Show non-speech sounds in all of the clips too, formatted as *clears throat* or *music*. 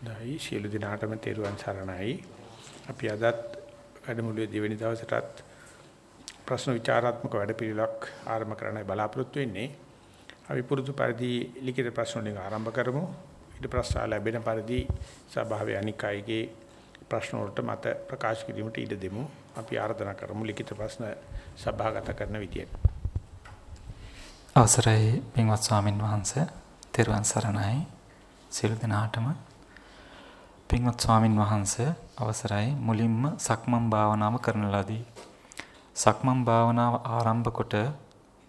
අවසරයි සියලු දිනාටම තෙරුවන් සරණයි. අපි අදත් වැඩමුළුවේ දෙවෙනි දවසටත් ප්‍රශ්න විචාරාත්මක වැඩපිළිවෙලක් ආරම්භ කරන්නයි බලාපොරොත්තු වෙන්නේ. අපි පුරුදු පරිදි ලිඛිත ප්‍රශ්න වලින් ආරම්භ කරමු. ඊට ප්‍රශ්න ලැබෙන පරිදි සභාවේ අනික් අයගේ ප්‍රශ්න වලට මත ප්‍රකාශ කිරීමට ඉඩ දෙමු. අපි ආරාධනා කරමු ලිඛිත ප්‍රශ්න සභාගත කරන විදියට. අවසරයි පින්වත් ස්වාමින් වහන්සේ තෙරුවන් සරණයි සියලු දෙනාටම පින්වත් ස්වාමින් වහන්සේ අවසරයි මුලින්ම සක්මන් භාවනාව කරන ලදී. සක්මන් භාවනාව ආරම්භ කොට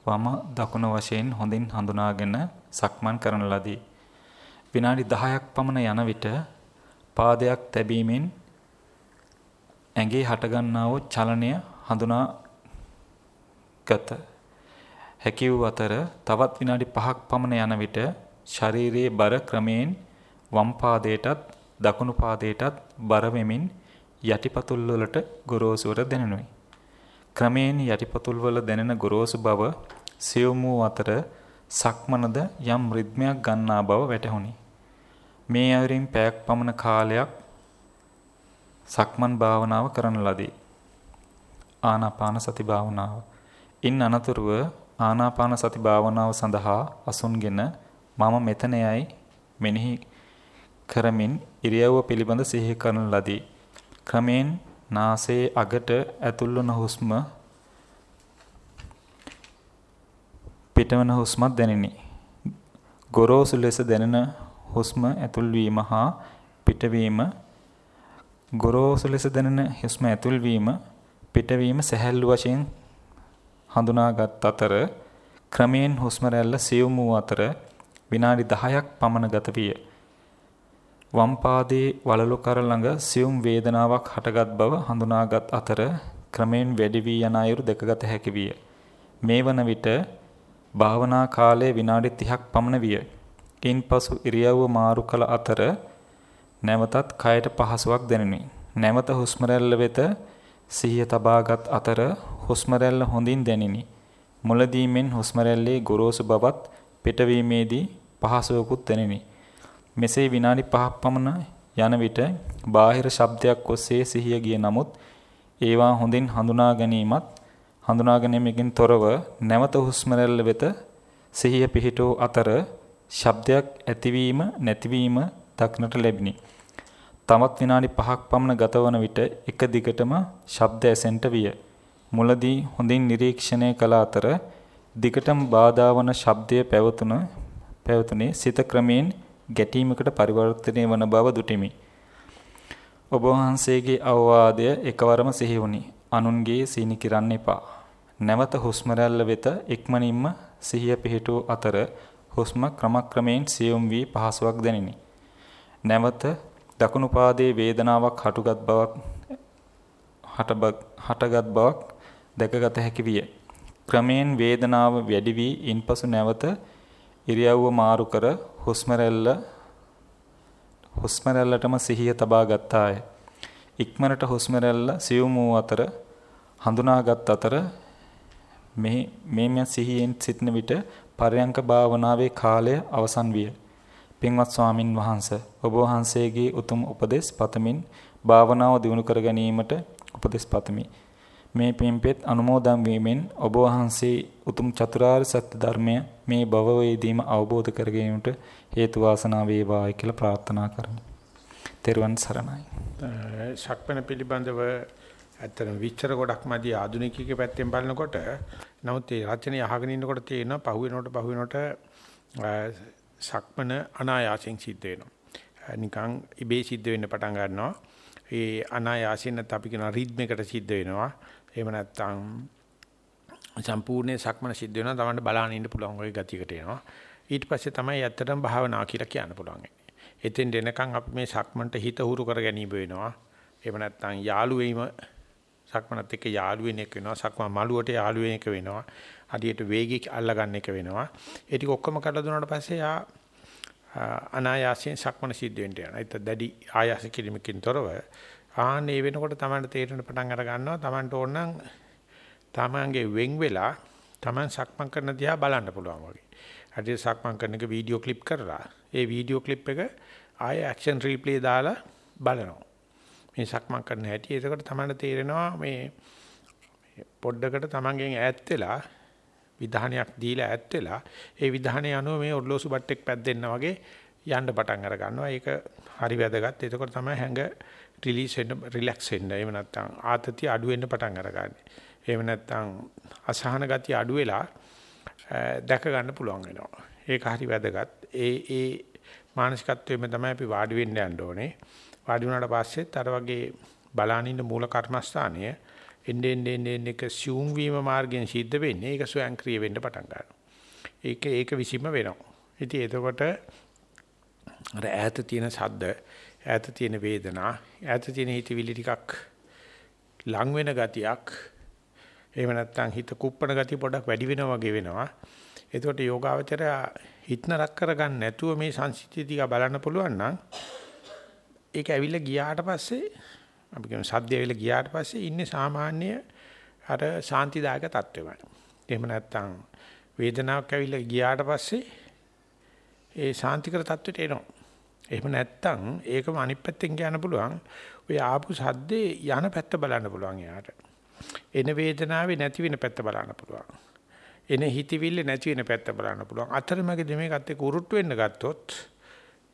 වම දකුණ වශයෙන් හොඳින් හඳුනාගෙන සක්මන් කරන ලදී. විනාඩි 10ක් පමණ යන විට පාදයක් තැබීමෙන් ඇඟේ හටගන්නා වූ චලනය හඳුනා ගත හැකි වූ අතර තවත් විනාඩි 5ක් පමණ යන විට ශරීරයේ බර ක්‍රමයෙන් වම් පාදයටත් දකුණු පාදයටත් බර වෙමින් යටිපතුල් වලට ගොරෝසුවට දැනෙනුයි. ක්‍රමයෙන් යටිපතුල් වල දැනෙන ගොරෝසු බව සියුම් වූ අතර සක්මනද යම් රිද්මයක් ගන්නා බව වැටහුණි. මේ අයුරින් පැයක් පමණ කාලයක් සක්මන් භාවනාව කරන ලදී. ආනාපාන සති භාවනාව. ඉන් අනතුරුව ආනාපාන සති භාවනාව සඳහා අසුන්ගෙන මම මෙතනයයි මෙනෙහි කරමින් ඉරියව්ව පිළිබඳ සිහි කරන ලදී. ක්‍රමෙන් නාසයේ අගට ඇතුල් වන හුස්ම පිටවන හුස්මත් දැනිනි. ගොරෝසු ලෙස දැනෙන හුස්ම ඇතුල් වීම හා පිටවීම ගොරෝසු ලෙස දැනෙන හුස්ම ඇතුල් වීම පිටවීම සැහැල්ලු වශයෙන් හඳුනාගත් අතර ක්‍රමයෙන් හුස්ම රැල්ල සියුම් වූ අතර විනාඩි 10ක් පමණ ගත විය. වම් පාදයේ වලලු කර ළඟ සියුම් වේදනාවක් හටගත් බව හඳුනාගත් අතර ක්‍රමෙන් වැඩි වී යන අයුරු දැකගත හැකි විය. මේ වන විට භාවනා කාලය විනාඩි 30ක් පමණ විය. ඉන්පසු ඉරියව්ව මාරු කළ අතර නැවතත් කයට පහසුවක් දැනුනි. නැවත හුස්ම වෙත සිහිය තබාගත් අතර හුස්ම හොඳින් දැනිනි. මුලදී මෙන් හුස්ම ගොරෝසු බවත් පිටවීමේදී පහසුවකුත් දැනිනි. මෙසේ විනාඩි 5ක් පමණ යන විට බාහිර ශබ්දයක් ඔස්සේ සිහිය ගිය නමුත් ඒවා හොඳින් හඳුනා ගැනීමත් හඳුනා ගැනීමකින් තොරව නැවත හුස්ම වෙත සිහිය පිහිටෝ අතර ශබ්දයක් ඇතිවීම නැතිවීම දක්නට ලැබිනි. තවත් විනාඩි 5ක් පමණ ගතවන විට එක දිගටම ශබ්ද ඇසෙන්ට විය. මුලදී හොඳින් නිරීක්ෂණය කළ අතර දිගටම බාධා වන ශබ්දය පැවතුන පැවතුනේ සිත ක්‍රමයෙන් ගැටීමකට පරිවර්තනය වන බව දුටිමි. ඔබ වහන්සේගේ අවවාදය එකවරම සිහි වුණි. අනුන්ගේ සීනි කිරන්න එපා. නැවත හුස්ම වෙත ඉක්මනින්ම සිහිය පිහිටූ අතර හුස්ම ක්‍රමක්‍රමයෙන් සියුම් වී පහසුවක් දැනිනි. නැවත දකුණු පාදයේ වේදනාවක් හටුගත් බවක් හටගත් බවක් දැකගත හැකි විය. ක්‍රමයෙන් වේදනාව වැඩි වී ඉන්පසු නැවත ඉරියව්ව මාරු කර හුස්ම රැල්ල හුස්ම රැල්ලටම සිහිය තබා ගත්තාය. ඉක්මනට හුස්ම රැල්ල සියුම් වූ අතර හඳුනාගත් අතර මේ මේ සිහියෙන් සිටන විට පරයන්ක භාවනාවේ කාලය අවසන් විය. පින්වත් ස්වාමින් වහන්සේ ඔබ වහන්සේගේ උතුම් උපදෙස් පතමින් භාවනාව දියුණු කර ගැනීමට උපදෙස් පතමි. මේ පින්පෙත් අනුමෝදන් වීමෙන් ඔබ වහන්සේ උතුම් චතුරාර්ය සත්‍ය ධර්මය මේ භවවේදීම අවබෝධ කර ගැනීමට හේතු වාසනා වේවායි කියලා ප්‍රාර්ථනා කරමි. තෙරුවන් සරණයි. ශක්මන පිළිබඳව ඇත්තටම විචතර ගොඩක් මැදි ආධුනිකයෙක් පැත්තෙන් බලනකොට නමුත් ඒ රචනය අහගෙන ඉන්නකොට තේරෙනවා පහුවෙනකොට පහුවෙනකොට සක්මන අනායාසයෙන් සිද්ධ වෙනවා. නිකන් ඉබේ සිද්ධ වෙන්න පටන් ගන්නවා. ඒ අනායාසයෙන් නැත්නම් අපි කියන රිද්ම එකට සිද්ධ වෙනවා. එහෙම නැත්නම් සම්පූර්ණ සක්මන සිද්ධ වෙනවා. තමන්ට බලන්න ඉන්න පුළුවන් වගේ ගතියකට එනවා. ඊට පස්සේ තමයි ඇත්තටම භාවනා කියලා කියන්න පුළුවන්. එතෙන් දෙනකන් අපි මේ සක්මන්ට හිත හුරු කර ගැනීම වෙනවා. එහෙම නැත්නම් යාළු වීම සක්මනත් එක්ක යාළු වෙන එක වෙනවා. සක්මන් මළුවට යාළු වෙන එක වෙනවා. හදියට වේගي අල්ලගන්න එක වෙනවා. ඒ ටික ඔක්කොම කඩලා දුන්නාට පස්සේ යා අනායාසයෙන් සක්මන සිද්ධ වෙන්න යනවා. ඒත් දැඩි ආයාස කිරීමකින් තොරව ආන්නේ වෙනකොට තමයි තේරෙන පටන් අර ගන්නවා. Tamanට ඕන නම් Tamanගේ වෙන් වෙලා Taman සක්මන් කරන දිහා බලන්න පුළුවන් වගේ. හරියට සක්මන් කරන එක වීඩියෝ ක්ලිප් කරලා ඒ වීඩියෝ ක්ලිප් එක ආය ඇක්ෂන් රීප්ලේ දාලා බලනවා. මේ සක්මන් කරන හැටි. එතකොට තමයි තේරෙනවා මේ පොඩ්ඩකට තමන්ගෙන් ඈත් වෙලා විධානයක් දීලා ඈත් වෙලා ඒ විධානය අනුව මේ ඔර්ලෝසු බට්ටෙක් පැද්දෙන්න වගේ යන්න පටන් අර ගන්නවා. ඒක හරි වැදගත්. එතකොට තමයි හැඟ රිලීස් වෙන්න රිලැක්ස් වෙන්න. එහෙම නැත්නම් ආතතිය අඩු වෙන්න පටන් අරගන්නේ. එහෙම නැත්නම් අසහන ගතිය අඩු වෙලා දැක ගන්න පුළුවන් වෙනවා. ඒක හරි වැදගත්. ඒ ඒ මානසිකත්වෙම තමයි අපි වාඩි වෙන්න යන්න ඕනේ. වාඩි වුණාට පස්සෙත් අර වගේ බලානින්න මූල කර්මස්ථානය එන්නේ එන්නේ එක සියුම් වීම මාර්ගයෙන් සිද්ධ වෙන්නේ. ඒක ස්වයංක්‍රීය වෙන්න පටන් ගන්නවා. ඒක ඒක විසීම වෙනවා. ඉතින් එතකොට අර ඈත තියෙන ශබ්ද, ඈත තියෙන වේදනා, ඈත තියෙන හිතවිලි ටිකක් ලං වෙන ගතියක් එහෙම නැත්නම් හිත කුප්පණ ගතිය පොඩ්ඩක් වැඩි වෙනවා වගේ වෙනවා. එතකොට යෝගාවචරය හිතනරක් කරගන්න නැතුව මේ සංසිද්ධිය දිහා බලන්න පුළුවන් නම් ඒක ඇවිල්ලා ගියාට පස්සේ අපි කියන සද්දය ඇවිල්ලා ගියාට පස්සේ ඉන්නේ සාමාන්‍ය අර සාන්තිදායක තත්වෙමයි. එහෙම නැත්නම් වේදනාවක් ඇවිල්ලා ගියාට පස්සේ ඒ සාන්තිකර තත්වෙට එනවා. එහෙම නැත්නම් ඒකම අනිත් පැත්තෙන් කියන්න පුළුවන්. ඔය ආපු සද්දේ යන පැත්ත බලන්න පුළුවන් යාට. එන වේදනාවේ නැති වෙන පැත්ත බලන්න පුළුවන්. එන හිතවිල්ල නැති වෙන පැත්ත බලන්න පුළුවන්. අතරමැදි මේකත් එක්ක උරුට්ට වෙන්න ගත්තොත්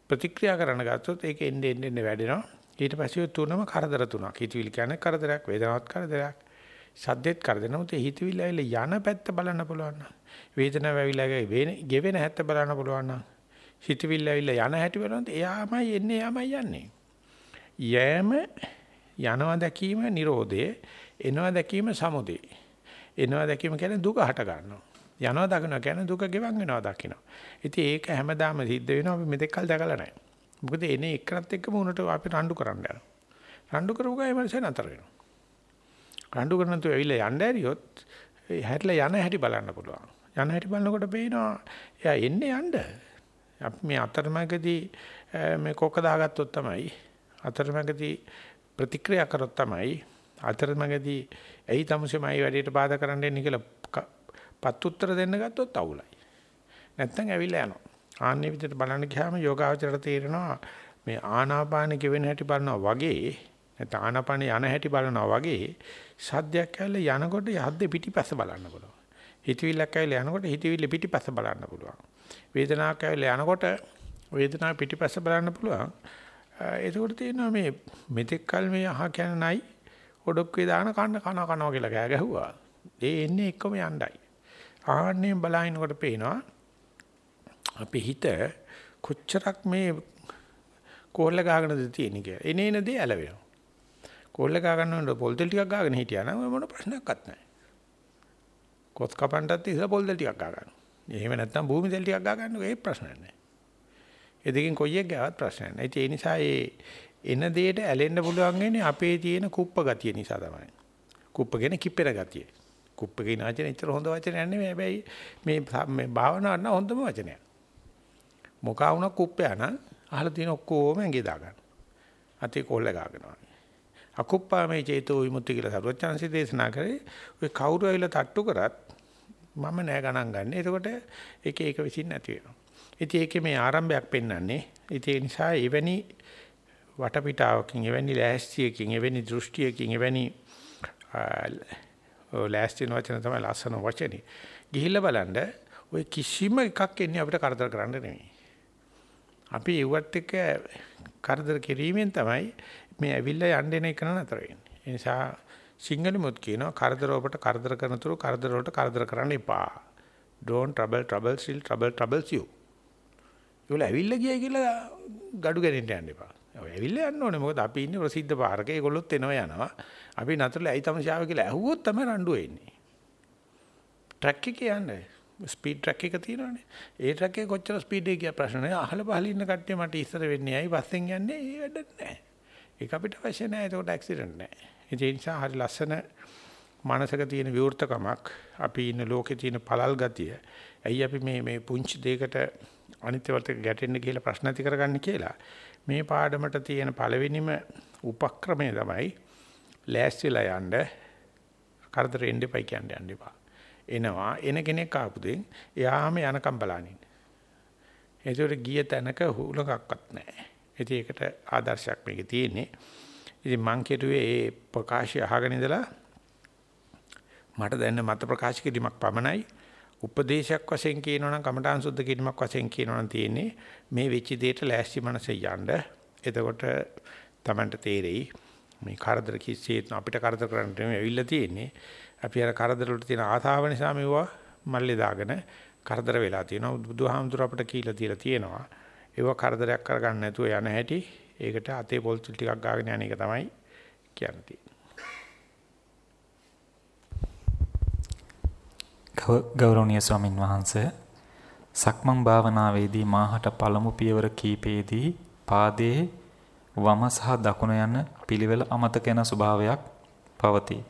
ප්‍රතික්‍රියා කරන්න ගත්තොත් ඒක එන්නේ එන්නේ වැඩෙනවා. ඊට පස්සේ තුනම කරදර තුනක්. හිතවිලි කියන්නේ කරදරයක්, වේදනාවක් කරදරයක්, සද්දෙත් කරදරයක්. නමුත් හිතවිල්ල ඇවිල්ලා යන පැත්ත බලන්න පුළුවන් නම්, වේදනාව ඇවිල්ලා ගෙවෙන හැත්ත බලන්න පුළුවන් නම්, හිතවිල්ල ඇවිල්ලා යන හැටි බලනොත් එයාමයි එන්නේ, එයාමයි යන්නේ. යෑම යනවා දැකීම Nirodhe එනවා දැකීම සමුදේ. එනවා දැකීම කියන්නේ දුක හට ගන්නවා. යනවා දකින්න කියන්නේ දුක ගෙවන් වෙනවා දකින්න. ඉතින් ඒක හැමදාම සිද්ධ වෙනවා අපි මෙතෙක් කල් දැකලා නැහැ. මොකද එනේ එක්කනත් එක්කම උනට අපි රණ්ඩු කරන්න යනවා. රණ්ඩු කරපු ගමන් එමන්සේ නතර වෙනවා. රණ්ඩු කරන තු ඇවිල්ලා යන්න ඇරියොත් හැරිලා යන හැටි බලන්න පුළුවන්. යන හැටි බලනකොට පේනවා එයා එන්නේ යන්න. අපි මේ අතරමැදදී මේ කොක දාගත්තොත් තමයි අතරමැදදී ප්‍රතික්‍රියා කරොත් තමයි අතරමඟදී ඇයි තමුසෙමයි වැඩේට බාධා කරන්න එන්නේ කියලා පත් උත්තර දෙන්න ගත්තොත් අවුලයි. නැත්තම් ඇවිල්ලා යනවා. ආන්නේ විදිහට බලන්න ගියාම යෝගාවචරයට තේරෙනවා මේ ආනාපාන කෙවෙන හැටි බලනවා වගේ නැත්නම් ආනාපාන යන හැටි බලනවා වගේ සද්දයක් ඇවිල්ලා යනකොට යද්ද පිටිපස්ස බලන්න පුළුවන්. හිතවිල්ලක් ඇවිල්ලා යනකොට හිතවිල්ල පිටිපස්ස බලන්න පුළුවන්. වේදනාවක් ඇවිල්ලා යනකොට වේදනාව පිටිපස්ස බලන්න පුළුවන්. එතකොට තියෙනවා මේ මෙතෙක් කල මේ අහ කියන නයි ඔඩොක්කේ දාන කන්න කන කනවා කියලා කෑ ගැහුවා. ඒ එන්නේ එක්කම යණ්ඩයි. ආන්නේ බලහිනකොට පේනවා අපේ හිත කොච්චරක් මේ කෝල්ල ගාගෙනද තියෙන්නේ කියලා. එනේන දේ ඇලවෙනවා. කෝල්ල ගා ගන්නකොට පොල් තෙල් ටිකක් ගාගෙන හිටියා නම් මොන ප්‍රශ්නයක්වත් නැහැ. කොස් කපන්නත් ඉස්සලා පොල් තෙල් ටිකක් ගා ගන්නවා. එහෙම නැත්නම් භූමි තෙල් ටිකක් ගා ගන්නකො ඒ ප්‍රශ්නයක් නැහැ. ඒ දෙකෙන් කොයි එක ගාවත් ප්‍රශ්නයක් නැහැ. ඒ නිසා ඒ එන දෙයට ඇලෙන්න පුළුවන් වෙන්නේ අපේ තියෙන කුප්ප ගතිය නිසා තමයි. කුප්ප කියන්නේ කිප්පෙන ගතිය. කුප්ප කියන වචනේ ඇත්තට හොඳ වචනයක් නෙමෙයි. හැබැයි මේ මේ භාවනාවට නම් හොඳම වචනයක්. මොකා වුණා කුප්පයා නම් අහලා තියෙන ඔක්කොම ඇඟේ දාගන්න. අතේ කොල්ල ගාගෙනවා. අකුප්පා මේ චේතෝ විමුක්ති කියලා සරුවචාන්සි දේශනා කරේ ඔය කවුරු ඇවිල්ලා තට්ටු කරත් මම නෑ ගණන් ගන්න. එතකොට ඒක ඒක විසින් නැති වෙනවා. ඉතින් ඒකේ මේ ආරම්භයක් පෙන්වන්නේ. ඉතින් ඒ නිසා එවැනි වටපිටාවකින් එවැනි ලෑස්තියකින් එවැනි දෘෂ්ටියකින් එවැනි ලෑස්තින වචන තමයි ලස්සන වචනේ. ගිහිල්ලා බලන්න ඔය කිසිම එකක් එන්නේ අපිට කරදර කරන්න නෙමෙයි. අපි ඒවත් එක්ක කරදර කිරීමෙන් තමයි මේ ඇවිල්ලා යන්න එන එක නතර වෙන්නේ. ඒ නිසා සිංහලෙමුත් කියනවා කරදර ඔබට කරදර කරන තුරු කරදර වලට කරදර කරන්න එපා. don't trouble trouble still trouble troubles you. ඒවල ඇවිල්ලා ගියයි කියලා gadu ගෙනින්න යන්න එපා. ඔය ඇවිල්ලා යන්න ඕනේ. මොකද අපි ඉන්නේ ප්‍රසිද්ධ පාරක. ඒගොල්ලොත් එනවා යනවා. අපි නතරලා ඇයි තමශාව කියලා ඇහුවොත් තමයි රණ්ඩුව එන්නේ. ට්‍රැක් එකේ යන්නේ. ස්පීඩ් ට්‍රැක් එක තියෙනවානේ. ඒ ට්‍රැක් එකේ කොච්චර ස්පීඩ් එක කියලා ප්‍රශ්න නෑ. අහල පහල ඉන්න කට්ටිය මට ඉස්සර වෙන්නේ ඇයි පස්සෙන් යන්නේ? ඒ වැඩක් නෑ. ඒක අපිට අවශ්‍ය නෑ. ඒකට ඇක්සිඩන්ට් නෑ. ඒ නිසා හරි ලස්සන මානසික තියෙන විවෘතකමක් අපි ඉන්න ලෝකේ තියෙන පළල් ගතිය. ඇයි අපි මේ මේ පුංචි දෙයකට අනිත්‍යවත් ගැටෙන්න කියලා ප්‍රශ්න ඇති කරගන්නේ කියලා. මේ පාඩමට තියෙන පළවෙනිම උපක්‍රමය තමයි ලෑස්තිලා යන්න කරදර එන්න එපයි කියන්නේ යන්න එපා. එනවා එන කෙනෙක් ආපුදෙන් එයාම යනකම් බලනින්. ඒතකොට ගිය තැනක හුලඟක්වත් නැහැ. ඉතින් ඒකට ආදර්ශයක් මේකේ තියෙන්නේ. ඉතින් මං කෙරුවේ ඒ ප්‍රකාශය අහගෙන ඉඳලා මට දැනෙන මත ප්‍රකාශ කිරීමක් පමණයි. උපදේශයක් වශයෙන් කියනවනම් කමඨාන් සුද්ධ කිරීමක් වශයෙන් කියනවනම් තියෙන්නේ මේ වෙච්ච දෙයට ලෑස්ති මනසේ යන්න. එතකොට Tamanට තේරෙයි මේ කරදර කිසිත් අපිට කරදර කරන්න නෙමෙයි ඇවිල්ලා තියෙන්නේ. අපි අර කරදර වලට තියෙන ආසාව නිසා මෙවුවා මල්ලේ දාගෙන කරදර වෙලා තියෙනවා. බුදුහාමුදුර අපිට කියලා තියලා තියෙනවා. ඒව කරදරයක් කරගන්න නැතුව යන හැටි ඒකට අතේ පොල් ටිකක් ගාගෙන යන එක තමයි කියන්නේ. ගෞරවනීය ස්වාමින් වහන්සේ සක්මන් භාවනාවේදී මාහට පළමු පියවර කීපයේදී පාදයේ වම සහ දකුණ යන පිළිවෙල අමතක යන ස්වභාවයක් පවතී.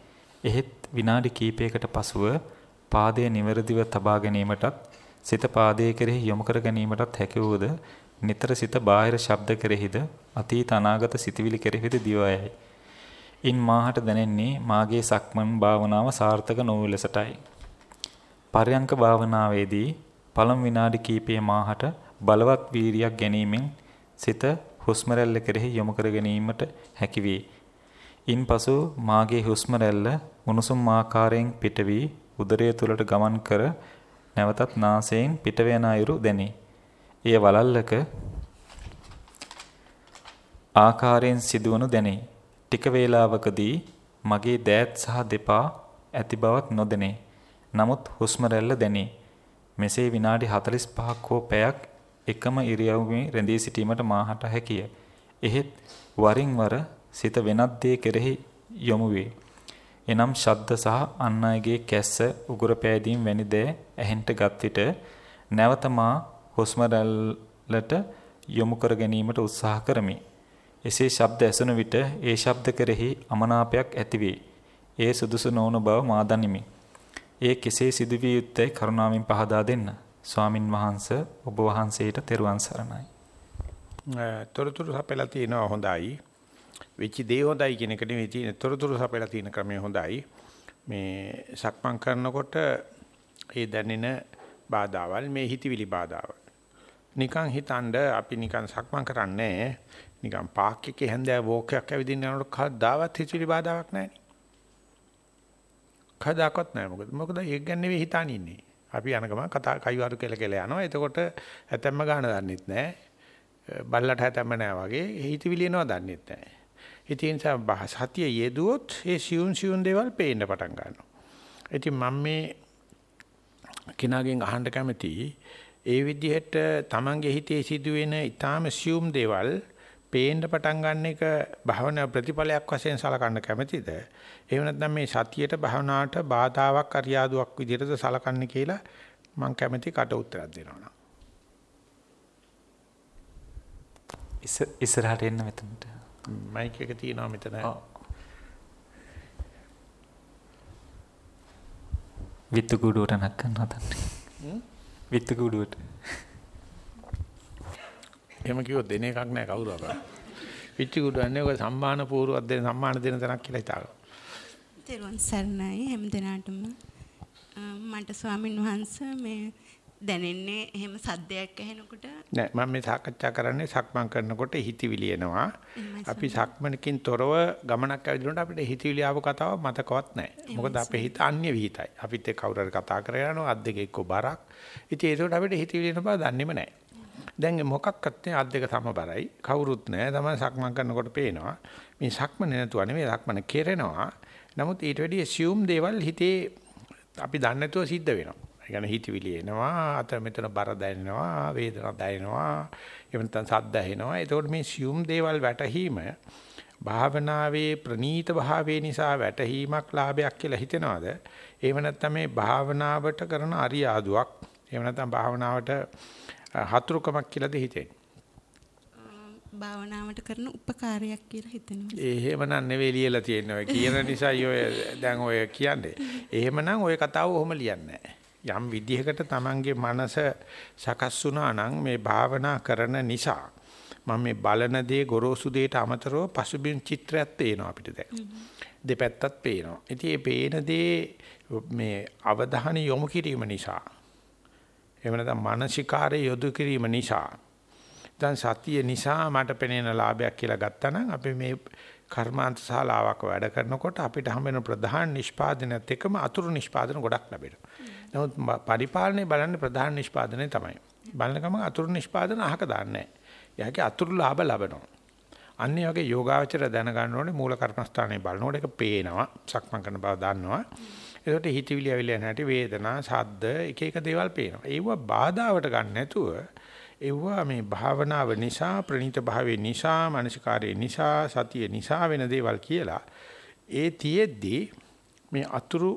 එහෙත් විනාඩි කිහිපයකට පසුව පාදයේ නිවැරදිව තබා ගැනීමටත් සිත පාදයේ කෙරෙහි යොමු කර ගැනීමටත් හැකි වූද නිතර සිත බාහිර ශබ්ද කෙරෙහිද අතීත අනාගත සිතවිලි කෙරෙහිද දිවයයි. ඉන් මාහට දැනෙන්නේ මාගේ සක්මන් භාවනාව සාර්ථක නොවු ලෙසටයි. පරයන්ක භාවනාවේදී පළමු විනාඩි කිහිපයේ මාහට බලවත් වීරියක් ගැනීමෙන් සිත හුස්ම රැල්ල කෙරෙහි යොමු කර ගැනීමට හැකි වේ. ඉන්පසු මාගේ හුස්ම රැල්ල උණුසුම් ආකාරයෙන් පිට වී උදරය තුලට ගමන් කර නැවතත් නාසයෙන් පිටවන අයුරු දැනේ. එය වලල්ලක ආකාරයෙන් සිදුවනු දැනේ. ටික වේලාවකදී මගේ දෑත් සහ දෙපා ඇති බවක් නොදැනේ. නමුත් හුස්ම රැල්ල දැනේ. මෙසේ විනාඩි 45ක් හෝ පැයක් එකම ඉරියව්වේ රැඳී සිටීමට මාහට හැකිය. එහෙත් වරින් වර සිත වෙනත් දේ කෙරෙහි යොමු වේ. එනම් ශබ්ද සහ අන් අයගේ කැස්ස උගුර පෑදීම් වැනි දෑ ඇහෙන්ට ගත් විට නැවත මා හුස්ම රැල්ලට යොමු කර ගැනීමට උත්සාහ කරමි. එසේ ශබ්ද ඇසුණු විට ඒ ශබ්ද කෙරෙහි අමනාපයක් ඇතිවේ. ඒ සුදුසු නොවන බව මා දනිමි. ඒ කෙසේ සිදුවිය යුත්තේ කරුණාවෙන් පහදා දෙන්න. ස්වාමින් වහන්සේ ඔබ වහන්සේට තෙරුවන් සරණයි. තොරතුරු සපයලා තියෙනවා හොඳයි. වෙච්ච දේ හොඳයි කියන එක නෙවෙයි තියෙන තොරතුරු සපයලා තියෙන ක්‍රමය හොඳයි. මේ සක්මන් කරනකොට ඒ දැනෙන බාධාවල් මේ හිතවිලි බාධාවල්. නිකන් හිතනද අපි නිකන් සක්මන් කරන්නේ නිකන් පාක් එකේ හැන්දෑ වෝකයක් ඇවිදින්න යනකොට කවදාවත් හිතවිලි බාධාවක් නැහැ. කවදාකවත් නැහැ මොකද මොකද ඒක ගැන නෙවෙයි හිතාන ඉන්නේ. අපි යන ගමන් කතා කයිවාරු කියලා කියලා යනවා. එතකොට ඇතැම්ම ගන්න දන්නෙත් නැහැ. බල්ලට හැතැම්ම නැහැ වගේ හිතවිලි එනවා දන්නෙත් නැහැ. ඉතින් සතිය යෙදුවොත් ඒ සියුන් සියුන් දේවල් පේන්න පටන් ගන්නවා. ඉතින් මම මේ කෙනාගෙන් අහන්න කැමති ඒ විදිහට Tamange හිතේ සිදුවෙන ඊටාම සියුම් දේවල් පේන්න පටන් ගන්න එක භාවනා ප්‍රතිඵලයක් වශයෙන් සලකන්න කැමතිද? එහෙම නැත්නම් මේ සතියට භාවනාවට බාධාවක් අරියාදුවක් විදිහටද සලකන්නේ කියලා මම කැමති කට උත්තරයක් දෙනවා. ඉස්සරහට එන්න මෙතනට. මයික් එක තියෙනවා මෙතන. විත්තු කුඩුවට නක්කන්න හදන්නේ. විත්තු කුඩුවට. එහෙම කිව්වොත් දෙන එකක් නෑ කවුරු අපා. විත්තු කුඩුවන්නේ ඔය සම්මාන පූර්වයක් දෙන සම්මාන දෙන තැනක් කියලා හිතාගන්න. තෙරුවන් සරණයි හැම දිනාටම මට ස්වාමින් වහන්සේ මේ දැනෙන්නේ එහෙම සද්දයක් ඇහෙනකොට? නෑ මම මේ සාකච්ඡා කරන්නේ සක්මන් කරනකොට හිතවිලි එනවා. අපි සක්මනකින් තොරව ගමනක් ඇවිදිනකොට අපිට හිතවිලි ආව කතාව මතකවත් නෑ. මොකද අපේ හිත අන්‍ය විහිතයි. අපිත් එක්ක කවුරු හරි කතා කරගෙන යනවා අත් දෙක එක්ක බරක්. ඉතින් ඒකට අපිට හිතවිලි එන බව දන්නේම නෑ. දැන් මොකක්වත් නෑ අත් දෙක සමබරයි කවුරුත් නෑ තමයි සක්මන් කරනකොට පේනවා. මේ සක්මන නැතුව නෙමෙයි සක්මන කෙරෙනවා. නමුත් ඊට වැඩි assume දේවල් හිතේ අපි දන්නේ නැතුව සිද්ධ වෙනවා කියන්නේ හිතවිලි එනවා, අත මෙතන බර දැනෙනවා, වේදනාවක් දැනෙනවා, එහෙම නැත්නම් සද්ද ඇහෙනවා. ඒතකොට මේ සියුම් දේවල් වැටහීම භාවනාවේ ප්‍රනීත භාවයේ නිසා වැටහීමක් ලාභයක් කියලා හිතෙනවද? එහෙම නැත්නම් මේ භාවනාවට කරන අරියාදුවක්, එහෙම නැත්නම් භාවනාවට හතුරුකමක් කියලාද හිතෙන්නේ? භාවනාවට කරන උපකාරයක් කියලා හිතෙනවා. එහෙමනම් නෙවෙයි ලියලා තියෙන්නේ. ඔය කියන නිසායි ඔය දැන් ඔය කියන්නේ. එහෙමනම් ඔය කතාව ඔහොම ලියන්නේ නැහැ. යම් විදිහකට Tamange මනස සකස් වුණා නම් මේ භාවනා කරන නිසා මම මේ බලන දේ ගොරෝසු දෙයට අමතරව පසුබිම් චිත්‍රයක් පේනවා අපිට දැන්. දෙපැත්තත් පේනවා. ඉතින් මේ පේන දේ මේ අවධානය යොමු කිරීම නිසා එහෙම නැත්නම් මානසිකාරය යොදු කිරීම නිසා දැන් සතිය නිසා මට පෙනෙන ලාභයක් කියලා ගත්තා අපි මේ කර්මාන්ත ශාලාවක වැඩ කරනකොට අපිට හම්බෙන ප්‍රධාන නිෂ්පාදනයත් එක්කම අතුරු නිෂ්පාදන ගොඩක් ලැබෙනවා. නමුත් පරිපාලනයේ බලන්නේ ප්‍රධාන නිෂ්පාදනය තමයි. බලන ගමන් අතුරු නිෂ්පාදන අහක දාන්නේ නැහැ. යහකේ අතුරු ලාභ ලබනවා. අන්නේ වගේ යෝගාවචර දැනගන්න ඕනේ මූල කර්මස්ථානයේ බලනකොට ඒක පේනවා. සක්මන් කරන බව දන්නවා. ඒකට හිතවිලි ඇවිල්ලා නැටි වේදනා, ශබ්ද එක එක දේවල් පේනවා. ඒව බාධාවට ගන්න නැතුව ඒවා මේ භාවනාව නිසා ප්‍රණීත භාවයේ නිසා මානසිකාරයේ නිසා සතිය නිසා වෙන දේවල් කියලා ඒ තියෙද්දි මේ අතුරු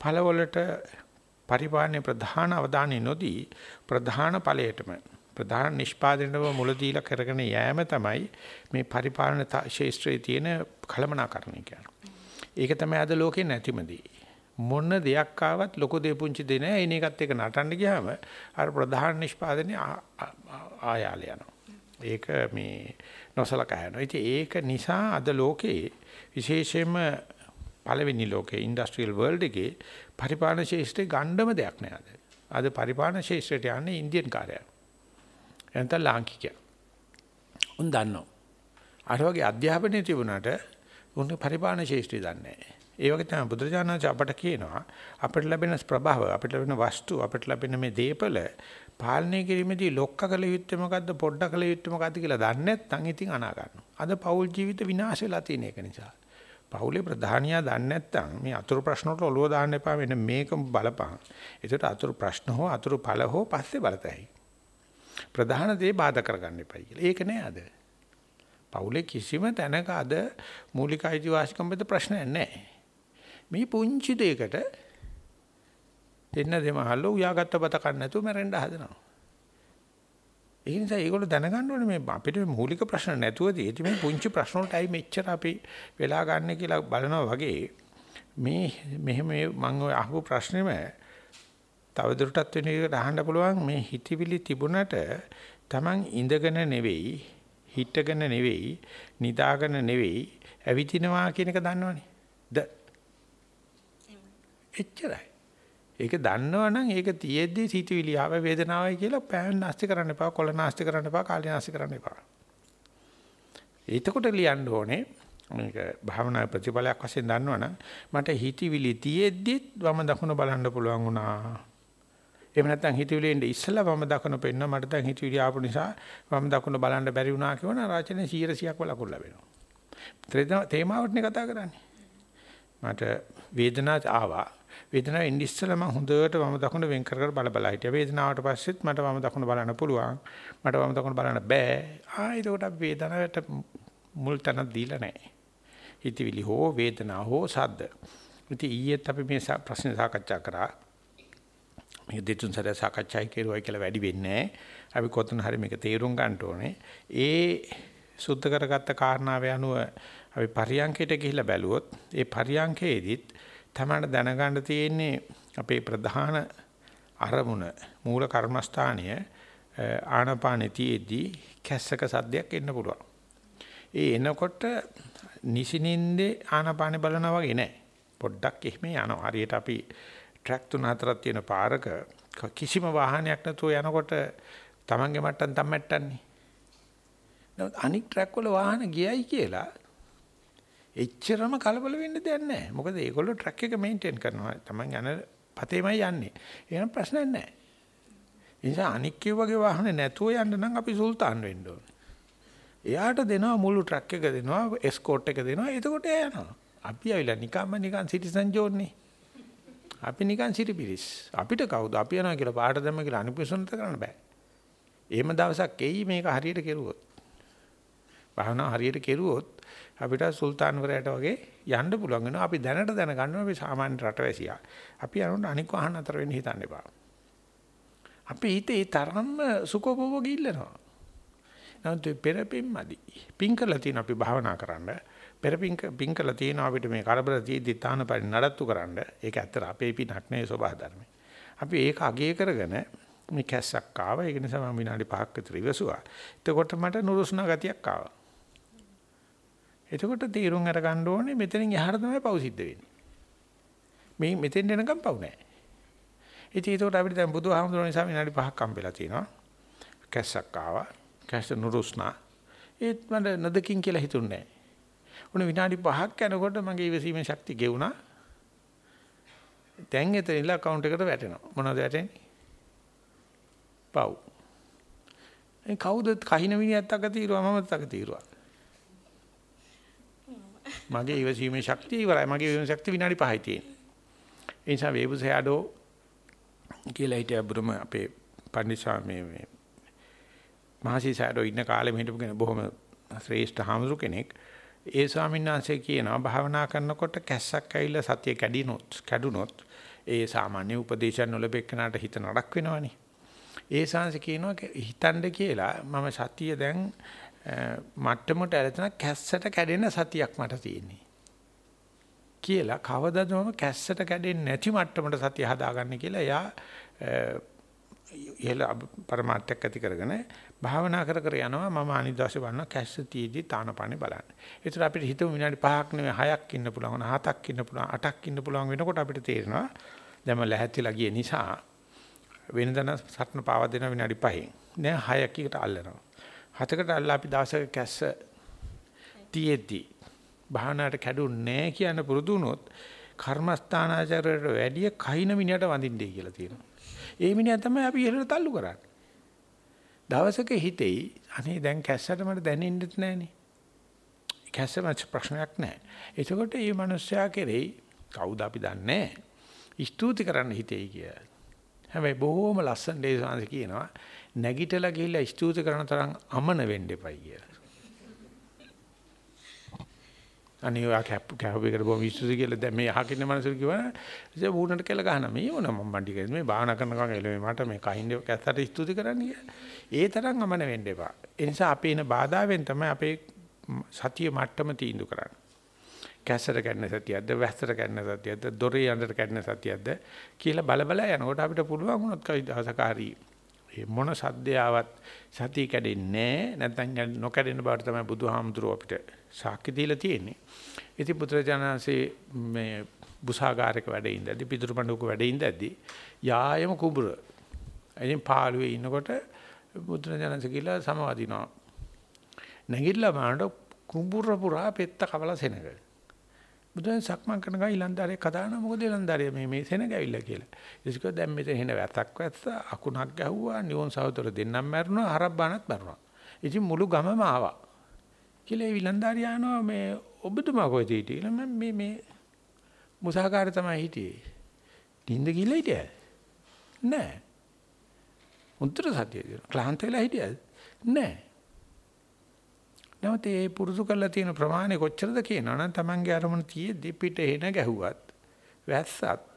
ඵලවලට පරිපාලනයේ ප්‍රධාන අවධානය නොදී ප්‍රධාන ඵලයටම ප්‍රධාන නිෂ්පාදනයව මුල දීලා කරගෙන යෑම තමයි මේ පරිපාලන ශාස්ත්‍රයේ තියෙන කලමනාකරණය කියන්නේ. ඒක තමයි අද ලෝකේ නැතිමදී. මොන දෙයක් ආවත් ලොකු දෙය පුංචි දෙ නෑ එන එකත් එක නටන්න ගියාම අර ප්‍රධාන නිෂ්පාදනය ආයාල යනවා. ඒක මේ නොසලකා යනවා. ඉතින් ඒක නිසා අද ලෝකේ විශේෂයෙන්ම පළවෙනි ලෝකේ ඉන්ඩස්ට්‍රියල් වර්ල්ඩ් එකේ පරිපාලන ශාස්ත්‍රයේ ගණ්ඩම දෙයක් නෑ අද. අද පරිපාලන ශාස්ත්‍රයට යන්නේ ඉන්දියන් කාර්යය. එතන ලාංකිකයා. උන් දන්නවා. අර වගේ අධ්‍යාපනය තිබුණාට උන් පරිපාලන ශාස්ත්‍රය දන්නේ නැහැ. ඒ වගේ තමයි බුදුරජාණන් අපට කියනවා අපිට ලැබෙන ප්‍රභාව අපිට ලැබෙන වස්තු අපිට ලැබෙන මේ දීපල පාලනය කිරීමේදී ලොක්ක කළ යුත්තේ මොකද්ද පොඩ්ඩ කළ යුත්තේ මොකද්ද කියලා දන්නේ නැත්නම් ඉතින් අනා ගන්නවා. අද පෞල් ජීවිත විනාශ වෙලා තියෙන එක නිසා. පෞලේ ප්‍රධානියා දන්නේ නැත්නම් මේ අතුරු ප්‍රශ්න වලට ඔළුව දාන්න එපා වෙන මේක බලපං. ඒකට අතුරු ප්‍රශ්න හෝ අතුරු ඵල හෝ පස්සේ බලතයි. ප්‍රධාන දේ බාධා කරගන්න එපයි කියලා. ඒක නෑ අද. පවුලේ කිසිම තැනක අද මූලික අයිතිවාසිකම් බෙද ප්‍රශ්නයක් නැහැ. මේ පුංචි දෙයකට දෙන්න දෙමහල්ල උයාගත්ත බත කන්න නැතුව මැරෙන්න හදනවා. ඒ නිසා ඒගොල්ලෝ දැනගන්න ඕනේ මේ අපිට මූලික ප්‍රශ්න නැතුවදී ඉතින් මේ පුංචි ප්‍රශ්න වලටයි මෙච්චර අපි වෙලා ගන්න කියලා බලනවා වගේ මේ මෙහෙම මම ඔය අහපු ප්‍රශ්නේම තවදුරටත් වෙන එකට අහන්න පුළුවන් මේ හිතවිලි තිබුණට Taman ඉඳගෙන නෙවෙයි හිටගෙන නෙවෙයි නිදාගෙන නෙවෙයි ඇවිදිනවා කියන එක දන්නවනේ. ද එච්චරයි. ඒක දන්නවනම් ඒක තියෙද්දි සිතුවිලි ආව වේදනාවයි කියලා පෑන් නැස්ති කරන්න එපා, කොළ නැස්ති කරන්න එපා, කාලේ නැස්ති කරන්න එපා. එතකොට ලියන්න ඕනේ මේක භාවනා ප්‍රතිඵලයක් වශයෙන් දන්නවනම් මට හිතවිලි තියෙද්දි වම දකුණ බලන්න පුළුවන් වුණා. එහෙම නැත්නම් හිතවිලි එන්නේ ඉස්සලා වම දකුණ පෙන්න මට දැන් හිතවිලි ආපු නිසා වම දකුණ බලන්න බැරි වුණා කියන රචනයේ 100ක් ලකුණු ලැබෙනවා. තේමාවටනේ කතා කරන්නේ. මට වේදනාවක් ආවා. වේදනාව එන්නේ ඉස්සලා මම හොඳට වම දකුණ වෙන් කර කර බල බල හිටියා. වේදනාවට පස්සෙත් මට වම දකුණ බලන්න පුළුවන්. මට වම දකුණ බලන්න බෑ. ආ ඒකට වේදනාවට මුල් තැනක් දීලා නැහැ. හිතවිලි හෝ වේදනාව හෝ සද්ද. ඉතින් ඊයේත් අපි මේ ප්‍රශ්න සාකච්ඡා කරා. මේ දෙතුන් සැරයක් සාකච්ඡා කරුවයි කියලා වැඩි වෙන්නේ අපි කොතන හරි මේක තේරුම් ගන්න ඕනේ. ඒ සුද්ධ කරගත්ත කාරණාව යනුව අපි පරියංකයට ගිහිල්ලා බැලුවොත් ඒ පරියංකයේදීත් තමයි දැනගන්න තියෙන්නේ අපේ ප්‍රධාන අරමුණ මූල කර්මස්ථානය ආනපානෙතියේදී කැස්සක සද්දයක් එන්න පුළුවන්. ඒ එනකොට නිසිනින්දේ ආනපානෙ බලනවා වගේ නෑ. පොඩ්ඩක් එහෙම යනවා. හරියට අපි ට්‍රැක් තුන හතරක් තියෙන පාරක කිසිම වාහනයක් නැතුව යනකොට Tamange මට්ටම් තම්මැට්ටන්නේ. නමුත් අනික් ට්‍රැක් වල වාහන ගියයි කියලා එච්චරම කලබල වෙන්න දෙයක් නැහැ. මොකද ඒගොල්ලෝ ට්‍රැක් එක මේන්ටේන් කරනවා. Taman යන පතේමයි යන්නේ. එහෙනම් ප්‍රශ්නයක් නැහැ. ඒ නිසා අනික් වගේ වාහන නැතුව යන්න නම් අපි සුල්තාන් වෙන්න ඕනේ. එයාට දෙනවා මුළු ට්‍රක් එක දෙනවා එස්කෝට් එක දෙනවා එතකොට එයා යනවා. අපි ආවිලා නිකම්ම නිකන් සිටිසන් ජෝන්නේ. අපි නිකන් සිටිපිරිස්. අපිට කවුද අපි යනවා කියලා පාට දැම්ම කියලා අනිපුසුන්ත කරන්න බෑ. එහෙම දවසක් එයි මේක හරියට කෙරුවොත්. භාවනාව හරියට කෙරුවොත් අපිට සුල්තාන්වරයට වගේ යන්න පුළුවන් වෙනවා. අපි දැනට දැනගන්නවා අපි සාමාන්‍ය රටවැසියා. අපි යනකොට අනික් වහන්න අතර වෙන්න හිතන්න එපා. අපි හිතේ තරම්ම සුඛෝපභෝගී ඉල්ලනවා. නමුත් පෙරපින් මදි. පින් කරලා තියෙන අපි භාවනා කරන්නේ පෙරපින් පින් කළා තියෙනවා අපිට මේ කරබල තීදි තාන පරි නඩත්තු කරන්න. ඒක ඇත්තට අපේ පිනක් නෙවෙයි සබහා ධර්මයි. අපි ඒක අගය කරගෙන මේ කැස්සක් ආවා. ඒක නිසා මම විනාඩි 5ක් විතර ඉවසුවා. එතකොට මට නුරුස්නා ගතියක් ආවා. එතකොට තීරුම් අර ගන්න ඕනේ මෙතනින් එහාට තමයි පව් සිද්ධ වෙන්නේ. මේ මෙතෙන් එනකම් පව් නැහැ. ඉතින් ඒකට අපිට දැන් බුදුහාමුදුරුවෝ නිසා විනාඩි 5ක් හම්බෙලා තියෙනවා. කැස්සක් ආවා. කැස්ස නුරුස්නා. ඒත් මට නදකින් කියලා හිතුන්නේ නැහැ. උන විනාඩි 5ක් යනකොට මගේ ඉවසීමේ ශක්තිය ගෙවුනා. දැන් එතන ඉල account එකට වැටෙනවා. මොනවද වැටෙන්නේ? පව්. ඒ කවුද කහින මිනිහත් අක తీරුවා මමත් අක తీරුවා. මගේ ඉවසීමේ ශක්තිය ඉවරයි. මගේ ඉවසීමේ ශක්තිය විනාඩි 5යි තියෙන්නේ. ඒ නිසා වේබුසෑඩෝ කියලා හිටිය බුරුම අපේ පන්දිසා මේ මේ මහසි සෑඩෝ ඉන්න කාලේ මෙහෙටපු කෙනෙක් බොහොම ශ්‍රේෂ්ඨ හාමුදුරු කෙනෙක්. ඒ ස්වාමීන් වහන්සේ කියනවා භාවනා කරනකොට කැස්සක් ඇවිල්ලා සතිය කැඩිනොත් කැඩුනොත් ඒ සාමාන්‍ය උපදේශයන් නොලැබෙකනට හිත නරක වෙනවනේ. ඒ සංස කියනවා හිතන්න කියලා මම සතිය දැන් මට්ටමට ඇලතන කැස්සට කැඩෙන සතියක් මට තියෙන්නේ. කියලා කවදාද මම කැස්සට කැඩෙන්නේ නැති මට්ටමට සතිය හදාගන්නේ කියලා එයා ඉහළ පරමාර්ථයක් ඇති කරගෙන භාවනා කර කර යනවා මම අනිද්දාසේ බලන කැස්ස තියේදී තානපනේ බලන්න. ඒතර අපිට හිතමු විනාඩි 5ක් නෙවෙයි 6ක් ඉන්න පුළුවන් 7ක් ඉන්න පුළුවන් 8ක් ඉන්න පුළුවන් වෙනකොට අපිට තේරෙනවා දැන් මම ලැහැත්තිලා ගිය නිසා වෙනදන සටන පාවා දෙන විනාඩි 5න් දැන් 6කට අල්ලනවා. 7කට අල්ලලා අපි දවසක කැස්ස තියේදී භාවනාවට කැඩුන්නේ නැහැ කියන පුරුදු වුණොත් කර්මස්ථානාචාරයට වැඩිය කහින මිනිහට වඳින්නේ කියලා තියෙනවා. ඒ මිනිහා තමයි අපි ඉහළට තල්ලු කරන්නේ. දවසක හිතෙයි අනේ දැන් කැස්සට මට දැනෙන්නෙත් නැහනේ. කැස්ස මත ප්‍රශ්නයක් නැහැ. එතකොට මේ මිනිස්සයා කෙරෙහි කවුද අපි දන්නේ ස්තුති කරන්න හිතෙයි කියලා. හැබැයි බොහොම ලස්සන දේශාංශ කියනවා නැගිටලා ගිහිල්ලා ස්තුති කරන තරම් අමන වෙන්න එපයි කියලා. අනේ ඔයා කැප් කැප් එකට බොහොම ස්තුති කියලා දැන් මේ අහකින්න මනසට කිව්වන ඉතින් වුණට කියලා ගහන මේ මොන මම මණ්ඩි කියන්නේ මේ භාවනා කරනකම් එළවෙ මට මේ කහින්ද කැස්සට ස්තුති කරන්න ඒ තරම් අමන වෙන්න එපා. ඒ නිසා අපේ එන බාධාවෙන් තමයි අපේ සතිය මට්ටම තීන්දුව කරන්නේ. කැස්සට කැඩෙන සතියක්ද වැස්සට කැඩෙන සතියක්ද දොරේ යන්නට කැඩෙන සතියක්ද කියලා බල බල යනකොට අපිට පුළුවන් වුණොත් කයි දවසකාරී මොන සද්දයාවත් සතිය කැඩෙන්නේ නැත්නම් නොකැඩෙන බවට තමයි බුදුහාමුදුරුව අපිට සාක්ෂි දීලා තියෙන්නේ. ඉතින් පුත්‍රජානන්සේ මේ බුසාගාරයක වැඩ ඉඳද්දි පිටුරුපඬුක වැඩ ඉඳද්දි යායම කුඹුර. එදින් පාළුවේ ඉන්නකොට පුත්‍රජානන්සේ කියලා සමවදිනවා. නැගිටලා බලනකොට කුඹුර පුරා පෙත්ත කවලා සෙනග. බුදුන් සක්මන් කරන ගා ඊලන්දාරේ කතාන මොකද ඊලන්දාරේ මේ මේ සෙනග ඇවිල්ලා කියලා. ඒසික දැන් මෙතන එන වැතක් වැස්ස අකුණක් ගැහුවා නියොන් සහෝදර දෙන්නම් මැරුණා හරක් බානත් මැරුණා. ඉතින් මුළු ගමම ආවා. කියලා ඒ විලන්දාරියා යනවා මේ ඔබතුමා කොහෙද හිටියේ? මම මේ මේ මුසාකාරය තමයි හිටියේ. නිින්ද ගිහලා හිටියද? නෑ. උන්තර සතියද? ක්ලාන්ත වෙලා හිටියද? නෑ. නැවත ඒ පුරුදු කරලා තියෙන ප්‍රමාණය කොච්චරද කියනවා නම් Tamange අරමුණ තියේදී පිට එන ගැහුවත් වැස්සත්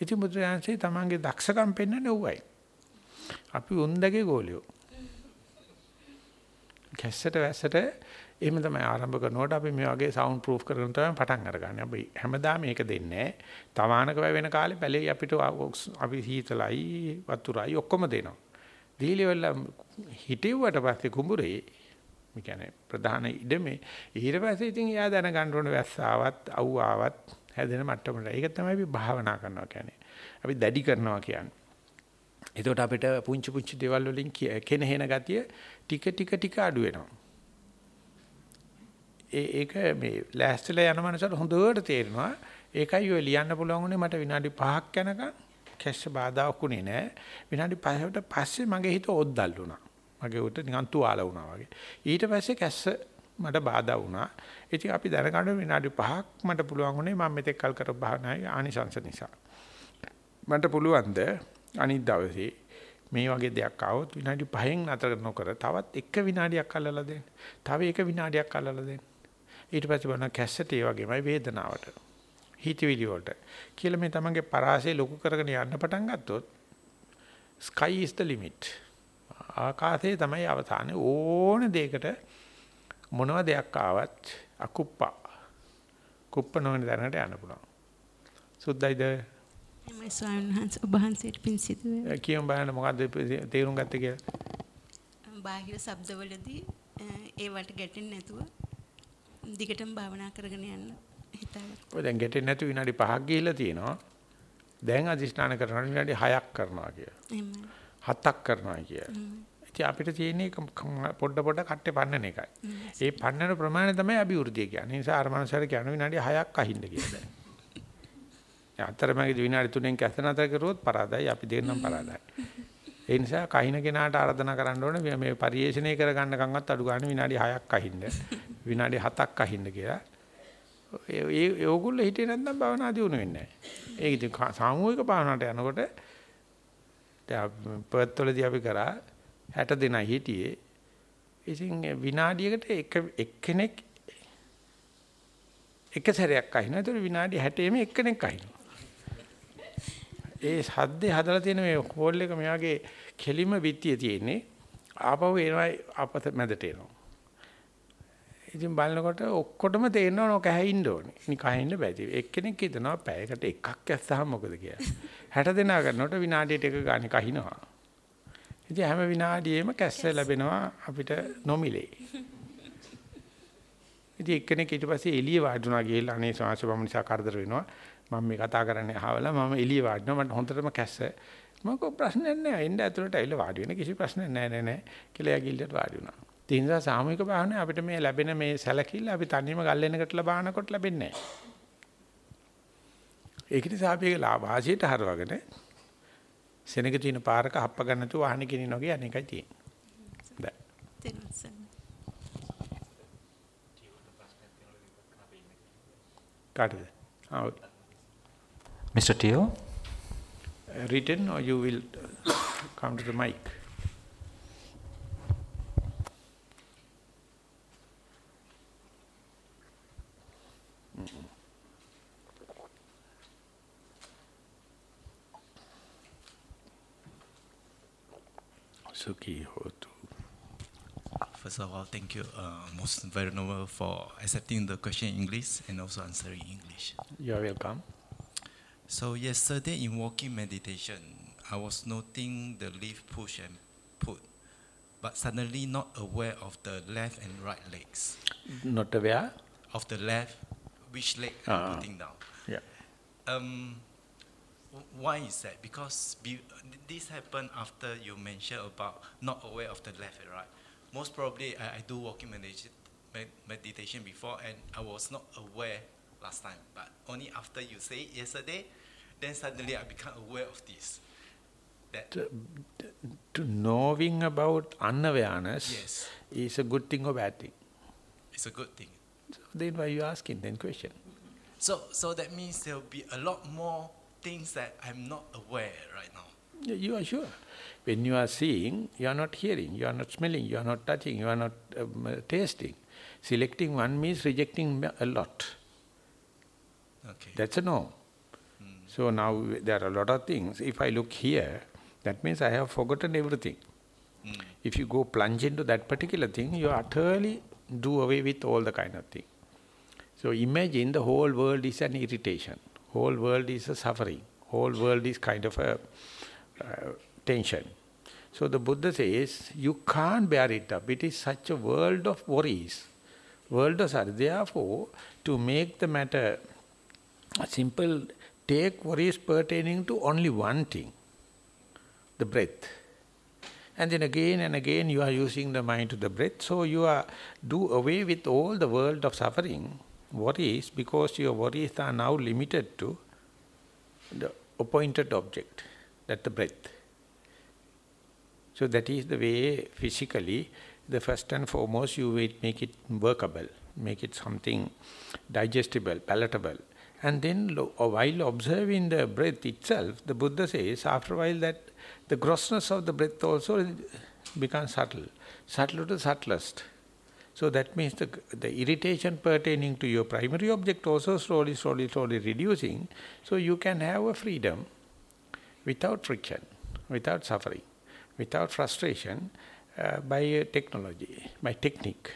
ඉතින් මුද්‍රයන්සේ Tamange දක්ෂකම් පෙන්වන්නේ උවයි. අපි උන්දගේ ගෝලියෝ. කැස්සට වැස්සට එහෙම තමයි ආරම්භ කරනකොට අපි මේ වගේ සවුන්ඩ් ප්‍රූෆ් කරගෙන තමයි පටන් අරගන්නේ. අපි හැමදාම මේක දෙන්නේ නැහැ. තවානක වෙන කාලේ පැලේ අපිට අපි හීතලයි වතුරයි ඔක්කොම දෙනවා. දීලි වෙලා හිටෙව්වට පස්සේ කුඹුරේ මේ කියන්නේ ප්‍රධාන ඉඩමේ ඊට පස්සේ ඉතින් එයා දැනගන්න ඕනේ වැස්සාවත් අවුවාවත් හැදෙන මට්ටමට. ඒක තමයි අපි භාවනා කරනවා කියන්නේ. අපි දැඩි කරනවා කියන්නේ. එතකොට අපිට පුංචි පුංචි දේවල් වලින් කෙනහෙන ගතිය ටික ටික ටික අඩු වෙනවා. ඒ ඒක මේ ලෑස්තිලා යන මනසට හොඳට තේරෙනවා. ඒකයි ඔය ලියන්න පුළුවන් උනේ මට විනාඩි 5ක් යනකම් කැස්ස බාධාක් උනේ නෑ. විනාඩි 5කට පස්සේ මගේ හිත ඔද්දල් වුණා. මගේ උට නිකන් තුවාල වුණා වගේ. ඊට පස්සේ කැස්ස මට බාධා වුණා. ඉතින් අපි දැනගන්න විනාඩි 5ක් මට පුළුවන් උනේ මම මෙතෙක් කල් කරපු භාවනාවේ ආනිසංස නිසා. මට පුළුවන් ද අනිත් දවසේ මේ වගේ දෙයක් ආවොත් විනාඩි 5න් නතර නොකර තවත් එක විනාඩියක් අල්ලලා දෙන්න. තව එක විනාඩියක් අල්ලලා දෙන්න. ඊට පස්සේ බලන කැස්සට ඒ වගේමයි වේදනාවට. හිතවිලි වලට. කියලා මේ තමන්ගේ පරාසය ලොකු කරගෙන යන්න පටන් ගත්තොත් sky is the limit. ආකාශයේ තමයි අවසානේ ඕන දෙයකට මොනව දෙයක් ආවත් අකුප්පා. කුප්ප නොවන දැනකට යන්න පුළුවන්. සුද්දයිද එමයි ස්වාමීන් වහන්සේ ඔබ වහන්සේට පින් සිදුවේ. කියමු බලන්න මොකද්ද තේරුම් ගත්තේ කියලා. බාහිර ශබ්දවලදී ඒවට ගැටෙන්නේ නැතුව දිගටම භාවනා කරගෙන යන්න හිතාගත්තා. ඔය දැන් ගැටෙන්නේ නැතුව විනාඩි 5ක් ගිහිල්ලා තියෙනවා. දැන් අදිස්ථාන කරනවා විනාඩි 6ක් කරනවා කියලා. එහෙමයි. 7ක් කරනවා කියලා. ඉතින් අපිට තියෙන්නේ පොඩ පොඩ කට්ටේ පන්නන එකයි. ඒ පන්නන ප්‍රමාණය තමයි අභිවෘද්ධිය කියන්නේ. ඒ නිසා අර මනුස්සයර කියන විනාඩි 6ක් අහින්න කියලා. අතරමැදි විනාඩි 3න් කැස්ස නතර කරුවොත් පරාදයි අපි දෙන්නම් පරාදයි. ඒ නිසා කහින කෙනාට ආරාධනා කරන්න ඕනේ මේ පරිේශණය කරගන්න කම්වත් අඩු ගන්න විනාඩි 6ක් අහින්න. විනාඩි 7ක් අහින්න කියලා. ඒ ඒ ඕගොල්ලෝ හිටියේ නැත්නම් භවනා දියුණු වෙන්නේ නැහැ. ඒක ඉතින් සාමූහික භාවනාවට යනකොට දැන් පර්ත් වලදී අපි කරා 60 දෙනා හිටියේ. ඉතින් විනාඩියකට එක එක්කෙනෙක් එක සැරයක් අහිනවා. ඒතර විනාඩි 60ෙම එක්කෙනෙක් අහිනවා. ඒ සද්දේ හදලා තියෙන මේ හෝල් එක මෙයාගේ කෙලිම පිටියේ තියෙන්නේ. ආපහු එනවා අපත මැදට එනවා. ඉතින් බලනකොට ඔක්කොටම තේරෙනවා නෝ කැහින්න ඕනේ. නිකන් කැහින්න බැහැ. එක්කෙනෙක් හිතනවා පැයකට එකක් ඇස්සහම මොකද කියලා. 60 දෙනා කරනකොට විනාඩියට එක ගානේ කහිනවා. ඉතින් හැම විනාඩියෙම කැස්ස ලැබෙනවා අපිට නොමිලේ. ඉතින් එක්කෙනෙක් ඊට පස්සේ එළිය වාඩුණා ගිහලා අනේ සාංශ නිසා කරදර වෙනවා. මම මේ කතා කරන්නේ අහවලා මම එළිය වාඩිනවා මට හොඳටම කැස්ස. මම කෝ ප්‍රශ්නයක් නෑ. එන්න ඇතුළට ඇවිල්ලා වාඩි වෙන කිසි ප්‍රශ්නයක් නෑ නෑ නෑ කියලා ගිල්ලට වාඩි වුණා. ඒ නිසා සාමූහික භාවනාවේ අපිට මේ ලැබෙන මේ සැලකිල්ල අපි තනියම ගල්ලෙනකට ලබානකොට ලැබෙන්නේ නෑ. ඒක නිසා අපි ඒක ලාභාසියට හරවගෙන සෙනග තියෙන පාරක හප්ප ගන්න නැතුව වාහනේ ගෙනිනවා කිය අනේකයි තියෙන්නේ. දැන්. කාටද? ආ Mr. Teo? Uh, written or you will come to the mic? Sukhi Hotu. First of all, thank you, uh, most very noble, for accepting the question in English and also answering in English. You are welcome. So yesterday in walking meditation, I was noting the leaf push and put, but suddenly not aware of the left and right legs. Not aware? Of the left, which leg Ah. I'm putting down. Yeah. Um, wh- why is that? Because be, this happened after you mentioned about not aware of the left and right. Most probably, I, I do walking meditation, med- meditation before, and I was not aware last time. But only after you say it yesterday, then suddenly I become aware of this. That To, to knowing about unawareness yes, is a good thing or bad thing. it's a good thing. So then why you asking then question? So, so that means there will be a lot more things that I'm not aware right now. You are sure. When you are seeing, you are not hearing, you are not smelling, you are not touching, you are not um, uh, tasting. Selecting one means rejecting a lot. Okay. That's a no. Mm. So now there are a lot of things. If I look here, that means I have forgotten everything. Mm. If you go plunge into that particular thing, you utterly do away with all the kind of thing. So imagine the whole world is an irritation. Whole world is a suffering. Whole world is kind of a uh, tension. So the Buddha says, you can't bear it up. It is such a world of worries. World of sorrow. Therefore, to make the matter simple, take worries pertaining to only one thing, the breath. And then again and again you are using the mind to the breath, so you are do away with all the world of suffering, worries, because your worries are now limited to the appointed object, that the breath. So that is the way physically, the first and foremost you make it workable, make it something digestible, palatable. And then uh, while observing the breath itself, the Buddha says after a while that the grossness of the breath also becomes subtle, subtle to subtlest. So that means the, the irritation pertaining to your primary object also slowly, slowly, slowly reducing. So you can have a freedom without friction, without suffering, without frustration uh, by uh, technology, by technique.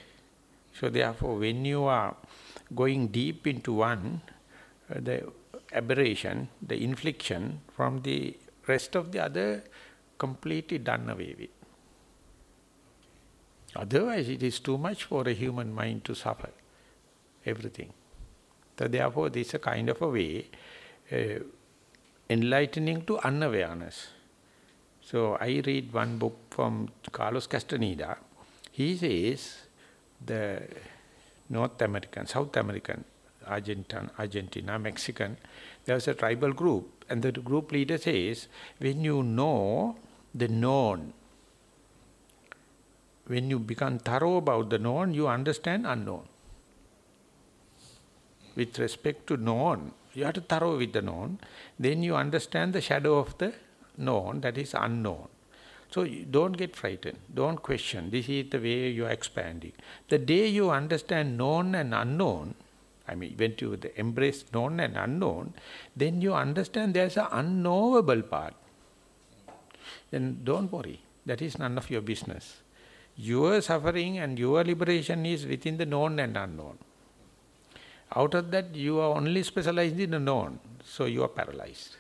So therefore when you are going deep into one, uh, the aberration, the infliction from the rest of the other completely done away with. Otherwise it is too much for a human mind to suffer everything. So therefore this is a kind of a way uh, enlightening to unawareness. So I read one book from Carlos Castaneda. He says the North American, South American, Argentina, Argentina, Mexican, there's a tribal group and the group leader says, when you know the known, when you become thorough about the known, you understand unknown. With respect to known, you have to thorough with the known, then you understand the shadow of the known, that is unknown. So don't get frightened, don't question. This is the way you are expanding. The day you understand known and unknown, I mean, when you embrace known and unknown, then you understand there's an unknowable part. Then don't worry. That is none of your business. Your suffering and your liberation is within the known and unknown. Out of that, you are only specialized in the known, so you are paralyzed.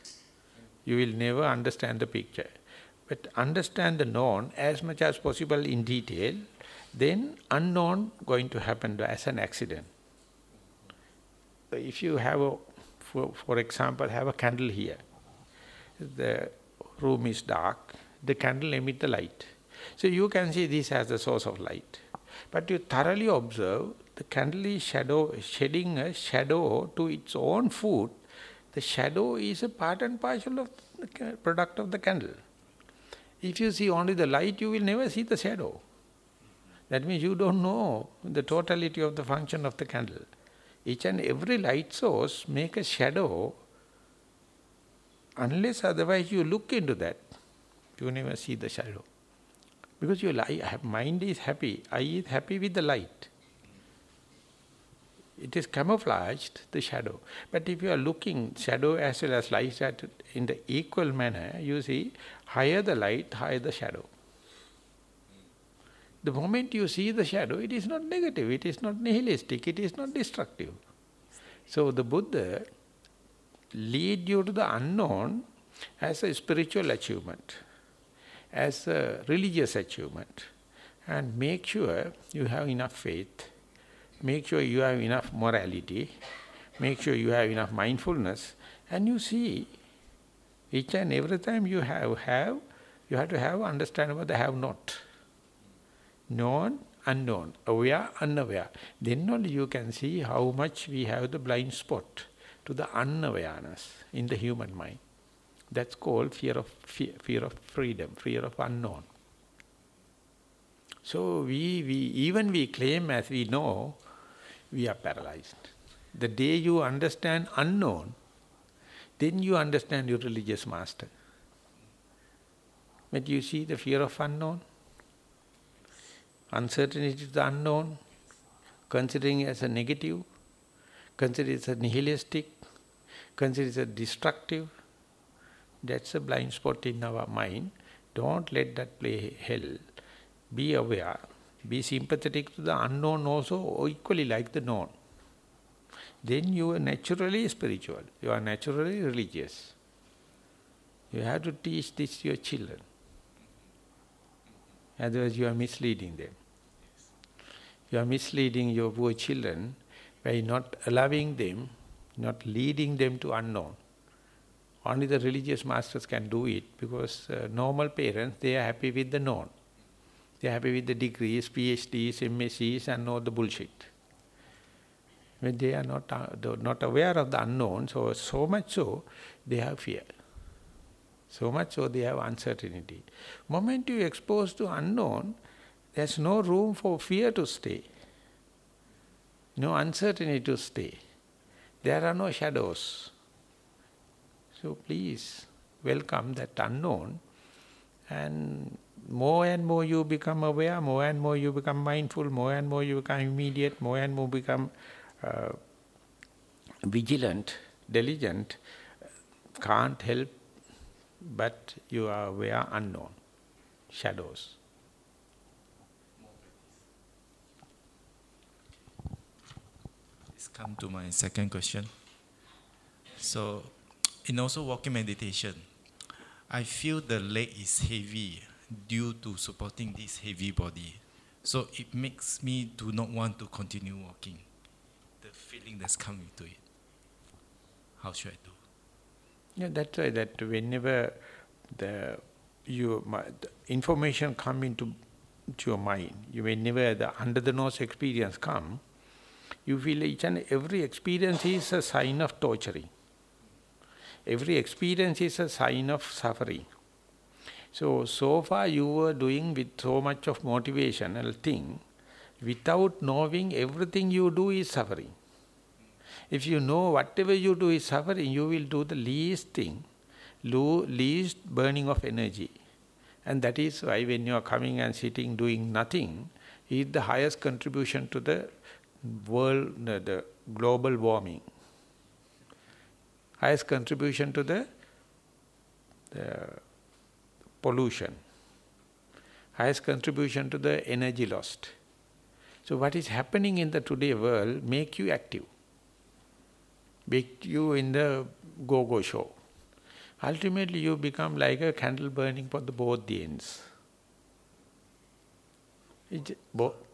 You will never understand the picture. But understand the known as much as possible in detail, then unknown going to happen as an accident. If you have, a, for, for example, have a candle here, the room is dark, the candle emit the light. So you can see this as the source of light. But you thoroughly observe the candle is shadow, shedding a shadow to its own foot. The shadow is a part and parcel of the product of the candle. If you see only the light, you will never see the shadow. That means you don't know the totality of the function of the candle. Each and every light source make a shadow unless otherwise you look into that, you never see the shadow. Because your mind is happy, eye is happy with the light. It is camouflaged, the shadow. But if you are looking shadow as well as light at in the equal manner, you see higher the light, higher the shadow. The moment you see the shadow, it is not negative, it is not nihilistic, it is not destructive. So the Buddha lead you to the unknown as a spiritual achievement, as a religious achievement, and make sure you have enough faith, make sure you have enough morality, make sure you have enough mindfulness, and you see each and every time you have have, you have to have understand about the have not. Known, unknown, aware, unaware. Then only you can see how much we have the blind spot to the unawareness in the human mind. That's called fear of fear, fear of freedom, fear of unknown. So we, we even we claim as we know, we are paralyzed. The day you understand unknown, then you understand your religious master. But you see the fear of unknown, uncertainty to the unknown, considering as a negative, consider it as a nihilistic, consider it as a destructive. That's a blind spot in our mind. Don't let that play hell. Be aware. Be sympathetic to the unknown also equally like the known. Then you are naturally spiritual. You are naturally religious. You have to teach this to your children. Otherwise you are misleading them. You are misleading your poor children by not allowing them, not leading them to unknown. Only the religious masters can do it because uh, normal parents, they are happy with the known. They are happy with the degrees, PhDs, MScs and all the bullshit. When they are not, uh, not aware of the unknown, so, so much so, they have fear. So much so they have uncertainty. Moment you expose to unknown, there's no room for fear to stay. No uncertainty to stay. There are no shadows. So please welcome that unknown and more and more you become aware, more and more you become mindful, more and more you become immediate, more and more become uh, vigilant, diligent, can't help but you are aware unknown, shadows. Let's come to my second question. So, in also walking meditation, I feel the leg is heavy due to supporting this heavy body. So it makes me do not want to continue walking. The feeling that's coming to it. How should I do? Yeah, that's why that whenever the you, information come into to your mind. You whenever the under the nose experience come, you feel each and every experience is a sign of torturing. Every experience is a sign of suffering. So, so far you were doing with so much of motivational thing, without knowing everything you do is suffering. If you know whatever you do is suffering, you will do the least thing, least burning of energy. And that is why when you are coming and sitting doing nothing, is the highest contribution to the world, the, the global warming. Highest contribution to the, the pollution. Highest contribution to the energy lost. So what is happening in the today world make you active. Make you in the go-go show. Ultimately you become like a candle burning for the both the ends. It,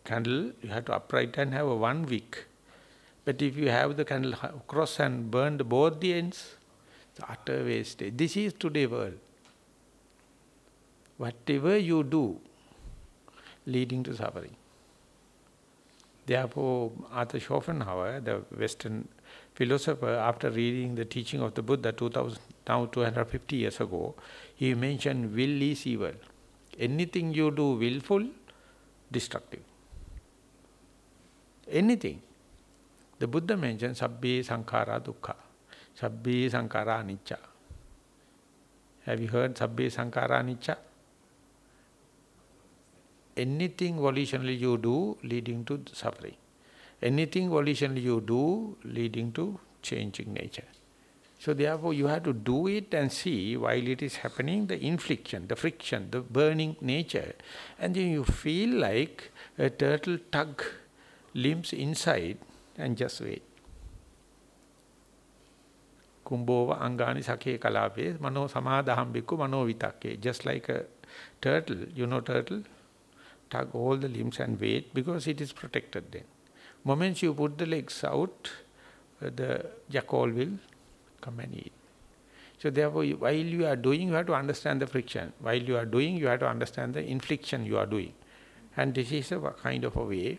candle, you have to upright and have a one wick. But if you have the candle cross and burned both the ends, it's utter wastage. This is today world. Whatever you do, leading to suffering. Therefore, Arthur Schopenhauer, the Western philosopher, after reading the teaching of the Buddha 2000, now 250 years ago, he mentioned will is evil. Anything you do willful, destructive. Anything. The Buddha mentioned sabbe sankhara dukkha, sabbe sankhara anicca. Have you heard sabbe sankhara anicca? anything volitionally you do leading to suffering. Anything volitionally you do leading to changing nature. So therefore you have to do it and see while it is happening, the infliction, the friction, the burning nature. And then you feel like a turtle tug limbs inside and just wait. Kumbhova angani sakhe kalape mano samadaham bhikkhu mano vitakke. Just like a turtle, you know turtle? tug all the limbs and wait because it is protected then. Moments you put the legs out, uh, the jackal will come and eat. So therefore, while you are doing, you have to understand the friction. While you are doing, you have to understand the infliction you are doing. And this is a kind of a way.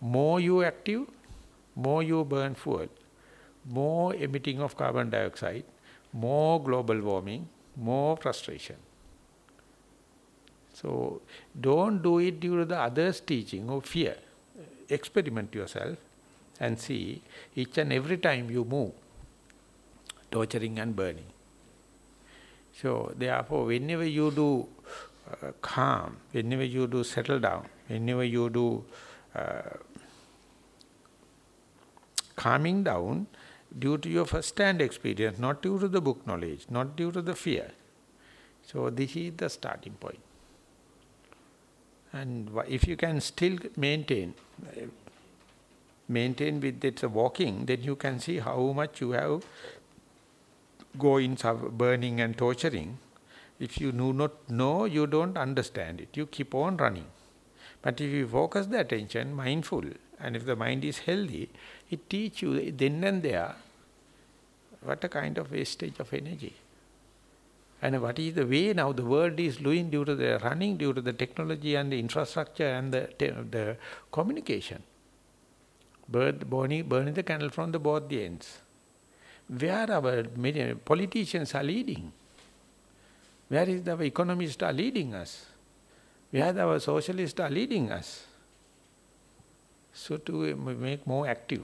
More you active, more you burn fuel, more emitting of carbon dioxide, more global warming, more frustration. So don't do it due to the others' teaching or fear. Experiment yourself and see each and every time you move, torturing and burning. So therefore, whenever you do uh, calm, whenever you do settle down, whenever you do uh, calming down, due to your first-hand experience, not due to the book knowledge, not due to the fear. So this is the starting point. And if you can still maintain, maintain with its a walking, then you can see how much you have go in burning and torturing. If you do not know, you don't understand it. You keep on running. But if you focus the attention, mindful, and if the mind is healthy, it teach you then and there what a kind of wastage of energy. And what is the way now the world is doing due to the running, due to the technology and the infrastructure and the, the communication. Burning, burning the candle from the both the ends. Where our politicians are leading? Where is our economists are leading us? Where our socialists are leading us? So to make more active.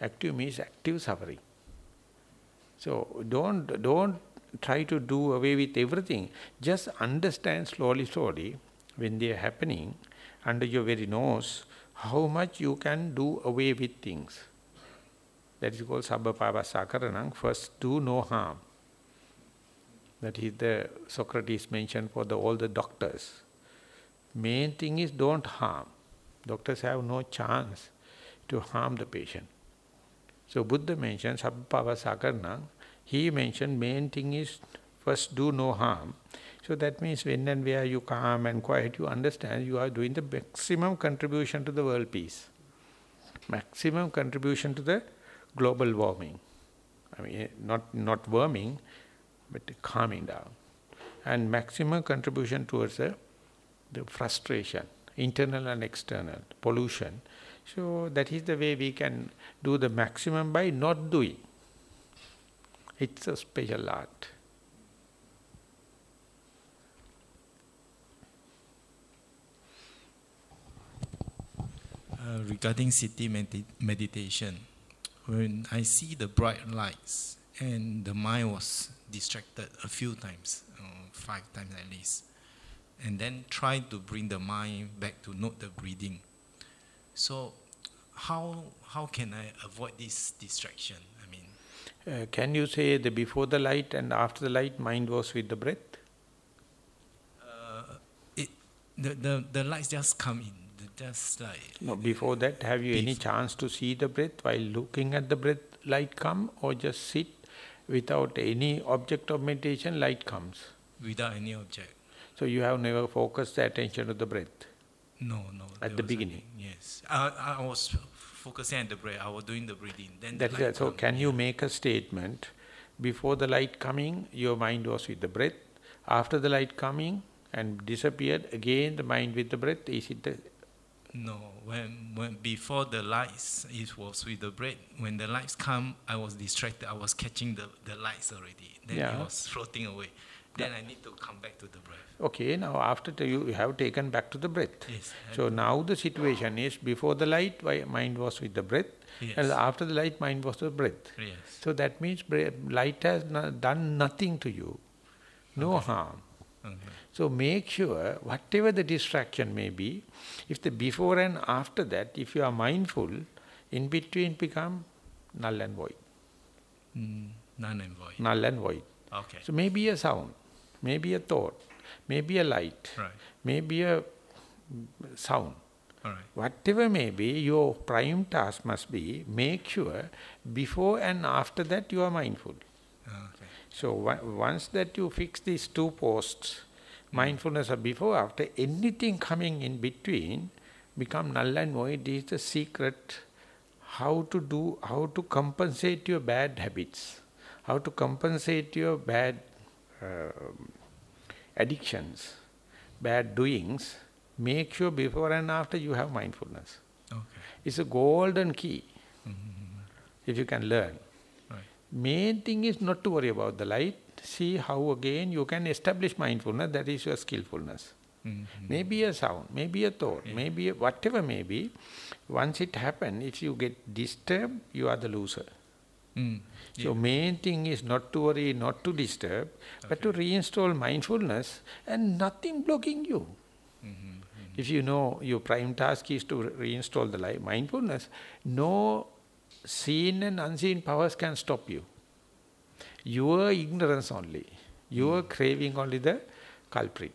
Active means active suffering. So don't don't try to do away with everything. Just understand slowly, slowly, when they are happening, under your very nose, how much you can do away with things. That is called Sabbapava Sakaranam. First, do no harm. That is the Socrates mentioned for the, all the doctors. Main thing is don't harm. Doctors have no chance to harm the patient. So Buddha mentioned Sabbapava Sakaranam. He mentioned main thing is first do no harm. So that means when and where you calm and quiet, you understand you are doing the maximum contribution to the world peace. Maximum contribution to the global warming. I mean, not, not warming, but calming down. and maximum contribution towards the, the frustration, internal and external, pollution. So that is the way we can do the maximum by not doing. It's a special art. Uh, regarding city medit meditation, when I see the bright lights and the mind was distracted a few times, uh, five times at least, and then try to bring the mind back to note the breathing. So, how how can I avoid this distraction? I mean, Uh, can you say the before the light and after the light, mind was with the breath? uh, it the, the the lights just come in, just like No, before that, have you any chance to see the breath while looking at the breath, light come, or just sit without any object of meditation, light comes? without any object. So you have never focused the attention to the breath. No, no. At the beginning? Yes, I, I was focusing on the breath. I was doing the breathing. Then That the is. So can you make a statement, before the light coming, your mind was with the breath, after the light coming and disappeared, again the mind with the breath, is it the, No, when when before the lights, it was with the breath. When the lights come, I was distracted. I was catching the, the lights already. Then Yeah. it was floating away. Then I need to come back to the breath. okay, now after you have taken back to the breath. Yes. So now the situation is, before the light, why- mind was with the breath, yes. and after the light, mind was the breath. yes. So that means light has no, done nothing to you, no Okay. harm. Okay. So make sure, whatever the distraction may be, if the before and after that, if you are mindful, in between become null and void. Mm, none and void. Null and void. Okay. So maybe a sound, maybe a thought, maybe a light, Right. maybe a sound. Right. Whatever may be, your prime task must be, make sure before and after that you are mindful. Okay. So once that you fix these two posts, hmm. mindfulness of before, after, anything coming in between become null and void is the secret how to do, how to compensate your bad habits, how to compensate your bad addictions, bad doings, make sure before and after you have mindfulness. Okay. It's a golden key Mm-hmm. if you can learn. Right. Main thing is not to worry about the light. See how again you can establish mindfulness, that is your skillfulness. Mm-hmm. Maybe a sound, maybe a thought, Yeah. maybe a, whatever may be. Once it happen, if you get disturbed, you are the loser. Mm. So main thing is not to worry, not to disturb, but to reinstall mindfulness and nothing blocking you. Mhm, If you know your prime task is to reinstall the life, mindfulness, no seen and unseen powers can stop you. Your ignorance only, your craving only the culprit.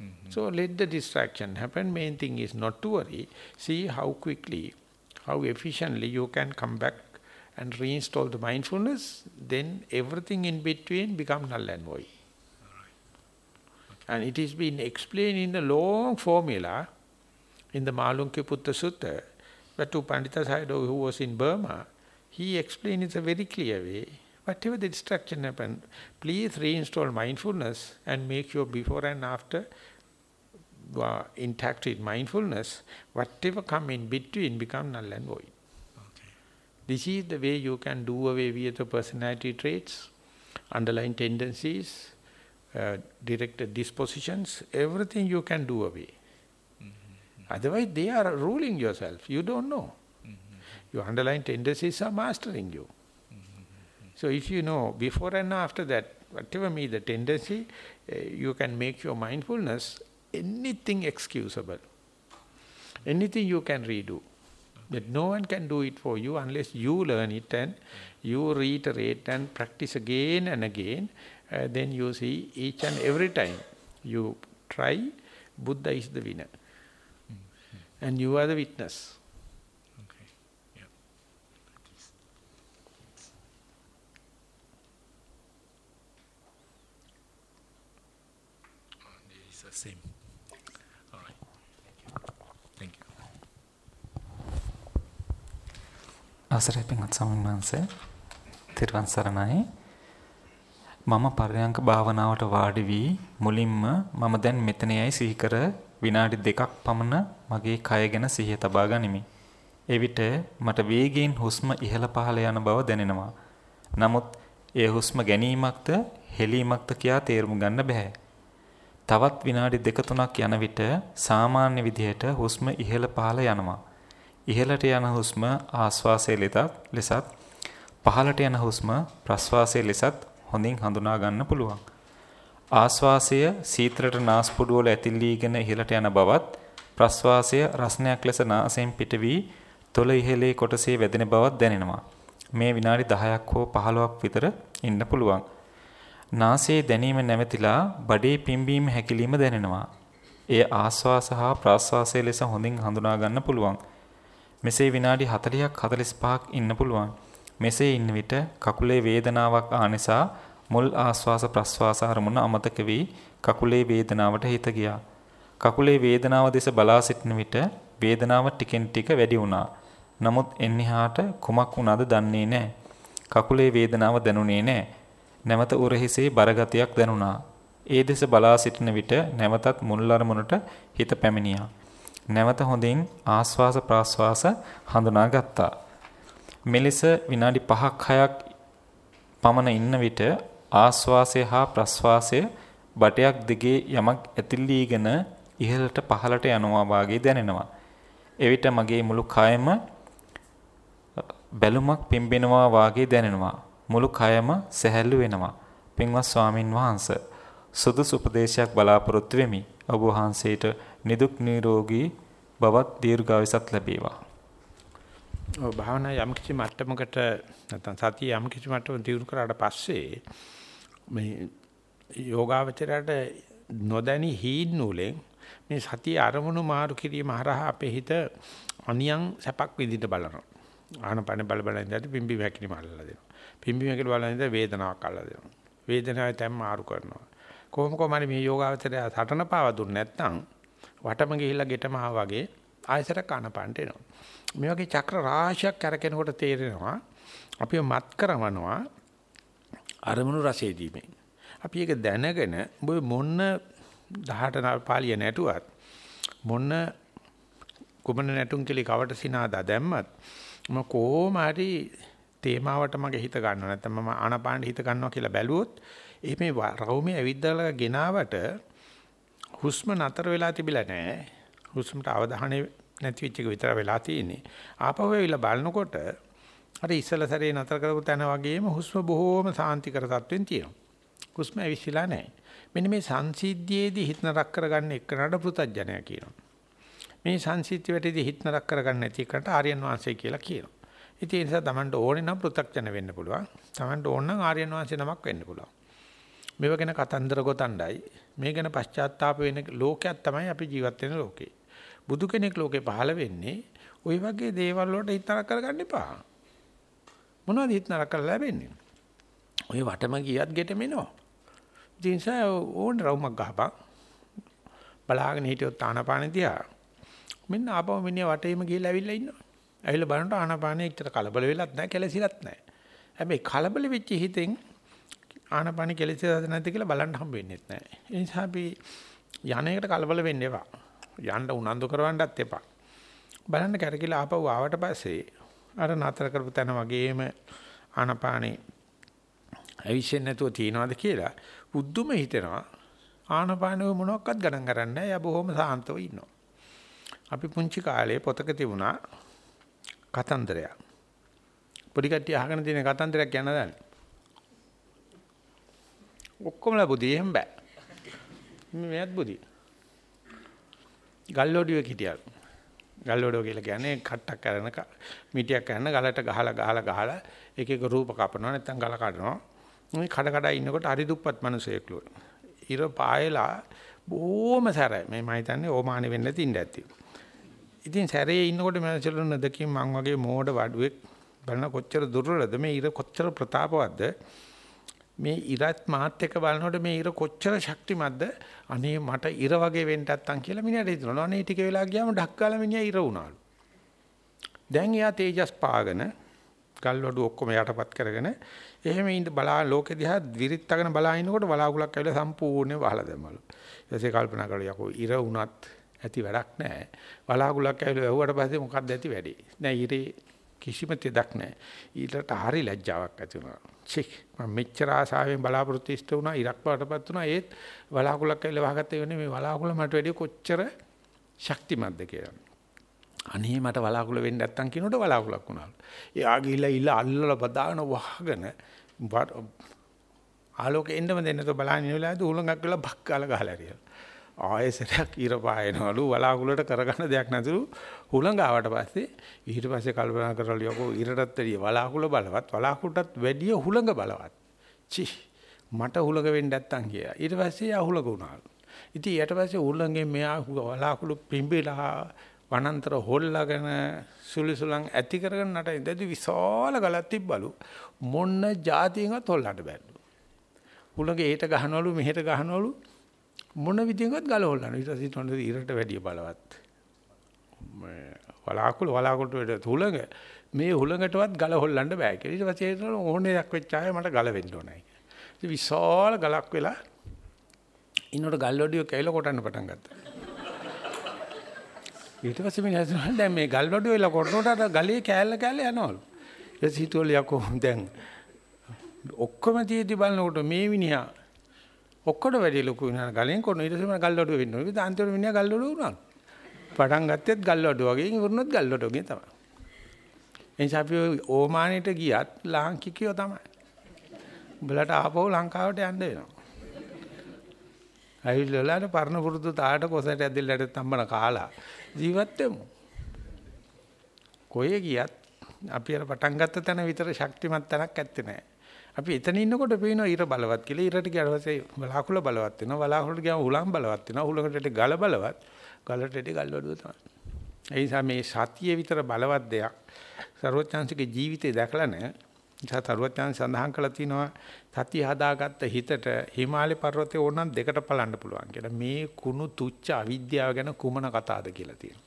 mhm. So let the distraction happen. Main thing is not to worry. See how quickly, how efficiently you can come back and reinstall the mindfulness. Then everything in between become null and void. And it is been explained in a long formula in the Malunke Putta Sutta. But to Pandita Sayadaw, who was in Burma, he explained it a very clear way. Whatever the distraction happen, please reinstall mindfulness and make your before and after are intact with mindfulness. Whatever come in between become null and void. This is the way you can do away with the personality traits, underlying tendencies, uh, directed dispositions, everything you can do away. Otherwise, they are ruling yourself. You don't know. Your underlying tendencies are mastering you. So if you know before and after that, whatever may the tendency, uh, you can make your mindfulness anything excusable. Anything you can redo. But no one can do it for you unless you learn it and you reiterate and practice again and again. Uh, then you see each and every time you try, Buddha is the winner. And you are the witness. අවසරයි පින්වත් ස්වාමීන් වහන්සේ. තිරුවන් සරණයි. මම පර්යංක භාවනාවට වාඩි වී මුලින්ම මම දැන් මෙතනයි සිහි කර විනාඩි දෙකක් පමණ මගේ කය ගැන සිහිය තබා ගනිමි. එවිට මට වේගයෙන් හුස්ම ඉහළ පහළ යන බව දැනෙනවා. නමුත් ඒ හුස්ම ගැනීමක්ද හෙලීමක්ද කියා තේරුම් ගන්න බෑ. තවත් විනාඩි දෙක තුනක් යන විට සාමාන්‍ය විදිහට හුස්ම ඉහළ පහළ යනවා. ඉහළට යන හුස්ම ආශ්වාසයේ ලෙසත් පහළට යන හුස්ම ප්‍රශ්වාසයේ ලෙසත් හොඳින් හඳුනා ගන්න පුළුවන්. ආශ්වාසය සීතලට නාස්පුඩු වල ඇතිලීගෙන ඉහළට යන බවත් ප්‍රශ්වාසය රස්නයක් ලෙස නාසයෙන් පිට වී තොල ඉහළේ කොටසේ වැදෙන බවත් දැනෙනවා. මේ විනාඩි 10ක් හෝ 15ක් විතර ඉන්න පුළුවන්. නාසයේ දැනීම නැවතිලා බඩේ පිම්බීම හැකිලිම දැනෙනවා. එය ආශ්වාස හා ප්‍රාශ්වාසය ලෙස හොඳින් හඳුනා ගන්න පුළුවන්. මෙසේ විනාඩි 40ක් 45ක් ඉන්න පුළුවන්. මෙසේ ඉන්න විට කකුලේ වේදනාවක් ආනිසා මුල් ආශ්වාස ප්‍රශ්වාස අරමුණ අමතක වී කකුලේ වේදනාවට හිත ගියා. කකුලේ වේදනාව දෙස බලා සිටින විට වේදනාව ටිකෙන් ටික වැඩි වුණා. නමුත් එන්නහාට කුමක් වුණාද දන්නේ නැහැ. කකුලේ වේදනාව දැනුනේ නැහැ. නැවත උරහිසේ බරගතියක් දැනුණා. ඒ දෙස බලා සිටින විට නැවතත් මුල් අරමුණට හිත පැමිණියා. නැවත හොඳින් ආස්වාස ප්‍රාස්වාස හඳුනා ගත්තා. මෙලෙස විනාඩි 5ක් 6ක් පමණ ඉන්න විට ආස්වාසය හා ප්‍රස්වාසය බටයක් දිගේ යමක් ඇතිලීගෙන ඉහළට පහළට යනවා වාගේ දැනෙනවා. එවිට මගේ මුළු කයම බැලුමක් පිම්බෙනවා වාගේ දැනෙනවා. මුළු කයම සැහැල්ලු වෙනවා. පින්වත් ස්වාමින් වහන්සේ සුදුසු උපදේශයක් බලාපොරොත්තු වෙමි. ඔබ වහන්සේට නිදුක් නිරෝගී බවත් දීර්ඝායසත් ලැබේවා. ඔව් භාවනා යම් කිසි මට්ටමකට නැත්නම් සතිය යම් කිසි මට්ටමකට දියුණු කරාට පස්සේ මේ යෝගාවචරයට නොදැනි හීන් නූලෙන් මේ සතිය අරමුණු මාරු කිරීම හරහා අපේ හිත අනියම් සැපක් විඳින්න බලනවා. ආනපන බල බල ඉඳලා පිම්බි වැකිලිම අල්ලලා දෙනවා. පිම්බි වැකිලි බලන ඉඳලා වේදනාවක් අල්ලලා දෙනවා. වේදනාවේ තැම් මාරු කරනවා. කොහොම කොහමද මේ යෝගාවචරය සටන පාව දුන්නේ නැත්නම් වටම ගිහිල්ලා ගෙටම ආවා වගේ ආයසර කනපන්ට එනවා. මේ වගේ චක්‍ර රාශියක් කරකිනකොට තේරෙනවා අපිව මත් කරවනවා අරමුණු රසේදීමෙන්. අපි ඒක දැනගෙන ඔබ මොන්න 18 පාළිය නැටුවත් මොන්න කුමන නැටුම් කියලා කවට සිනාදා දැම්මත් මම කොහොම හරි තේමාවට මගේ හිත ගන්නවා නැත්නම් මම ආනපාන හිත ගන්නවා කියලා බැලුවොත් එහෙම රවුමේ ඇවිද්දලා ගෙනාවට හුස්ම නතර වෙලා තිබිලා නැහැ හුස්මට අවධානය නැති වෙච්ච එක විතර වෙලා තියෙන්නේ ආපහු වෙලා බලනකොට අර ඉස්සල සැරේ නතර කරපු තැන වගේම හුස්ම බොහෝම සාන්තිකර තත්වෙන් තියෙනවා හුස්ම ඇවිස්සලා නැහැ මෙන්න මේ සංසිද්ධියේදී හිත නරක කරගන්න එක්කනට පෘතජ්ජනය කියනවා මේ සංසිද්ධිය වැටේදී හිත නරක කරගන්න නැති එකට ආර්යයන් වහන්සේ කියලා කියනවා. ඉතින් ඒ නිසා Tamanට ඕනේ නම් පෘථග්ජන වෙන්න පුළුවන්. Tamanට ඕන නම් ආර්යයන් වහන්සේ නමක් වෙන්න පුළුවන්. මේව ගැන කතන්දර ගොතණ්ඩයි මේ ගැන පශ්චාත්තාප වෙන ලෝකයක් තමයි අපි ජීවත් වෙන ලෝකේ. බුදු කෙනෙක් ලෝකේ පහළ වෙන්නේ ওই වගේ දේවල් වලට හිත නරක කරගන්න එපා. මොනවද හිත නරක කරලා ලැබෙන්නේ? ඔය වටම ගියත් ගෙටම එනවා. ඉතින් ඒ නිසා ඕන රවුමක් ගහපන්. බලාගෙන හිටියොත් ආනපාන දිහා මෙන්න ආපහු මිනිහ වටේම ගිහලා ඇවිල්ලා ඉන්නවා. ඇවිල්ලා බලනකොට ආනාපානෙ එච්චර කලබල වෙලත් නැහැ, කෙලසිලත් නැහැ. හැබැයි කලබල වෙච්ච හිතෙන් ආනාපානෙ කෙලසිලද නැද්ද කියලා බලන්න හම්බ වෙන්නේ නැහැ. ඒ නිසා අපි යන්නේකට කලබල වෙන්න එපා. යන්න උනන්දු කරවන්නත් එපා. බලන්න කරකිලා ආපහු ආවට පස්සේ අර නතර කරපු තැන වගේම ආනාපානෙ ඇවිස්සෙන්නේ නැතුව තියනවාද කියලා බුද්ධුම හිතෙනවා. ආනාපානෙ මොනවත් ගණන් ගන්නෑ. එයා බොහොම සාන්තව ඉන්නවා. අපි පුංචි කාලේ පොතක තිබුණා කතන්දරයක්. පොඩි කට්ටිය අහගෙන තියෙන කතන්දරයක් කියන්න දන්නේ. ඔක්කොමලා බුදි එහෙම බෑ. මෙයත් බුදි. ගල්ලෝඩියෙක් හිටියා. ගල්ලෝඩෝ කියලා කියන්නේ කට්ටක් කරන මිටියක් කරන ගලට ගහලා ගහලා ගහලා එක එක රූප කපනවා නැත්නම් ගල කඩනවා. මේ කඩ කඩ ඉන්නකොට හරි දුප්පත් මිනිසෙක්ලු. ඉර පායලා බොහොම සැරයි. මේ මම හිතන්නේ ඕමානෙ වෙන්න තින්න ඇති. ඉතින් සැරේ ඉන්නකොට මම චලන දෙකකින් මං වගේ මෝඩ වඩුවෙක් බලන කොච්චර දුර්වලද මේ ඉර කොච්චර ප්‍රතාපවත්ද මේ ඉරත් මාත් එක්ක බලනකොට මේ ඉර කොච්චර ශක්තිමත්ද අනේ මට ඉර වගේ වෙන්න නැත්තම් කියලා මිනිහට හිතනවා අනේ ටික වෙලා ගියාම ඩක් ගාලා මිනිහා ඉර වුණාලු දැන් එයා තේජස් පාගන ගල් වඩු ඔක්කොම යටපත් කරගෙන එහෙම ඉඳ බලා ලෝකෙ දිහා විරිත්තගෙන බලා ඉනකොට වලාකුලක් ඇවිල්ලා සම්පූර්ණයෙන් වහලා දැම්මලු. ඊටසේ කල්පනා කරලා යකෝ ඉර වුණත් ඇති වැඩක් නැහැ. වලාකුලක් ඇවිල්ලා වැහුවට පස්සේ මොකක්ද ඇති වැඩේ? නෑ ඉරේ කිසිම තෙදක් නැහැ. ඊටට හරි ලැජ්ජාවක් ඇති වුණා. චික් මම මෙච්චර ආසාවෙන් බලාපොරොත්තු ඉෂ්ට වුණා ඉරක් වටපත් වුණා ඒත් වලාකුලක් ඇවිල්ලා වහගත්ත වෙන්නේ මේ වලාකුල මට වැඩි කොච්චර ශක්තිමත්ද කියලා. අනේ මට වලාකුල වෙන්න නැත්තම් කිනොට වලාකුලක් වුණාලු. එයා ගිහිල්ලා ඉල්ල අල්ලලා බදාගෙන වහගෙන ආලෝකෙ එන්නම දෙන්න તો බලන්න ඉන්න වෙලාවේදී උලඟක් වෙලා බක් කාලා ගහලා හරියලා. ආයෙසරයක් ඉර පායනවලු වලාකුලට කරගන්න දෙයක් නැතුළු හුළඟ ආවට පස්සේ ඊට පස්සේ කල්පනා කරලා යකෝ ඉරටත් වැඩිය වලාකුල බලවත් වලාකුලටත් වැඩිය හුළඟ බලවත්. චි මට හුළඟ වෙන්න නැත්තම් කියලා. ඊට පස්සේ යා හුළඟ වුණාලු. ඉතින් ඊට පස්සේ හුළඟෙන් මෙයා වලාකුළු පිඹිලා වනාන්තර හොල්ලාගෙන සුලිසුලන් ඇති කරගෙන නට ඉඳදී විශාල ගලක් තිබ්බලු. මොන්න જાතියෙන්වත් හොල්ලන්න බැලු හුළඟ ඒට ගහනවලු මෙහෙට ගහනවලු. මොන විදිහකට ගල හොල්ලන ඊට පස්සේ තොණ්ඩ ඉරට වැඩිය බලවත්. මේ වලාකුළු වලාකුළු වලට හුළඟ මේ හුළඟටවත් ගල හොල්ලන්න බෑ කියලා. ඊට පස්සේ ඒතන ඕනේ යක් වෙච්ච ආය මට ගල වෙන්න ඕනයි. ඉතින් විශාල ගලක් වෙලා ඉන්නකොට ගල් වඩිය කැයිල කොටන්න පටන් ගත්තා. ඊට පස්සේ මම හිතුවා දැන් මේ ගල් වඩිය වෙලා කොටනකොට ගලේ කෑල්ල කෑල්ල යනවලු. ඊට හිතුවල යකෝ දැන් ඔක්කොම තියදී බලනකොට මේ මිනිහා ඔක්කොට වැඩි ලොකු වෙනා ගලෙන් කොන ඊට පස්සේ මම ගල්වඩුව වෙන්න ඕනේ. ඉතින් අන්තිමට මිනිහා ගල්වඩුව වුණා. පටන් ගත්තෙත් ගල්වඩුව වගේ ඉවරුනොත් ගල්වඩුව වගේ තමයි. එනිසා අපි ඕමානෙට ගියත් ලාංකිකයෝ තමයි. උඹලට ආපහු ලංකාවට යන්න වෙනවා. ඇවිල්ලාට පරණ පුරුදු තාට කොසට ඇදෙල්ලට තම්බන කාලා ජීවත් වෙමු. කොහේ ගියත් අපි අර පටන් ගත්ත තැන විතර ශක්තිමත් තැනක් ඇත්තේ නැහැ. අපි එතන ඉන්නකොට පේනවා ඊර බලවත් කියලා. ඊරට ගියාට පස්සේ වලාකුළ බලවත් වෙනවා. වලාකුළට ගියාම උලම් බලවත් වෙනවා. උලකට ගල බලවත්. ගලට ගල් වඩුව තමයි. ඒ නිසා මේ සතිය විතර බලවත් දෙයක් සර්වඥාන්සේගේ ජීවිතේ දැකලා නැහැ. නිසා තරුවචාන් සඳහන් කළා තිනවා සතිය හදාගත්ත හිතට හිමාලය පර්වතයේ ඕනනම් දෙකට පලන්න පුළුවන් කියලා. මේ කුණු තුච්ච අවිද්‍යාව ගැන කුමන කතාවද කියලා තියෙනවා.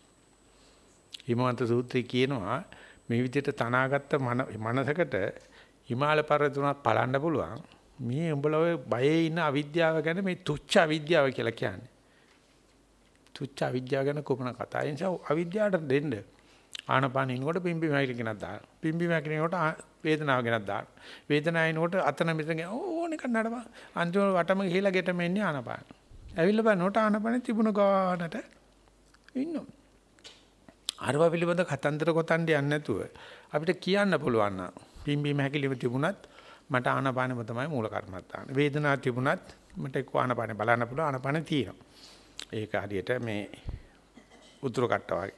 හිමවන්ත සූත්‍රය කියනවා මේ විදිහට තනාගත්ත මනසකට හිමාල පර්වත උනත් පලන්න පුළුවන්. මේ උඹලා ඔය බයේ ඉන්න අවිද්‍යාව ගැන මේ තුච්ච අවිද්‍යාව කියලා කියන්නේ. තුච්ච අවිද්‍යාව ගැන කොපමණ කතා. ඒ නිසා අවිද්‍යාවට දෙන්න. ආනපාන ඉනකොට පිම්බි මැකිලි කෙනක් දාන්න. පිම්බි මැකිලිනකොට වේදනාව කෙනක් දාන්න. වේදනාව එනකොට අතන මෙතන ඕන එක නඩම. අන්තිම වටම ගිහිලා ගෙටම එන්නේ ආනපාන. ඇවිල්ලා බලනකොට ආනපාන තිබුණ ගානට ඉන්නවා. අරව පිළිබඳ කතන්දර කොතන්ඩ යන්නේ නැතුව අපිට කියන්න පුළුවන් නම් පිම්බීම හැකිලිම තිබුණත් මට ආනපානෙම තමයි මූල කර්මත්තාන. වේදනාව තිබුණත් මට එක්ක ආනපානෙ බලන්න පුළුවන් ආනපානෙ තියෙනවා. ඒක හරියට මේ උතුරු කට්ට වගේ.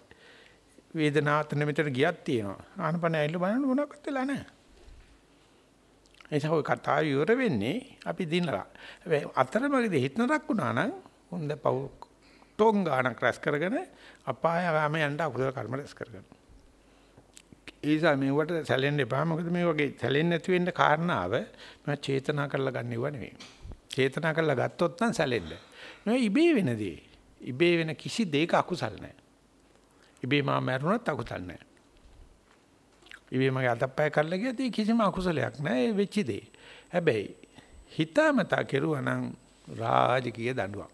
වේදනාව අතන මෙතන ගියක් තියෙනවා. ආනපානෙ ඇවිල්ලා බලන්න මොනවක්වත් වෙලා නැහැ. එතකොට කතාව ඉවර වෙන්නේ අපි දිනලා. හැබැයි අතරමඟදී හිතනක් වුණා නම් හොඳ පව් ටොං ගානක් රැස් කරගෙන අපාය ගාම යන්න අකුසල කර්ම රැස් කරගන්නවා. ඒසා මේවට සැලෙන්න එපා. මොකද මේ වගේ සැලෙන්නේ නැති වෙන්න කාරණාව මම චේතනා කරලා ගන්නව නෙවෙයි. චේතනා කරලා ගත්තොත් නම් සැලෙන්න. මේ ඉබේ වෙන දේ. ඉබේ වෙන කිසි දෙයක අකුසල් නැහැ. ඉබේ මම මරුණත් අකුසල් නැහැ. ඉබේ මගේ අතප්පය කරලා ගියත් කිසිම අකුසලයක් නැහැ. ඒ වෙච්ච දේ. හැබැයි හිතාමතා කෙරුවා නම් රාජකීය දඬුවම්.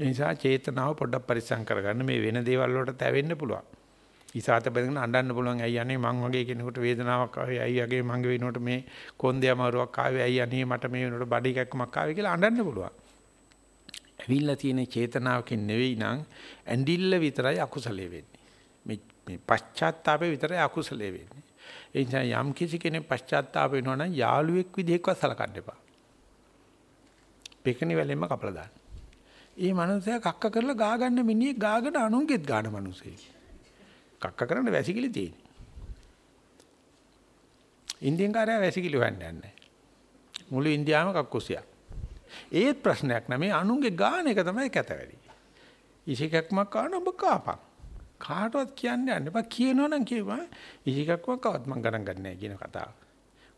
ඒ නිසා චේතනාව පොඩ්ඩක් පරිස්සම් කරගන්න මේ වෙන දේවල් වලට තැවෙන්න පුළුවන්. ඉසాత බඳගෙන අඬන්න පුළුවන් ඇයි අනේ මං වගේ කෙනෙකුට වේදනාවක් ආවේ ඇයි අගේ මංගේ වෙනකොට මේ කොන්දේ අමාරුවක් ආවේ ඇයි අනේ මට මේ වෙනකොට බඩි කැක්කමක් ආවේ කියලා අඬන්න පුළුවන්. ඇවිල්ලා තියෙන චේතනාවකින් නෙවෙයි නං ඇඬිල්ල විතරයි අකුසලයේ වෙන්නේ. මේ මේ පශ්චාත්තාපේ විතරයි අකුසලයේ වෙන්නේ. ඒ නිසා යම් කිසි කෙනෙක් පශ්චාත්තාප වෙනවා නම් යාළුවෙක් විදිහකවත් සලකන්න එපා. පෙකණි වැලෙන්ම කපලා දාන්න. ඒ මනුස්සයා කක්ක කරලා ගා ගන්න මිනිහෙක් ගාගෙන අනුන්ගෙත් ගාන මනුස්සයෙක්. කක්ක කරන්න වැසිකිලි තියෙන්නේ. ඉන්දියන් කාර්යය වැසිකිලි හොයන්න යන්නේ. මුළු ඉන්දියාවම කක්කුසියා. ඒත් ප්‍රශ්නයක් නෑ මේ අනුන්ගේ ගාන එක තමයි කැත වැඩි. ඉසිකක්මක් කාන ඔබ කාපක්. කාටවත් කියන්න යන්න එපා කියනවනම් කියපන් ඉසිකක්මක් කවත් මං ගණන් ගන්නෑ කියන කතාව.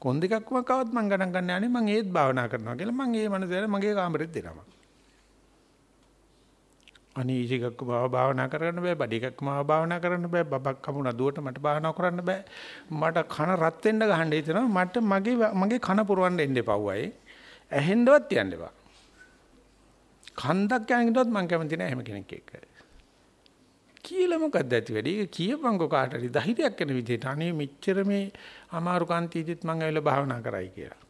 කොන් දෙකක්ම කවත් මං ගණන් ගන්න යන්නේ මං ඒත් භාවනා කරනවා කියලා මං ඒ මනසට මගේ කාමරෙත් දෙනවා. අනීසි එකක්ම භාවනා කරන්න බෑ, බඩ එකක්ම භාවනා කරන්න බෑ, බබක් කමුණ දුවට මට භාවනා කරන්න බෑ. මට කන රත් වෙන්න ගහන්න හිතෙනවා. මට මගේ මගේ කන පුරවන්න එන්න එපව්වයි. ඇහෙන්නවත් යන්න එපා. කන්දක් යනකිටවත් මම කැමති නෑ එහෙම කෙනෙක් එක්ක. කියලා මොකක්ද ඇති වෙන්නේ? ඒක කියපංකො කාට හරි ධෛර්යයක් වෙන විදිහට. අනේ මෙච්චර මේ අමාරු කාන්තියදිත් මම ඇවිල්ලා භාවනා කරයි කියලා.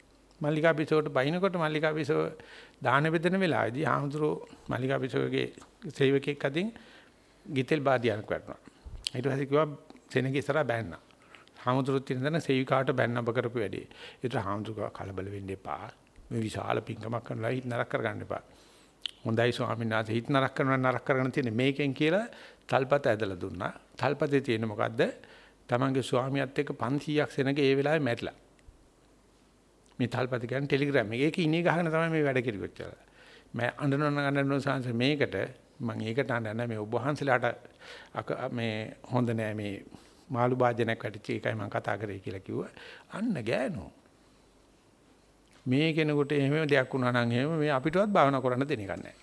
මල්ලිකා බිසෝට බයිනකොට මල්ලිකා බිසෝ දාන බෙදෙන වෙලාවේදී ආමතුරු මල්ලිකා බිසෝගේ සේවකෙක් අතින් ගිතෙල් බාදියක් වටනවා. ඊට පස්සේ කිව්වා සෙනග ඉස්සරහා බෑන්නා. ආමතුරුත් ඉඳන් සේවිකාට බෑන්න ඔබ කරපු වැඩේ. ඊට ආමතුරු කලබල වෙන්න එපා. මේ විශාල පිංකමක් කරනවා හිත නරක කරගන්න එපා. හොඳයි ස්වාමීන් වහන්සේ හිත නරක කරනවා නරක කරගෙන තියෙන මේකෙන් කියලා තල්පත ඇදලා දුන්නා. තල්පතේ තියෙන මොකද්ද? තමන්ගේ ස්වාමියාත් එක්ක 500ක් සෙනග ඒ වෙලාවේ මැරිලා. මේ තල්පත කියන්නේ ටෙලිග්‍රෑම් එක. ඒක ඉනේ ගහගෙන තමයි මේ වැඩ කෙරුවෙච්ච. මම අඬනවන අඬනවන සංස මේකට මම ඒකට අඬන්නේ මේ ඔබ වහන්සේලාට මේ හොඳ නෑ මේ මාළු භාජනයක් වැටිච්ච එකයි මම කතා කරේ කියලා කිව්වා. අන්න ගෑනෝ. මේ කෙනෙකුට එහෙම දෙයක් වුණා නම් එහෙම මේ අපිටවත් භාවනා කරන්න දෙන එකක් නැහැ.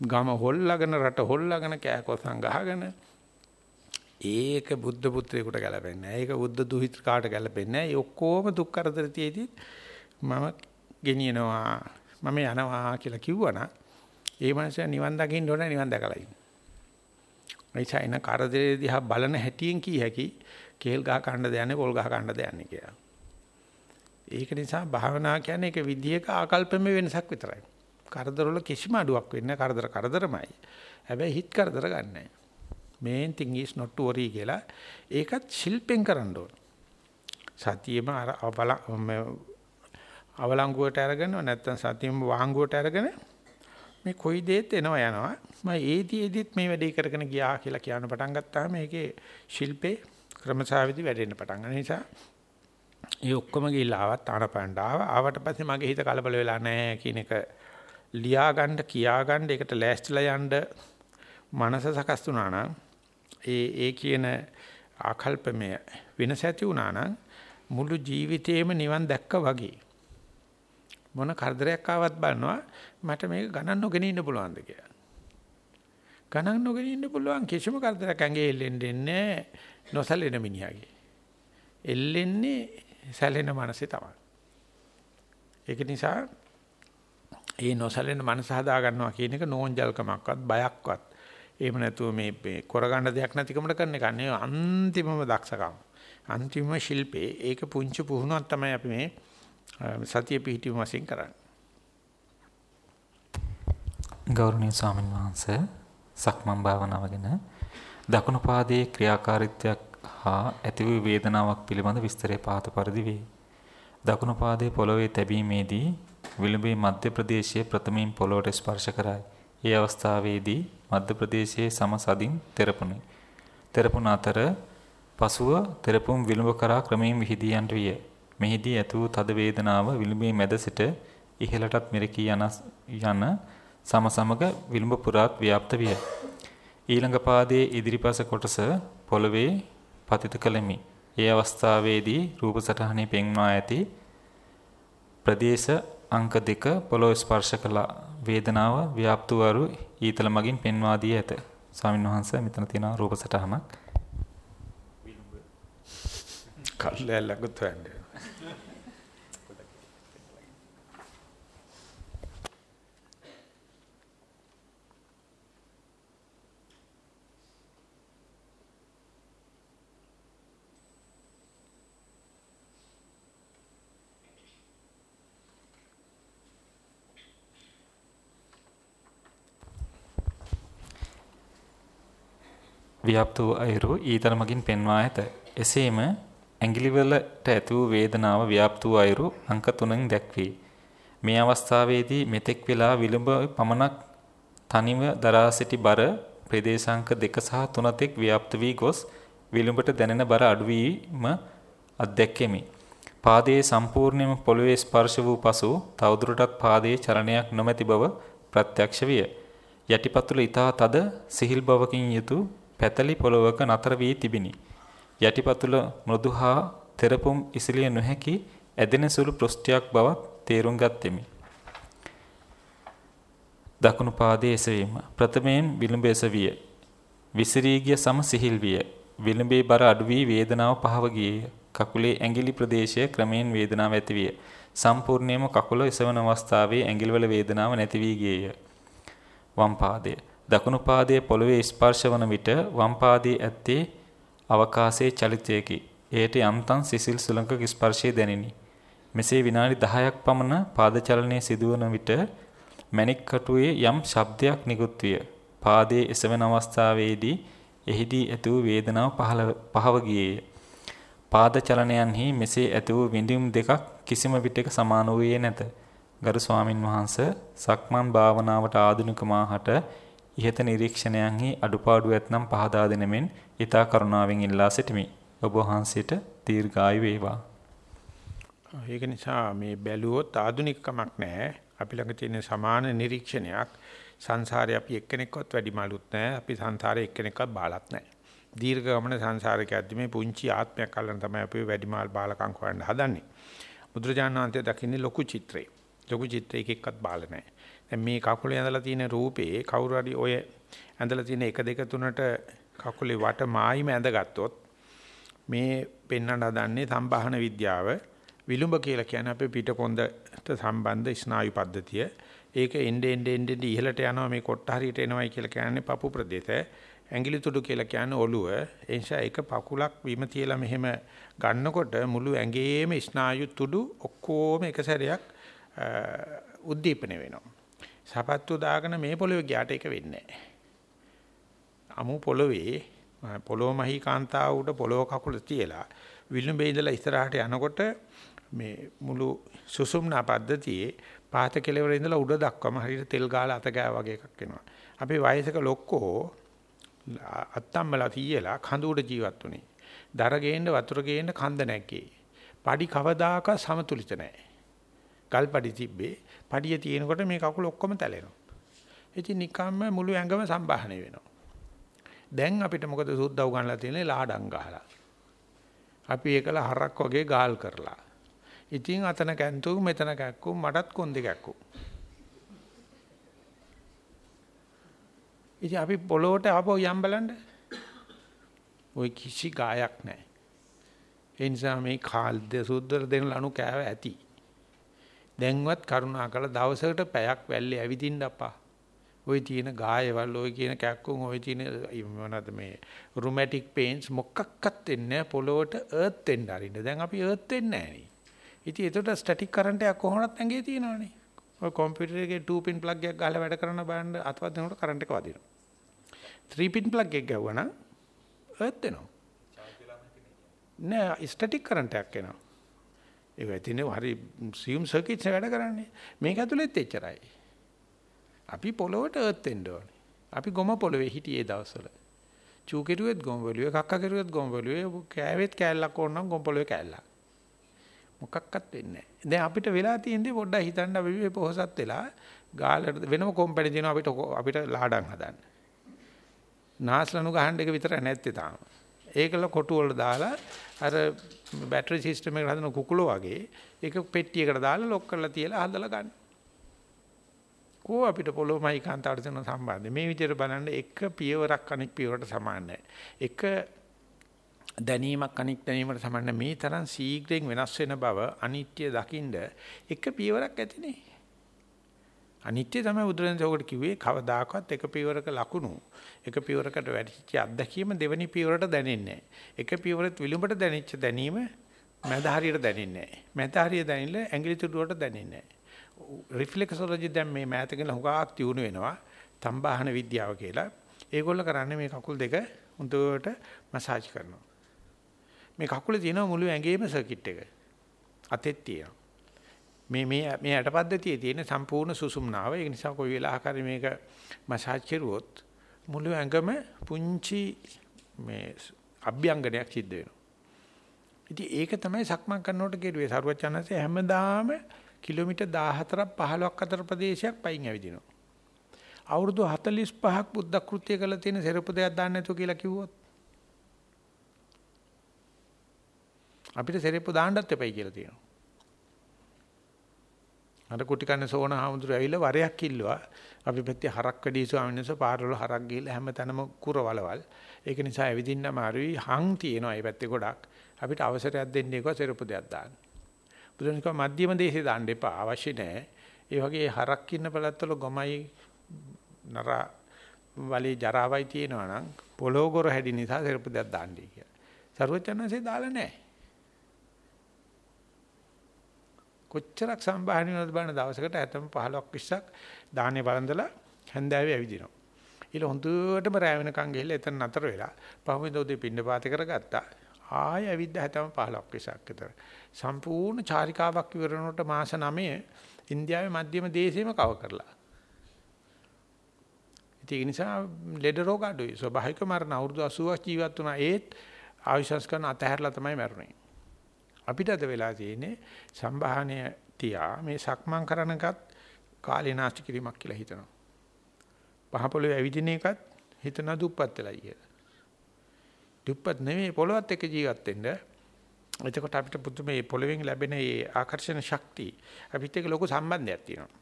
ගම හොල්ලාගෙන රට හොල්ලාගෙන කෑකොසම් ගහගෙන ඒක බුද්ධ පුත්‍රයෙකුට ගැලපෙන්නේ නැහැ. ඒක බුද්ධ දුහිත කාට ගැලපෙන්නේ නැහැ. ඒ ඔක්කොම දුක් කරදර තියේදී මම ගෙනියනවා මම යනවා කියලා කිව්වනම් ඒ මනුස්සයා නිවන් දකින්න ඕන නිවන් දැකලා ඉන්න. ඒ චයින කරදරේ දිහා බලන හැටියෙන් කී හැකි කේල් ගහ කන්න දෙන්නේ පොල් ගහ කන්න දෙන්නේ කියලා. ඒක නිසා භාවනා කියන්නේ ඒක විදියක ආකල්පමය වෙනසක් විතරයි. කරදරවල කිසිම අඩුවක් වෙන්නේ කරදර කරදරමයි. හැබැයි හිත කරදර ගන්නෑ. Main thing is not to worry කියලා ඒකත් ශිල්පෙන් කරන්න ඕන. සතියෙම අර අවලංගුවට අරගෙන නැත්නම් සතියෙම වාංගුවට අරගෙන මේ කොයි දෙයක් එනවා යනවා. මම ඒදි ඒදිත් මේ වැඩේ කරගෙන ගියා කියලා කියන පටන් ගත්තාම මේකේ ශිල්පේ ක්‍රමසාවිදි වැඩෙන්න පටන් ගන්න නිසා ඒ ඔක්කොම ගිහිල්ලා ආවත් ආනපනඩ ආවා. ආවට පස්සේ මගේ හිත කලබල වෙලා නැහැ කියන එක ලියා ගන්න කියා ගන්න ඒකට ලෑස්තිලා යන්න මනස සකස් වුණා නම් ඒ ඒ කියන ආකල්පමය වෙනස ඇති වුණා නම් මුළු ජීවිතේම නිවන් දැක්ක වගේ මොන කරදරයක් ආවත් බලනවා මට මේක ගණන් නොගෙන ඉන්න පුළුවන්ද කියලා. ගණන් නොගෙන ඉන්න පුළුවන් කිසිම කරදරයක් ඇඟේ එල්ලෙන්නේ නොසැලෙන මිනිහාගේ. එල්ලෙන්නේ සැලෙන මනසේ තමයි. ඒක නිසා ඒ නොසැලෙන මනස හදා ගන්නවා කියන එක නෝන්ජල්කමක්වත් බයක්වත් එහෙම නැතුව මේ කරගන්න දෙයක් නැතිකමට කරන එක නේ අන්තිමම දක්ෂකම. අන්තිම ශිල්පේ ඒක පුංචි පුහුණුවක් තමයි අපි මේ සතිය පිහිටීම වශයෙන් කරන්නේ. ගෞරවනීය ස්වාමීන් වහන්සේ සක්මන් භාවනාව ගැන දකුණු පාදයේ ක්‍රියාකාරීත්වයක් හා ඇති වූ වේදනාවක් පිළිබඳ විස්තරය පාත පරිදි වේ. දකුණු පාදයේ පොළවේ තැබීමේදී විලුඹේ මධ්‍ය ප්‍රදේශයේ ප්‍රථමයෙන් පොළොවට ස්පර්ශ කරයි. ඒ අවස්ථාවේදී මධ්‍ය ප්‍රදේශයේ සම සදින් තෙරපුණි. තෙරපුණ අතර පසුව තෙරපුම් විලුඹ කරා ක්‍රමයෙන් විහිදී යන්ට විය. මෙහිදී ඇති වූ තද වේදනාව විලුඹේ මැද සිට ඉහළටත් මෙරකී යන යන සම සමග විලුඹ පුරාත් ව්‍යාප්ත විය. ඊළඟ පාදයේ ඉදිරිපස කොටස පොළවේ පතිත කළෙමි. ඒ අවස්ථාවේදී රූප සටහනේ පෙන්වා ඇති ප්‍රදේශ අංක දෙක පොළොව ස්පර්ශ කළ වේදනාව ව්‍යාප්තුවරු ඊතල මගින් පෙන්වා දී ඇත. ස්වාමීන් වහන්සේ මෙතන තියෙන රූප සටහනක්. කල්ලැලකුත් වෙන්නේ. ව්‍යාප්ත වූ අයුරු ඊතර මගින් පෙන්වා ඇත. එසේම ඇඟිලිවලට ඇති වූ වේදනාව ව්‍යාප්ත වූ අයුරු අංක 3න් දැක්වේ. මේ අවස්ථාවේදී මෙතෙක් වෙලා විලුඹ පමණක් තනිව දරා සිටි බර ප්‍රදේශාංක 2 සහ 3 තෙක් ව්‍යාප්ත වී ගොස් විලුඹට දැනෙන බර අඩු වීම අත්දැක්කෙමි. පාදයේ සම්පූර්ණයෙන්ම පොළවේ ස්පර්ශ වූ පසු තවදුරටත් පාදයේ චලනයක් නොමැති බව ප්‍රත්‍යක්ෂ විය. යටිපතුල ඊතා තද සිහිල් බවකින් යුතු පැතලි පොළවක නතර වී තිබිනි. යටිපතුල මෘදු හා තෙරපුම් ඉසිලිය නොහැකි ඇදෙන සුළු පෘෂ්ඨයක් බවත් තේරුම් ගත්ෙමි. දකුණු පාදයේ එසවීම. ප්‍රථමයෙන් විලුඹ එසවිය. විසිරී ගිය සම සිහිල් විය. විලුඹේ බර අඩු වී වේදනාව පහව ගියේය. කකුලේ ඇඟිලි ප්‍රදේශය ක්‍රමයෙන් වේදනාව ඇති විය. සම්පූර්ණයෙන්ම කකුල එසවන අවස්ථාවේ ඇඟිලිවල වේදනාව නැති වී ගියේය. වම් පාදය. දකුණු පාදයේ පොළවේ ස්පර්ශ වන විට වම් පාදයේ ඇත්තේ අවකාශයේ චලිතයකි. එයට යම්තම් සිසිල් සුළඟක ස්පර්ශය දැනිනි. මෙසේ විනාඩි 10ක් පමණ පාද චලනයේ සිදුවන විට මණික් කටුවේ යම් ශබ්දයක් නිකුත් විය. පාදයේ එසවෙන අවස්ථාවේදී එහිදී ඇති වූ වේදනාව පහව ගියේය. පාද චලනයන්හි මෙසේ ඇති වූ විඳිම් දෙකක් කිසිම විටක සමාන වූයේ නැත. ගරු ස්වාමින් වහන්සේ සක්මන් භාවනාවට ආධුනික මාහට ඉහත නිරීක්ෂණයන්හි අඩුපාඩු ඇතනම් පහදා දෙනමින් ඊතා කරුණාවෙන් ඉල්ලා සිටිමි. ඔබ වහන්සේට දීර්ඝායු වේවා. ඒක නිසා මේ බැලුවොත් ආධුනිකකමක් නැහැ. අපි ළඟ තියෙන සමාන නිරීක්ෂණයක් සංසාරේ අපි එක්කෙනෙක්වත් වැඩිමලුත් නැහැ. අපි සංසාරේ එක්කෙනෙක්වත් බාලත් නැහැ. දීර්ඝ ගමන සංසාරික යද්දි මේ පුංචි ආත්මයක් අල්ලන තමයි අපි වැඩිමාල් බාලකම් හොයන්න හදන්නේ. බුදුරජාණන් වහන්සේ දකින්නේ ලොකු චිත්‍රේ. ලොකු චිත්‍රයක එක්කත් බාල නැහැ. දැන් මේ කකුලේ ඇඳලා තියෙන රූපේ කවුරු හරි ඔය ඇඳලා තියෙන 1 2 3ට කකුලේ වට මායිම ඇඳගත්තොත් මේ පෙන්වන්න හදන්නේ සම්බාහන විද්‍යාව විලුඹ කියලා කියන්නේ අපේ පිටකොන්දට සම්බන්ධ ස්නායු පද්ධතිය. ඒක එnde end end ඉහළට යනවා මේ කොට්ට හරියට එනවයි කියලා කියන්නේ පපු ප්‍රදේශය. ඇඟිලි තුඩු කියලා කියන්නේ ඔළුව. ඒ නිසා එක පකුලක් බිම තියලා මෙහෙම ගන්නකොට මුළු ඇඟේම ස්නායු තුඩු ඔක්කොම එක සැරයක් උද්දීපනය වෙනවා. සපත්තු දාගෙන මේ පොළවේ ගියාට ඒක වෙන්නේ නැහැ. අමු පොළවේ පොළොව මහී කාන්තාව උඩ පොළොව කකුල තියලා විලුඹේ ඉඳලා ඉස්සරහට යනකොට මේ මුළු සුසුම්නා පද්ධතියේ පාත කෙලවර ඉඳලා උඩ දක්වාම හරියට තෙල් ගාලා අත ගෑ වගේ එකක් එනවා. අපේ වයසක ලොක්කෝ අත්තම්මලා තියලා කඳු උඩ ජීවත් වුනේ. දර ගේන්න වතුර ගේන්න කන්ද නැකේ. padi කවදාක සමතුලිත නැහැ. ගල් padi තිබ්බේ. Padiය තියෙනකොට මේ කකුල ඔක්කොම තැලෙනවා. ඉතින් නිකම්ම මුළු ඇඟම සම්බාහනය වෙනවා. දැන් අපිට මොකද සුද්ධව ගන්නලා තියෙන්නේ ලාඩම් ගහලා. අපි ඒකල හරක් වගේ ගාල් කරලා. ඉතින් අතන කැන්තු මෙතන කැක්කු මටත් කොන්දේ කැක්කු. ඉතින් අපි පොළොවට ආපහු යම් බලන්න. ওই කිසි ගායක් නැහැ. ඒ නිසා මේ කාල් දෙසුද්දර දෙන ලනු කෑව ඇති. දැන්වත් කරුණාකර දවසකට පැයක් වැල්ලේ ඇවිදින්න අපා. ওই තියෙන ගායවල ওই කියන කැක්කුම් ওই තියෙන මොනවද මේ රුමැටික් පේන්ස් මොකක්වත් වෙන්නේ පොළොවට අර්ත් වෙන්න අරින්න. දැන් අපි අර්ත් වෙන්නේ නැහැ නේ. ඉතින් ඒකට ස්ටැටික් කරන්ට් එකක් කොහොමවත් ඇඟේ තියෙනවනේ. ඔය කම්පියුටර් එකේ 2 පින් ප්ලග් එකක් ගහලා වැඩ කරන බෑන්ඩ් අතවත් දෙනකොට කරන්ට් එක වදිනවා. 3 පින් ප්ලග් එක ගැව්වා නම් අර්ත් වෙනවා. නෑ ස්ටැටික් කරන්ට් එකක් එනවා. ඒ වෙතිනේ හරි සියුම් සර්කිට්ස් වැඩ කරන්නේ. මේක ඇතුළෙත් එච්චරයි. අපි පොළොවට අර්ත් වෙන්න ඕනේ. අපි ගොම පොළොවේ හිටියේ දවස්වල. චූ කෙරුවෙත් ගොම පොළොවේ, කක්ක කෙරුවෙත් ගොම පොළොවේ, කෑවෙත් කෑල්ලක් ඕන නම් ගොම පොළොවේ කෑල්ලක්. මොකක්වත් වෙන්නේ නැහැ. දැන් අපිට වෙලා තියෙන්නේ පොඩ්ඩක් හිතන්න අපි මේ පොහසත් වෙලා ගාලට වෙනම කොම්පැනි දෙනවා අපිට අපිට ලාඩම් හදන්න. නාස්ලනු ගහන්න එක විතර නැත්තේ තාම. ඒකල කොටු වල දාලා අර බැටරි සිස්ටම් එකට හදන කුකුලෝ වගේ ඒක පෙට්ටියකට දාලා ලොක් කරලා තියලා හදලා ගන්න. කෝ අපිට පොළොමයි කාන්තාවට දෙන සම්බන්ධය. මේ විදිහට බලන්න එක පියවරක් අනෙක් පියවරට සමාන එක දැනීමක් අනික් දැනීමට සමාන මේ තරම් ශීඝ්‍රයෙන් වෙනස් වෙන බව අනිත්‍ය දකින්ද එක පියවරක් ඇතිනේ. අනිත්‍ය තමයි බුදුරජාණන් කිව්වේ කවදාකවත් එක පියවරක ලකුණු එක පියවරකට වැඩිච්ච අත්දැකීම දෙවෙනි පියවරට දැනෙන්නේ නැහැ. එක පියවරත් විලුඹට දැනෙච්ච දැනීම මැද හරියට දැනෙන්නේ නැහැ. මැද හරිය දැනෙන්න ඇඟිලි තුඩුවට දැනෙන්නේ නැහැ. රිෆ්ලෙක්සොලොජි දැන් මේ මෑතකල හුඟක් තියුණු වෙනවා. තම්බාහන විද්‍යාව කියලා. ඒගොල්ලෝ කරන්නේ මේ කකුල් දෙක හොඳට මසාජ් කරනවා. මේ කකුලේ තියෙන මුළු ඇඟේම සර්කිට් එක. අතෙත් තියෙනවා. මේ මේ මේ යටපද්ධතියේ තියෙන සම්පූර්ණ සුසුම්නාව. ඒ නිසා කොයි වෙලාවක හරි මේක මසාජ් කරුවොත් මුළු ඇඟම පුංචි මේ අභ්‍යංගනයක් සිද්ධ වෙනවා. ඉතින් ඒක තමයි සක්මන් කරනකොට කෙරුවේ. සරුවචනන්සේ හැමදාම කිලෝමීටර් 14ක් 15ක් අතර ප්‍රදේශයක් පයින් ඇවිදිනවා. අවුරුදු 45ක් බුද්ධ කෘත්‍ය කළ තියෙන සෙරපු දෙයක් දාන්න නැතුව කියලා කිව්වොත් අපිට සෙරපු දාන්නත් එපයි කියලා තියෙනවා. අර කුටි කන්න සෝන හාමුදුරු ඇවිල්ලා වරයක් කිල්ලුවා. අපි පැත්තේ හරක් වැඩි ස්වාමීන් වහන්සේ පාරවල හරක් ගිහලා හැමතැනම කුරවලවල්. ඒක නිසා ඇවිදින්න අමාරුයි. හං තියෙනවා මේ පැත්තේ ගොඩක්. අපිට අවසරයක් දෙන්නේ කො සෙරපු දෙයක් දාන්න. බුදුන් කිව්වා මධ්‍යම දේශේ දාන්න එපා. අවශ්‍ය නැහැ. ඒ වගේ හරක් ඉන්න පළත්වල ගොමයි නරා වලේ ජරාවයි තියෙනවා නම් පොළොගොර හැදි නිසා සෙරපු දෙයක් දාන්නයි කියලා. සරුවචනන්සේ දාලා නැහැ. කොච්චරක් සම්භාහණය වෙනවද බලන්න දවසකට 70 15ක් 20ක් දාහනේ වළඳලා හැන්දෑවේ ඇවිදිනවා. ඊළ හොඳටම රැ වෙනකන් ගිහලා එතන නතර වෙලා පහුවෙන්ද උදේ පින්න පාත කරගත්තා. ආය ඇවිද්ද 70 15ක් 20ක් විතර. සම්පූර්ණ චාරිකාවක් ඉවර වෙනකොට මාස 9 ඉන්දියාවේ මධ්‍යම දේශෙම කව කරලා. ඒක නිසා ලෙඩ රෝග අඩුයි. ස්වභාවික මරණ අවුරුදු 80ක් ජීවත් වුණා ඒත් ආයුෂස් කරන අතහැරලා තමයි මැරුණේ. අපිට අද වෙලා තියෙන්නේ සම්භාහණය තියා මේ සක්මන් කරනකත් කාලේ නාස්ති කිරීමක් කියලා හිතනවා. පහ පොළවේ ඇවිදින එකත් හිතන දුප්පත් වෙලා කියලා. දුප්පත් නෙමෙයි පොළවත් එක්ක ජීවත් වෙන්න. එතකොට අපිට පුදු මේ පොළවෙන් ලැබෙන මේ ආකර්ෂණ ශක්තිය අපිට ඒක ලොකු සම්බන්ධයක් තියෙනවා.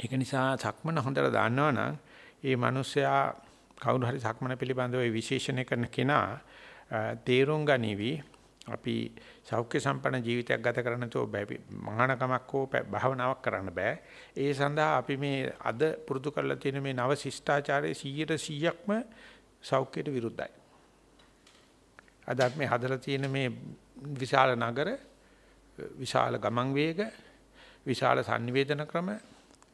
ඒක නිසා සක්මන හොඳට දන්නවනම් ඒ මිනිස්සයා කවුරු හරි සක්මන පිළිබඳව විශේෂණය කරන කෙනා තේරුම් ගනිවි අපි සෞඛ්‍ය සම්පන්න ජීවිතයක් ගත කරන්න තෝ මහානකමක් හෝ භාවනාවක් කරන්න බෑ. ඒ සඳහා අපි මේ අද පුරුදු කරලා තියෙන මේ නව ශිෂ්ටාචාරයේ 100%ක්ම සෞඛ්‍යයට විරුද්ධයි. අද අපි මේ හදලා තියෙන මේ විශාල නගර, විශාල ගමන් වේග, විශාල sannivedana ක්‍රම,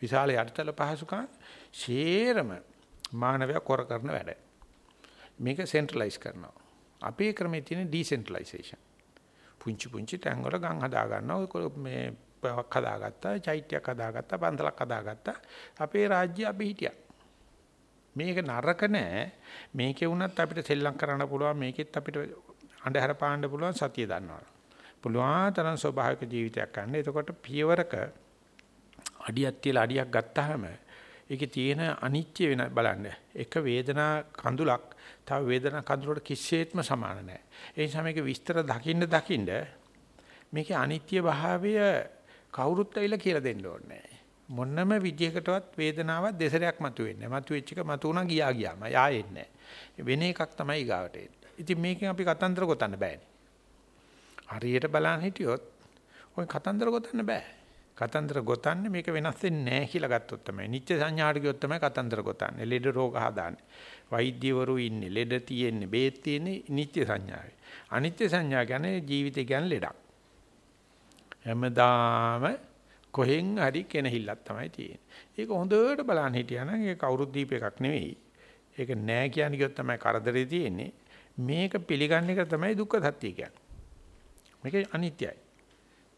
විශාල යටිතල පහසුකම් ෂේරම මානවය කර කරන වැඩ. මේක සෙන්ට්‍රලයිස් කරනවා. අපේ ක්‍රමයේ තියෙන ඩිසෙන්ට්‍රලයිසේෂන්. පුංචි පුංචි තැන් වල ගම් හදා ගන්නවා. ඔය මේ පවක් හදාගත්තා, චෛත්‍යයක් හදාගත්තා, පන්සලක් හදාගත්තා. අපේ රාජ්‍ය අපි හිටියා. මේක නරක නෑ. මේකේ වුණත් අපිට සෙල්ලම් කරන්න පුළුවන්. මේකෙත් අපිට අඳුර පාන්න පුළුවන් සතිය දන්නවා. පුළුවන් තරම් ස්වභාවික ජීවිතයක් ගන්න. එතකොට පියවරක අඩියක් තියලා අඩියක් ගත්තාම ඒකේ තියෙන අනිත්‍ය වෙන බලන්න. එක වේදනා කඳුලක් තව වේදනා කඳුලට කිසිසේත්ම සමාන නැහැ. ඒ නිසා මේක විස්තර දකින්න දකින්න මේකේ අනිත්‍ය භාවය කවුරුත් ඇවිල්ලා කියලා දෙන්න ඕනේ මොනම විදියකටවත් වේදනාවක් දෙසරයක් මතුවෙන්නේ නැහැ. මතුවෙච්ච එක මතුණා ගියා ගියාම ආයෙන්නේ වෙන එකක් තමයි ඊගාවට එන්නේ. ඉතින් මේකෙන් අපි කතන්දර ගොතන්න බෑනේ. හරියට බලන්න හිටියොත් ඔය කතන්දර ගොතන්න බෑ. කතන්දර ගොතන්නේ මේක වෙනස් වෙන්නේ නැහැ කියලා ගත්තොත් තමයි. නිත්‍ය සංඥාට ගියොත් තමයි කතන්දර ගොතන්නේ. ලෙඩ රෝග හදාන්නේ. වෛද්‍යවරු ඉන්නේ, ලෙඩ තියෙන්නේ, බේත් තියෙන්නේ නිත්‍ය සංඥාවේ. අනිත්‍ය සංඥා කියන්නේ ජීවිතය කියන්නේ ලෙඩක්. හැමදාම කොහෙන් හරි කෙනහිල්ලක් තමයි තියෙන්නේ. ඒක හොඳට බලන්න හිටියානම් ඒක කවුරුත් දීප එකක් නෙවෙයි. ඒක නෑ කියන්නේ කිව්වොත් තමයි කරදරේ තියෙන්නේ. මේක පිළිගන්න එක තමයි දුක්ඛ සත්‍ය කියන්නේ. මේක අනිත්‍යයි.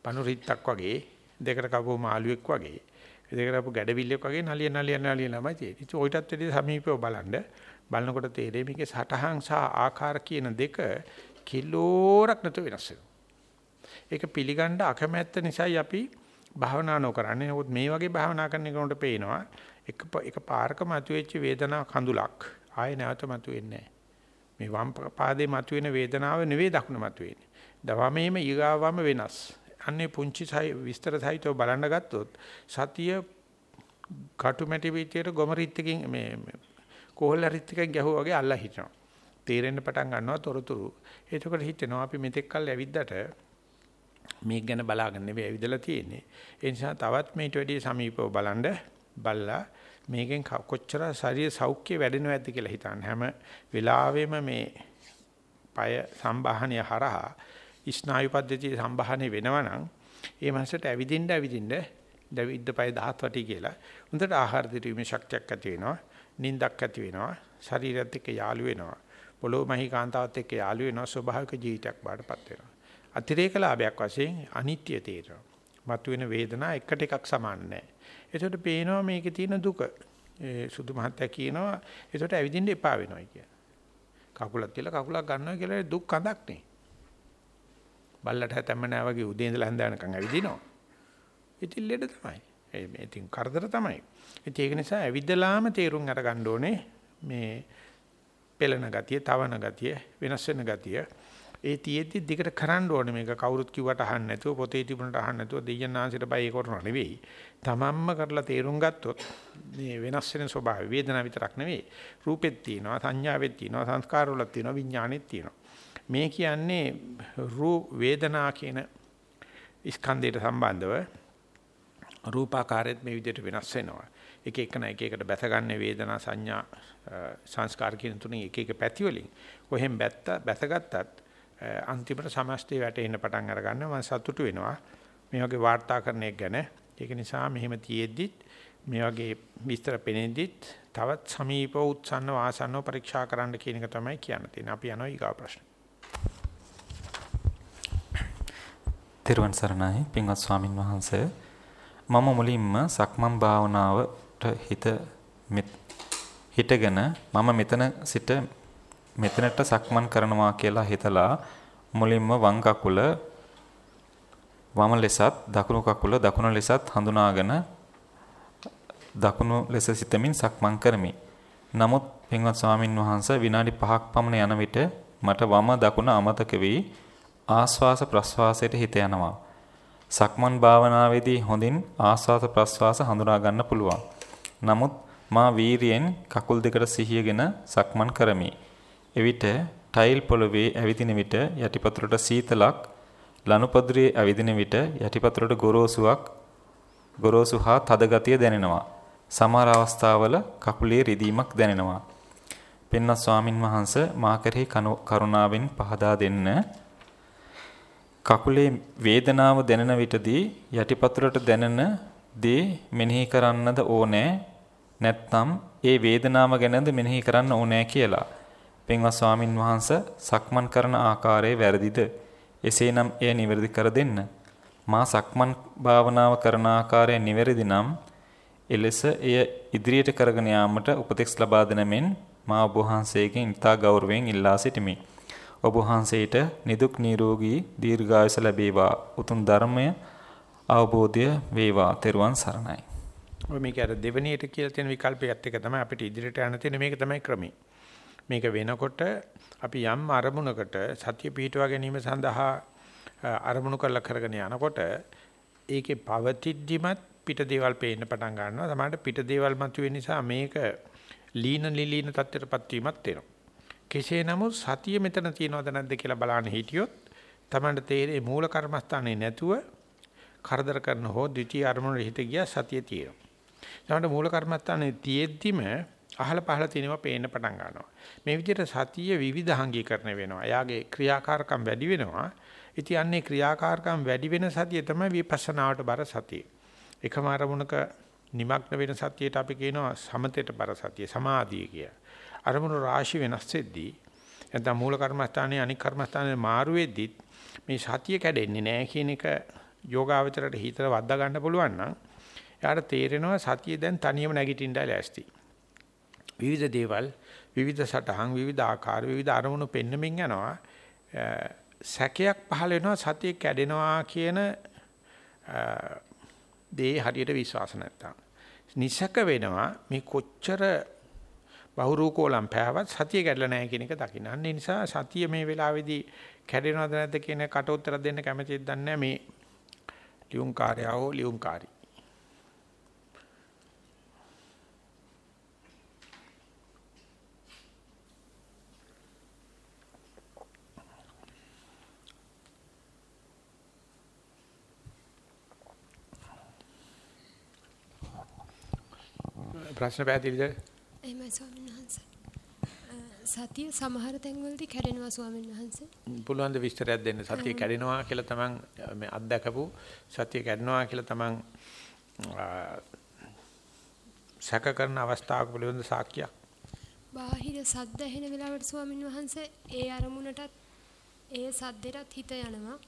පනුරිත්තක් වගේ දෙකට කපුව මාළුවෙක් වගේ දෙකට කපුව ගැඩවිල්ලෙක් වගේ නලිය නලිය නලිය ළමයි තියෙන්නේ. ඉතින් ඔයිටත් වැඩි සමීපව බලන්න බලනකොට තේරෙයි මේකේ සටහන් සහ ආකාර කියන දෙක කිලෝරක් නැතුව වෙනස් වෙනවා. ඒක පිළිගන්න අකමැත්ත නිසායි අපි භාවනා නොකරන්නේ. නමුත් මේ වගේ භාවනා කරන කෙනෙකුට පේනවා එක එක පාරක මතුවෙච්ච වේදනා කඳුලක් ආයෙ නැවත මතුවෙන්නේ මේ වම් පාදේ මතුවෙන වේදනාව නෙවෙයි දකුණ මතුවෙන්නේ. දවමේම ඊගාවම වෙනස්. අන්නේ පුංචි විස්තර සහිතව බලන්න ගත්තොත් සතිය කටුමැටි පිටියට ගොමරිත්තකින් මේ කොහොල්ල රිත්තකින් ගැහුවා වගේ අල්ලා හිටිනවා. තේරෙන්න පටන් ගන්නවා තොරතුරු. එතකොට හිතෙනවා අපි මෙතෙක් කල් ඇවිද්දට මේක ගැන බලාගෙන නෙවෙයි ඇවිදලා තියෙන්නේ. ඒ නිසා තවත් මේට වැඩිය සමීපව බලන්න බල්ලා මේකෙන් කොච්චර ශරීර සෞඛ්‍ය වැඩෙනවද ඇද්ද කියලා හිතන්න. හැම වෙලාවෙම මේ পায় සම්බාහනය හරහා ස්නායු පද්ධතිය සම්බාහනය වෙනවනම් ඒ මනසට ඇවිදින්න ඇවිදින්න දවිද්ද පය දහත් වටි කියලා. හොඳට ආහාර දිරීමේ ශක්තියක් ඇති වෙනවා. නිින්දක් ඇති වෙනවා. ශරීරයත් එක්ක යාළු වෙනවා. පොළොව මහී කාන්තාවත් එක්ක යාළු වෙනවා. ස්වභාවික ජීවිතයක් බාටපත් වෙනවා. අතිරේක ලාභයක් වශයෙන් අනිත්‍ය තේරෙනවා. මතුවෙන වේදනා එකට එකක් සමාන නැහැ. ඒකට පේනවා මේකේ තියෙන දුක. ඒ සුදු මහත්තයා කියනවා ඒකට ඇවිදින්න එපා වෙනවා කියලා. කකුලක් තියලා කකුලක් ගන්නවා කියලා දුක් කඳක් නේ. බල්ලට හැතැම්ම නෑ වගේ උදේ ඉඳලා හැන්ද වෙනකන් ඇවිදිනවා. ඉතින් ලෙඩ තමයි. ඒ ඉතින් කරදර තමයි. ඉතින් ඒක නිසා ඇවිදලාම තීරුම් අරගන්න ඕනේ මේ පෙළෙන ගතිය, තවන ගතිය, වෙනස් වෙන ගතිය. ඒ තියෙද්දි දිගට කරන්න ඕනේ මේක කවුරුත් කිව්වට අහන්න නැතුව පොතේ තිබුණට අහන්න නැතුව දෙයයන් ආංශයට බය කරනවා නෙවෙයි. තමන්ම කරලා තේරුම් ගත්තොත් මේ වෙනස් වෙන ස්වභාවය වේදනාව විතරක් නෙවෙයි. රූපෙත් තියෙනවා, සංඥාවෙත් තියෙනවා, සංස්කාරවලත් තියෙනවා, විඥානෙත් තියෙනවා. මේ කියන්නේ රූප වේදනා කියන ස්කන්ධයට සම්බන්ධව රූපාකාරයත් මේ විදිහට වෙනස් වෙනවා. එක එකන එක එකට බැසගන්නේ වේදනා සංඥා සංස්කාර කියන තුනේ එක එක පැති වලින්. කොහෙන් බැත්ත බැසගත්තත් අන්තිමට සමස්තය වැටෙන්න පටන් අරගන්න මම සතුටු වෙනවා. මේ වගේ වාර්තාකරණයක් ගැන. ඒක නිසා මෙහෙම තියෙද්දිත් මේ වගේ විස්තර පෙනෙද්දිත් තවත් සමීප උත්සන්න වාසන්නව පරීක්ෂා කරන්න කියන එක තමයි කියන්න තියෙන්නේ. අපි යනවා ඊගාව ප්‍රශ්න. තෙරුවන් සරණයි පින්වත් ස්වාමින් වහන්සේ මම මුලින්ම සක්මන් භාවනාව හිත හිටගෙන මම මෙතන සිට මෙතනට සක්මන් කරනවා කියලා හිතලා මුලින්ම වම් කකුල වම ලෙසත් දකුණු කකුල දකුණු ලෙසත් හඳුනාගෙන දකුණු ලෙස සිතමින් සක්මන් කරමි. නමුත් පින්වත් ස්වාමින් වහන්සේ විනාඩි 5ක් පමණ යන විට මට වම දකුණ අමතක වී ආස්වාස ප්‍රස්වාසයට හිත යනවා. සක්මන් භාවනාවේදී හොඳින් ආස්වාස ප්‍රස්වාස හඳුනා ගන්න පුළුවන්. නමුත් මා වීරියෙන් කකුල් දෙකට සිහියගෙන සක්මන් කරමි. එවිට ටයිල් පොළවේ ඇවිදින විට යටිපතුලට සීතලක් ලනුපදුරේ ඇවිදින විට යටිපතුලට ගොරෝසුවක් ගොරෝසු හා තද ගතිය දැනෙනවා. සමහර අවස්ථාවල කකුලේ රිදීමක් දැනෙනවා. පින්වත් ස්වාමින් වහන්සේ මා කෙරෙහි කරුණාවෙන් පහදා දෙන්න. කකුලේ වේදනාව දැනෙන විටදී යටිපතුලට දැනෙන දේ මෙනෙහි කරන්නද ඕනේ නැත්නම් ඒ වේදනාව ගැනද මෙනෙහි කරන්න ඕනේ කියලා. පින්වත් ස්වාමින් වහන්සේ සක්මන් කරන ආකාරය වැරදිද? එසේනම් එය නිවැරදි කර දෙන්න. මා සක්මන් භාවනාව කරන ආකාරය නිවැරදි නම් එලෙස එය ඉදිරියට කරගෙන යාමට උපදෙස් ලබා දෙන මෙන් මා ඔබ වහන්සේගෙන් ඉතා ගෞරවයෙන් ඉල්ලා සිටිමි. ඔබ වහන්සේට නිදුක් නිරෝගී දීර්ඝායුෂ ලැබේවා. උතුම් ධර්මය අවබෝධය වේවා. තෙරුවන් සරණයි. ඔය මේක අර දෙවෙනියට කියලා තියෙන විකල්පයත් එක තමයි අපිට ඉදිරියට යන්න තියෙන මේක තමයි ක්‍රමී. මේක වෙනකොට අපි යම් අරමුණකට සතිය පිහිටුවා ගැනීම සඳහා අරමුණු කරලා කරගෙන යනකොට ඒකේ පවතිද්දිමත් පිට දේවල් පේන්න පටන් ගන්නවා. සමහරට පිට දේවල් මතුවෙන නිසා මේක ලීන නිලීන තත්ත්වයටපත් වීමක් වෙනවා. කෙසේ නමුත් සතිය මෙතන තියනවද නැද්ද කියලා බලන්න හිටියොත් තමන්ට තේරෙන්නේ මූල කර්මස්ථානේ නැතුව කරදර කරන හෝ ද්විතීයි අරමුණට හිත ගියා සතිය තියෙනවා. ඊළඟට මූල කර්මස්ථානේ තියෙද්දිම අහල පහල තියෙනවා පේන්න පටන් ගන්නවා. මේ විදිහට සතිය විවිධාංගීකරණය වෙනවා. එයාගේ ක්‍රියාකාරකම් වැඩි වෙනවා. ඉතින් අන්නේ ක්‍රියාකාරකම් වැඩි වෙන සතිය තමයි විපස්සනාවට බර සතිය. එකම අරමුණක නිමග්න වෙන සතියට අපි කියනවා සමතේට බර සතිය සමාධිය කිය. අරමුණු රාශි වෙනස් වෙද්දී නැත්නම් මූල කර්මස්ථානයේ අනික් කර්මස්ථානයේ මාරු වෙද්දී මේ සතිය කැඩෙන්නේ නැහැ කියන එක යෝගාවචරයට හිතට වද්දා ගන්න පුළුවන් නම් එයාට තේරෙනවා සතිය දැන් තනියම නැගිටින්නයි ලෑස්ති. විවිධ දේවල්, විවිධ සටහන්, විවිධ ආකාර, විවිධ අරමුණු පෙන්වමින් යනවා. සැකයක් පහළ වෙනවා සතිය කැඩෙනවා කියන දේ හරියට විශ්වාස නැත්තම්. නිසක වෙනවා මේ කොච්චර බහුරූකෝලම් පෑවත් සතිය කැඩලා නැහැ කියන එක දකින්න. අන්න ඒ නිසා සතිය මේ වෙලාවේදී කැඩෙනවද නැද්ද කියන කට උත්තර දෙන්න කැමතිද දන්නේ මේ ලියුම් කාර්යය හෝ ලියුම්කාරී. ප්‍රශ්න පැහැදිලිද? එහෙමයි ස්වාමීන්. සතිය සමහර තැන්වලදී කැඩෙනවා ස්වාමීන් වහන්සේ. පුළුවන් ද විස්තරයක් දෙන්න. සතිය කැඩෙනවා කියලා තමන් මේ අත්දකපු සතිය කැඩෙනවා කියලා තමන් සැක කරන අවස්ථාවක පිළිබඳ සාක්කියක්. බාහිර සද්ද ඇහෙන වෙලාවට ස්වාමීන් වහන්සේ ඒ අරමුණටත් ඒ සද්දෙටත් හිත යනවා.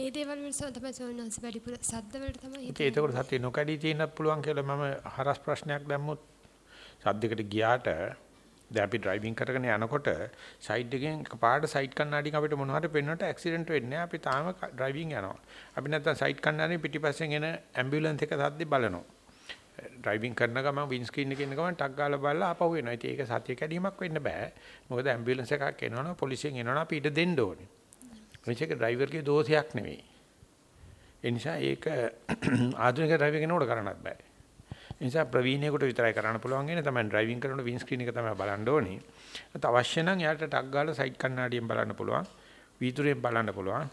ඒ දේවල් වල තමයි සෝනන්ස් වැඩිපුර සද්ද වලට තමයි හිතේ. ඒකෝට සතිය නොකඩී තියෙන්නත් පුළුවන් කියලා මම හරස් ප්‍රශ්නයක් දැම්මොත් සද්දයකට ගියාට දැන් අපි ඩ්‍රයිවිං කරගෙන යනකොට සයිඩ් එකෙන් පාඩ සයිඩ් කණ්ණාඩියෙන් අපිට මොනවා හරි පෙන්වන්නට ඇක්සිඩන්ට් වෙන්නේ අපි තාම ඩ්‍රයිවිං යනවා. අපි නැත්තම් සයිඩ් කණ්ණාඩියෙන් පිටිපස්සෙන් එන ඇම්බියුලන්ස් එක සද්දේ බලනවා. ඩ්‍රයිවිං කරන ගමන් වින් ස්ක්‍රීන් එකේ ඉන්න ගමන් ටක් ගාලා බලලා ආපහු එනවා. ඉතින් ඒක සතිය කැඩීමක් වෙන්න බෑ. මොකද ඇම්බියුලන්ස් එකක් එනවනම් පොලිසියෙන් එනවනම් අපි ඊට දෙන්න ඕනේ. මේක ඩ්‍රයිවර්ගේ දෝෂයක් නෙවෙයි. ඒ නිසා ඒක *clears throat* ආධුනික ඩ්‍රයිවර් කෙනෙකුට කරන්නත් බෑ. නිසා ප්‍රවීණයෙකුට විතරයි කරන්න පුළුවන් ඉන්නේ තමයි ඩ්‍රයිවිං කරනකොට වින් ස්ක්‍රීන් එක තමයි බලන්න ඕනේ. ඒත් අවශ්‍ය නම් එයාට ටක් ගාලා සයිඩ් කන්නඩියෙන් බලන්න පුළුවන්. වීදුරෙන් බලන්න පුළුවන්.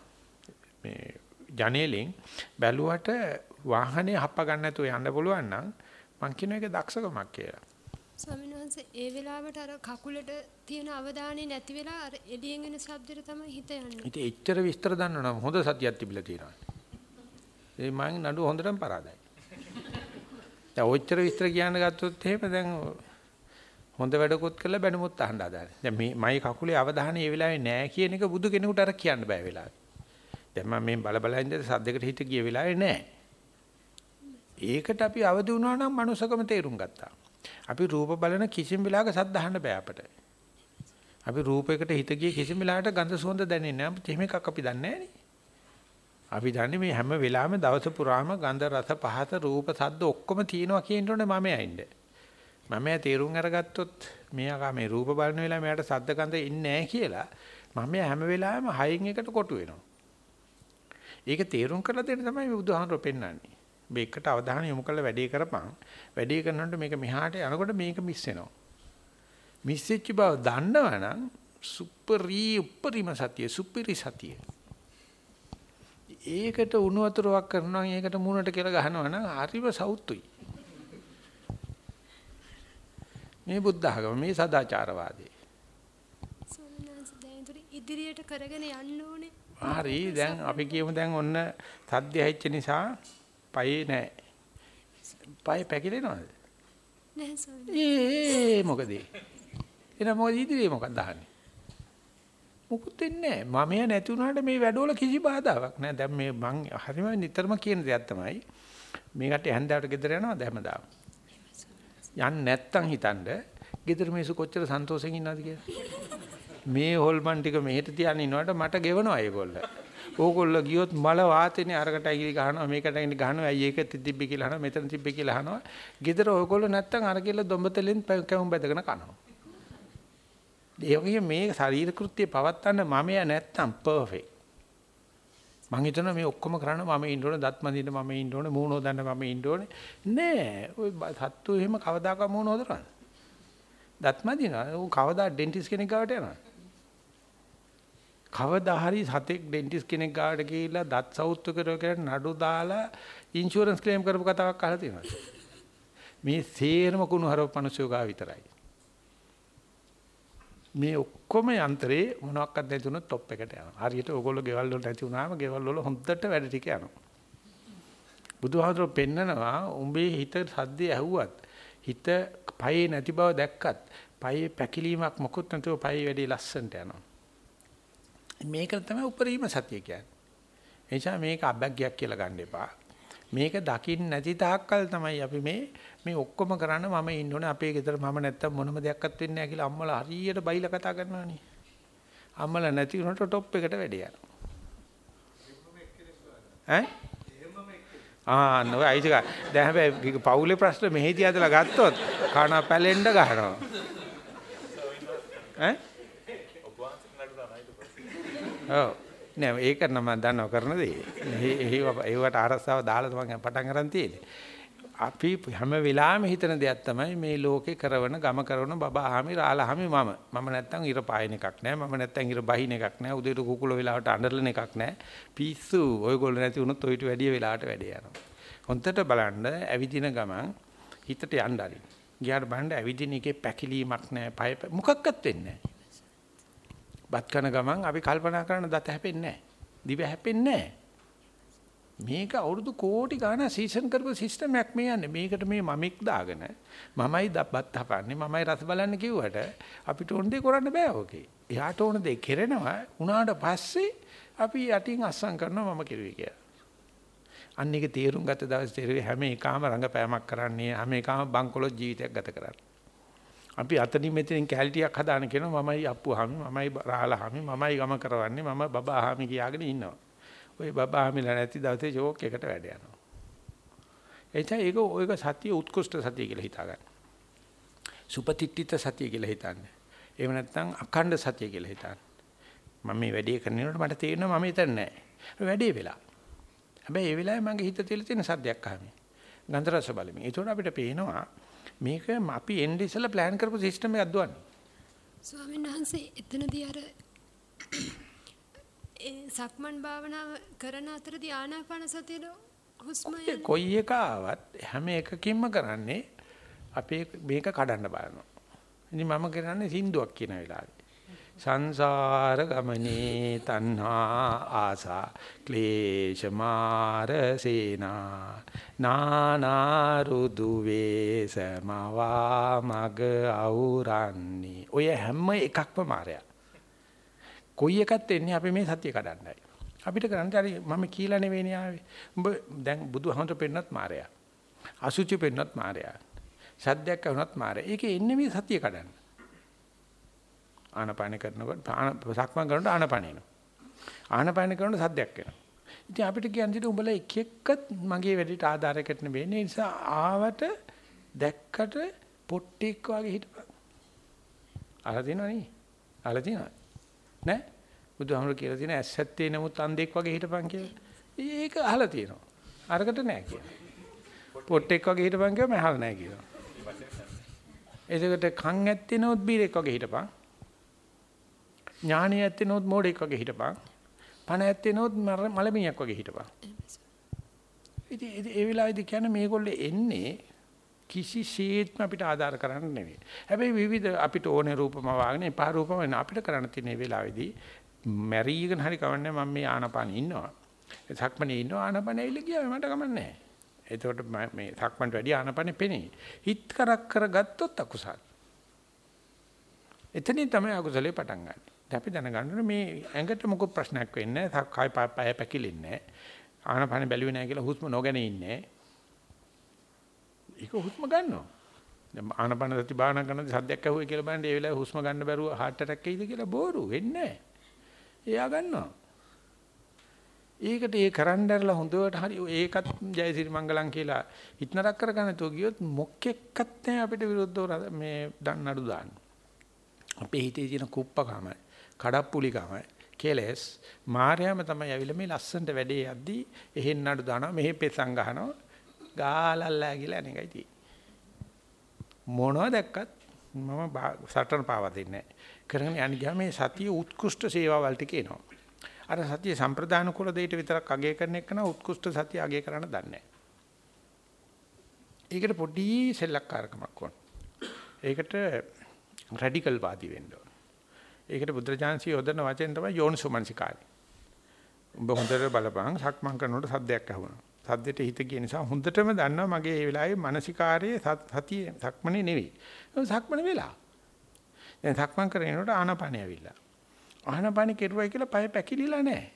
මේ ජනේලෙන් බැලුවට වාහනේ හප්ප ගන්න නැතුව යන්න පුළුවන් නම් මං කියන එක දක්ෂකමක් කියලා. ස්වාමීන් වහන්සේ ඒ වෙලාවට අර කකුලට තියෙන අවධානය නැති වෙලා අර එළියෙන් එන ශබ්දෙට තමයි හිත යන්නේ. ඉතින් එච්චර විස්තර දන්නවනම් හොඳ සතියක් තිබිලා තියෙනවා. ඒ මං නඩුව හොඳටම පරාදයි. දැන් ඔච්චර විස්තර කියන්න ගත්තොත් එහෙම දැන් හොඳ වැඩකුත් කළා බැනුමුත් අහන්න ආදාන. දැන් මේ මයි කකුලේ අවධානය ඒ වෙලාවේ නෑ කියන එක බුදු කෙනෙකුට අර කියන්න බෑ වෙලාවේ. දැන් මම මේ බල බල ඉඳලා සද්දකට හිත ගිය වෙලාවේ නෑ. ඒකට අපි අවදි වුණා නම් මනුස්සකම තේරුම් ගත්තා. අපි රූප බලන කිසිම වෙලාවක සද්ද අහන්න බෑ අපට. අපි රූපයකට හිත ගිය කිසිම වෙලාවකට ගඳ සුවඳ දැනෙන්නේ නැහැ. එහෙම එකක් අපි දන්නේ නැහැ අපි දන්නේ මේ හැම වෙලාවෙම දවස පුරාම ගන්ධ රස පහත රූප සද්ද ඔක්කොම තියෙනවා කියන උනේ මම ඇයින්ද මම තේරුම් අරගත්තොත් මෙයා මේ රූප බලන වෙලාව මෙයාට සද්ද ගඳ ඉන්නේ නැහැ කියලා මම හැම වෙලාවෙම හයින් එකට කොටු වෙනවා. ඒක තේරුම් කරලා දෙන්න තමයි මේ බුදුහාමර පෙන්වන්නේ. මේකට අවධානය යොමු කරලා වැඩේ කරපන්. වැඩේ කරනකොට මේක මෙහාට යනකොට මේක මිස් වෙනවා. මිස් වෙච්ච බව දන්නවනම් සුපරි උපරිම සතිය සුපිරි සතිය. ඒකට උණු වතුරක් කරනවා ඒකට මූණට කියලා ගහනවා නම් හරිම සෞතුයි. මේ බුද්ධ ආගම මේ සදාචාරවාදී. ඉදිරියට කරගෙන යන්න ඕනේ. හරි දැන් අපි කියමු දැන් ඔන්න සද්ද ඇහිච්ච නිසා පයේ නැහැ. පය පැකිලෙනවද? නැහැ ස්වාමීන් ඒ මොකද? එන මොකද ඉදිරියේ මොකක්ද අහන්නේ? මුකුත් වෙන්නේ නැහැ. මමයා නැති වුණාට මේ වැඩවල කිසි බාධාවක් නැහැ. දැන් මේ මං හරිම නිතරම කියන දෙයක් තමයි මේකට හැන්දෑවට ගෙදර යනවාද හැමදාම. යන්නේ නැත්තම් හිතන්න ගෙදර මිනිස්සු කොච්චර සන්තෝෂෙන් ඉන්නවද කියලා. මේ හොල්මන් ටික මෙහෙට තියන්න ඉන්නවට මට ගෙවනවා ඒගොල්ලෝ. ඕගොල්ලෝ ගියොත් මල වාතේනේ අරකට ඇගිලි ගහනවා මේකට ඇගිලි ගහනවා ඇයි ඒක තිබ්බි කියලා අහනවා මෙතන තිබ්බි කියලා අහනවා. ගෙදර ඕගොල්ලෝ නැත්තම් අර කියලා දොඹතලෙන් කැවුම් බැදගෙන කනවා. ඒ වගේ මේ ශරීර කෘත්‍ය පවත්තන්න මමයා නැත්තම් පර්ෆෙක්ට්. මං හිතනවා මේ ඔක්කොම කරන්න මම ඉන්න ඕනේ දත් මදින්න මම ඉන්න ඕනේ මූණ හොදන්න මම ඉන්න ඕනේ. නෑ ඔය සත්තු එහෙම කවදාකවත් මූණ හොදරන්නේ දත් මදින ඌ කවදා ඩෙන්ටිස් කෙනෙක් ගාවට යනවා? කවදා හරි සතෙක් ඩෙන්ටිස් කෙනෙක් ගාවට ගිහිල්ලා දත් සෞත්තු කරගෙන නඩු දාලා ඉන්ෂුරන්ස් ක්ලේම් කරපු කතාවක් අහලා තියෙනවා මේ සේරම කුණු හරව මිනිස්සු ගා විතරයි. මේ ඔක්කොම යන්ත්‍රේ මොනවාක්වත් නැති වුණොත් টොප් එකට යනවා. හරියට ඕගොල්ලෝ ගෙවල් වල නැති වුණාම ගෙවල් වල හොඳට වැඩ ටික යනවා. බුදුහාමුදුරුවෝ පෙන්නනවා උඹේ හිත සද්දේ ඇහුවත් හිත පයේ නැති බව දැක්කත් පයේ පැකිලීමක් මොකුත් නැතුව පයේ වැඩි ලස්සනට යනවා. මේක තමයි උපරිම සතිය කියන්නේ. එනිසා මේක අභ්‍යග්යක් කියලා ගන්න එපා. මේක දකින්න නැති තාක්කල් තමයි අපි මේ මේ ඔක්කොම කරන්න මම ඉන්න ඕනේ අපේ ගෙදර මම නැත්තම් මොනම දෙයක්වත් වෙන්නේ නැහැ කියලා අම්මලා හරියට බයිලා කතා කරනවානේ. අම්මලා නැති වුණොත් টොප් එකට වැඩ යනවා. ඈ? ආ නෝ අයිතික දැන් හැබැයි පවුලේ ප්‍රශ්න මෙහෙදි ඇදලා ගත්තොත් කන පැලෙන්න ගහනවා. ඈ? ඔව් නෑ ඒක නම් මම දන්නව කරන දේ. ඒවට අරසාව දාලා තමයි පටන් ගන්න තියෙන්නේ. අපි හැම වෙලාවෙම හිතන දෙයක් තමයි මේ ලෝකේ කරවන ගම කරවන බබාහාමි රාලහාමි මම. මම නැත්තම් ඉර පායන එකක් නෑ. මම නැත්තම් ඉර බහින එකක් නෑ. උදේට කුකුල වෙලාවට අඬලන එකක් නෑ. පිස්සු. ඔයගොල්ලෝ නැති වුණොත් ඔయిత වැඩි වෙලාවට වැඩේ යනවා. හොන්දට බලන්න ඇවිදින ගමන් හිතට යන්න ආරි. ගියාට බලන්න ඇවිදින එකේ පැකිලීමක් නෑ. පය මොකක්වත් වෙන්නේ නෑ. බත් කන ගමන් අපි කල්පනා කරන දත හැපෙන්නේ නැහැ. දිව හැපෙන්නේ නැහැ. මේක අවුරුදු කෝටි ගාණක් සීසන් කරපු සිස්ටම් එකක් මේ යන්නේ. මේකට මේ මමෙක් දාගෙන මමයි බත් හපන්නේ මමයි රස බලන්න කිව්වට අපිට ඕන දේ කරන්න බෑ ඕකේ. එයාට ඕන දේ කෙරෙනවා. උනාට පස්සේ අපි යටින් අස්සම් කරනවා මම කිරුවේ කියලා. අන්න එක තේරුම් ගත්ත දවසේ තේරුවේ හැම එකම රංගපෑමක් කරන්නේ හැම එකම බංකොලොත් ජීවිතයක් ගත කරන්නේ. අපි අතනින් මෙතනින් කැලිටියක් හදාන කියනවා මමයි අප්පුහාමි මමයි රාලහාමි මමයි ගම කරවන්නේ මම බබාහාමි කියාගෙන ඉන්නවා. ওই බබාහාමිලා නැති දවසේ ෂෝක් එකට වැඩ යනවා. එතන ඒක ඔයක සතිය උත්කෘෂ්ඨ සතිය කියලා හිතා ගන්න. සුපතිට්ඨිත සතිය කියලා හිතන්න. එහෙම නැත්නම් අඛණ්ඩ සතිය කියලා හිතන්න. මම මේ වැඩේ කරනකොට මට තේරෙනවා මම එතන නැහැ. වැඩේ වෙලා. හැබැයි ඒ වෙලාවේ මගේ හිත තියලා තියෙන සද්දයක් අහමින්. ගන්ධ රස බලමින්. ඒතකොට අපිට පේනවා මේක අපි එන්නේ ඉස්සලා ප්ලෑන් කරපු සිස්ටම් එකක් දුවන්නේ. ස්වාමීන් වහන්සේ එතනදී අර ඒ සක්මන් භාවනාව කරන අතරදී ආනාපාන සතියද හුස්ම කොයි එක ආවත් හැම එකකින්ම කරන්නේ අපේ මේක කඩන්න බලනවා. ඉතින් මම කරන්නේ සින්දුවක් කියන වෙලාවේ. සංසාර ගමනේ තණ්හා ආසා ක්ලේශ මාර සේනා. නානා රුදු වේසමවා මග අවුරන්නේ. ඔය හැම එකක්ම මාරයා. කොයි එකත් එන්නේ අපි මේ සත්‍ය කඩන්නයි. අපිට කරන්නේ හරි මම කියලා නෙවෙයි ආවේ. උඹ දැන් බුදුහමතු පෙන්නත් මාරයා. අසුචි පෙන්නත් මාරයා. සද්දයක් වුණත් මාරයා. ඒකේ එන්නේ මේ සත්‍ය කඩන්න. ආනපාන කරනකොට සක්මන් කරනකොට ආනපාන එනවා. ආනපාන කරනකොට සද්දයක් එනවා. ඉතින් අපිට කියන්නේ උඹලා එක එක්කත් මගේ වැඩේට ආධාරයකට නෙවෙයි. නිසා ආවට දැක්කට පොට්ටෙක් වගේ හිටපන්. අහලා තියෙනවනේ. අහලා තියෙනවද? නෑ? බුදුහාමුදුරු කියලා තියෙන ඇස්සැත්තේ නමුත් අන්ධෙක් වගේ හිටපන් කියලා. ඒක අහලා තියෙනවා. අරකට නෑ කියලා. පොට්ටෙක් වගේ හිටපන් කියවම අහලා නෑ කියලා. එතකොට කන් ඇත්තේ නමුත් බීරෙක් වගේ හිටපන්. ඥානිය ඇත්තේ නෝත් මෝඩෙක් වගේ හිටපන්. පණ ඇත්තේ නෝත් මලමිණියක් වගේ හිටපන්. ඉතින් ඒ වෙලාවේදී කියන්නේ මේගොල්ලෝ එන්නේ කිසිසේත්ම අපිට ආධාර කරන්න නෙවෙයි. හැබැයි විවිධ අපිට ඕනේ රූපම වාගෙන එපා රූපම වෙන අපිට කරන්න තියෙන වෙලාවේදී මැරීගෙන හරි කවන්නේ මම මේ ආනපාන ඉන්නවා. සක්මනේ ඉන්නවා ආනපාන ඇවිල්ලා ගියා මට කමන්නේ නැහැ. එතකොට මේ සක්මන්ට වැඩි ආනපානේ පෙනේ. හිත කරක් කරගත්තොත් අකුසල්. එතනින් තමයි අකුසලේ පටන් ගන්නේ. අපි දැනගන්න මේ ඇඟට මොකක් ප්‍රශ්නයක් වෙන්නේ නැහැ. කය පය පැකිලෙන්නේ නැහැ. ආනපන බැලුවේ නැහැ කියලා හුස්ම නොගෙන ඉන්නේ. ඒක හුස්ම ගන්නවා. දැන් ආනපන සති භාවනා කරනදී සද්දයක් ඇහුවේ කියලා බලන්න ඒ වෙලාවේ හුස්ම ගන්න බැරුව heart attack එයිද කියලා බෝරු වෙන්නේ නැහැ. එයා ගන්නවා. ඒකට ඒ කරන්ඩර්ලා හොඳට හරි ඒකත් ජයසිරි මංගලම් කියලා හිටනරක් කරගන්න තෝ ගියොත් මොකෙක්වත් නැහැ අපිට විරුද්ධව මේ නඩු දාන්න. අපේ හිතේ තියෙන කුප්පකම කඩප්පුලිකම කෙලස් මායම තමයි ඇවිල්ලා මේ ලස්සනට වැඩේ යද්දී එහෙන් නඩු දානවා මෙහෙ පෙසන් ගහනවා. ගාලල්ලා කියලා අනේකයි තියෙන්නේ. මොනවද දැක්කත් මම සටන පාවා දෙන්නේ කරගෙන යන ගියාම මේ සතිය උත්කෘෂ්ඨ සේවාවල් ටික එනවා. අර සතිය සම්ප්‍රදාන කුල දෙයට විතරක් අගය කරන එක නා උත්කෘෂ්ඨ සතිය අගය කරන්න දන්නේ ඒකට පොඩි සෙල්ලක්කාරකමක් ඕන. ඒකට රැඩිකල් වාදී වෙන්න ඕන. ඒකට බුද්ධජානසී යොදන වචෙන් තමයි යෝනිසෝමනසිකාරය. උඹ හොඳට බලපං සක්මන් කරනකොට සද්දයක් ඇහුණා. සද්දෙට හිත ගිය නිසා හොඳටම දන්නවා මගේ මේ වෙලාවේ මානසිකාරයේ සතිය සක්මනේ නෙවෙයි. සක්මන වෙලා. දැන් සක්මන් කරනකොට ආනපනිය ඇවිල්ලා. ආනපනිය කෙරුවයි කියලා පය පැකිලිලා නැහැ.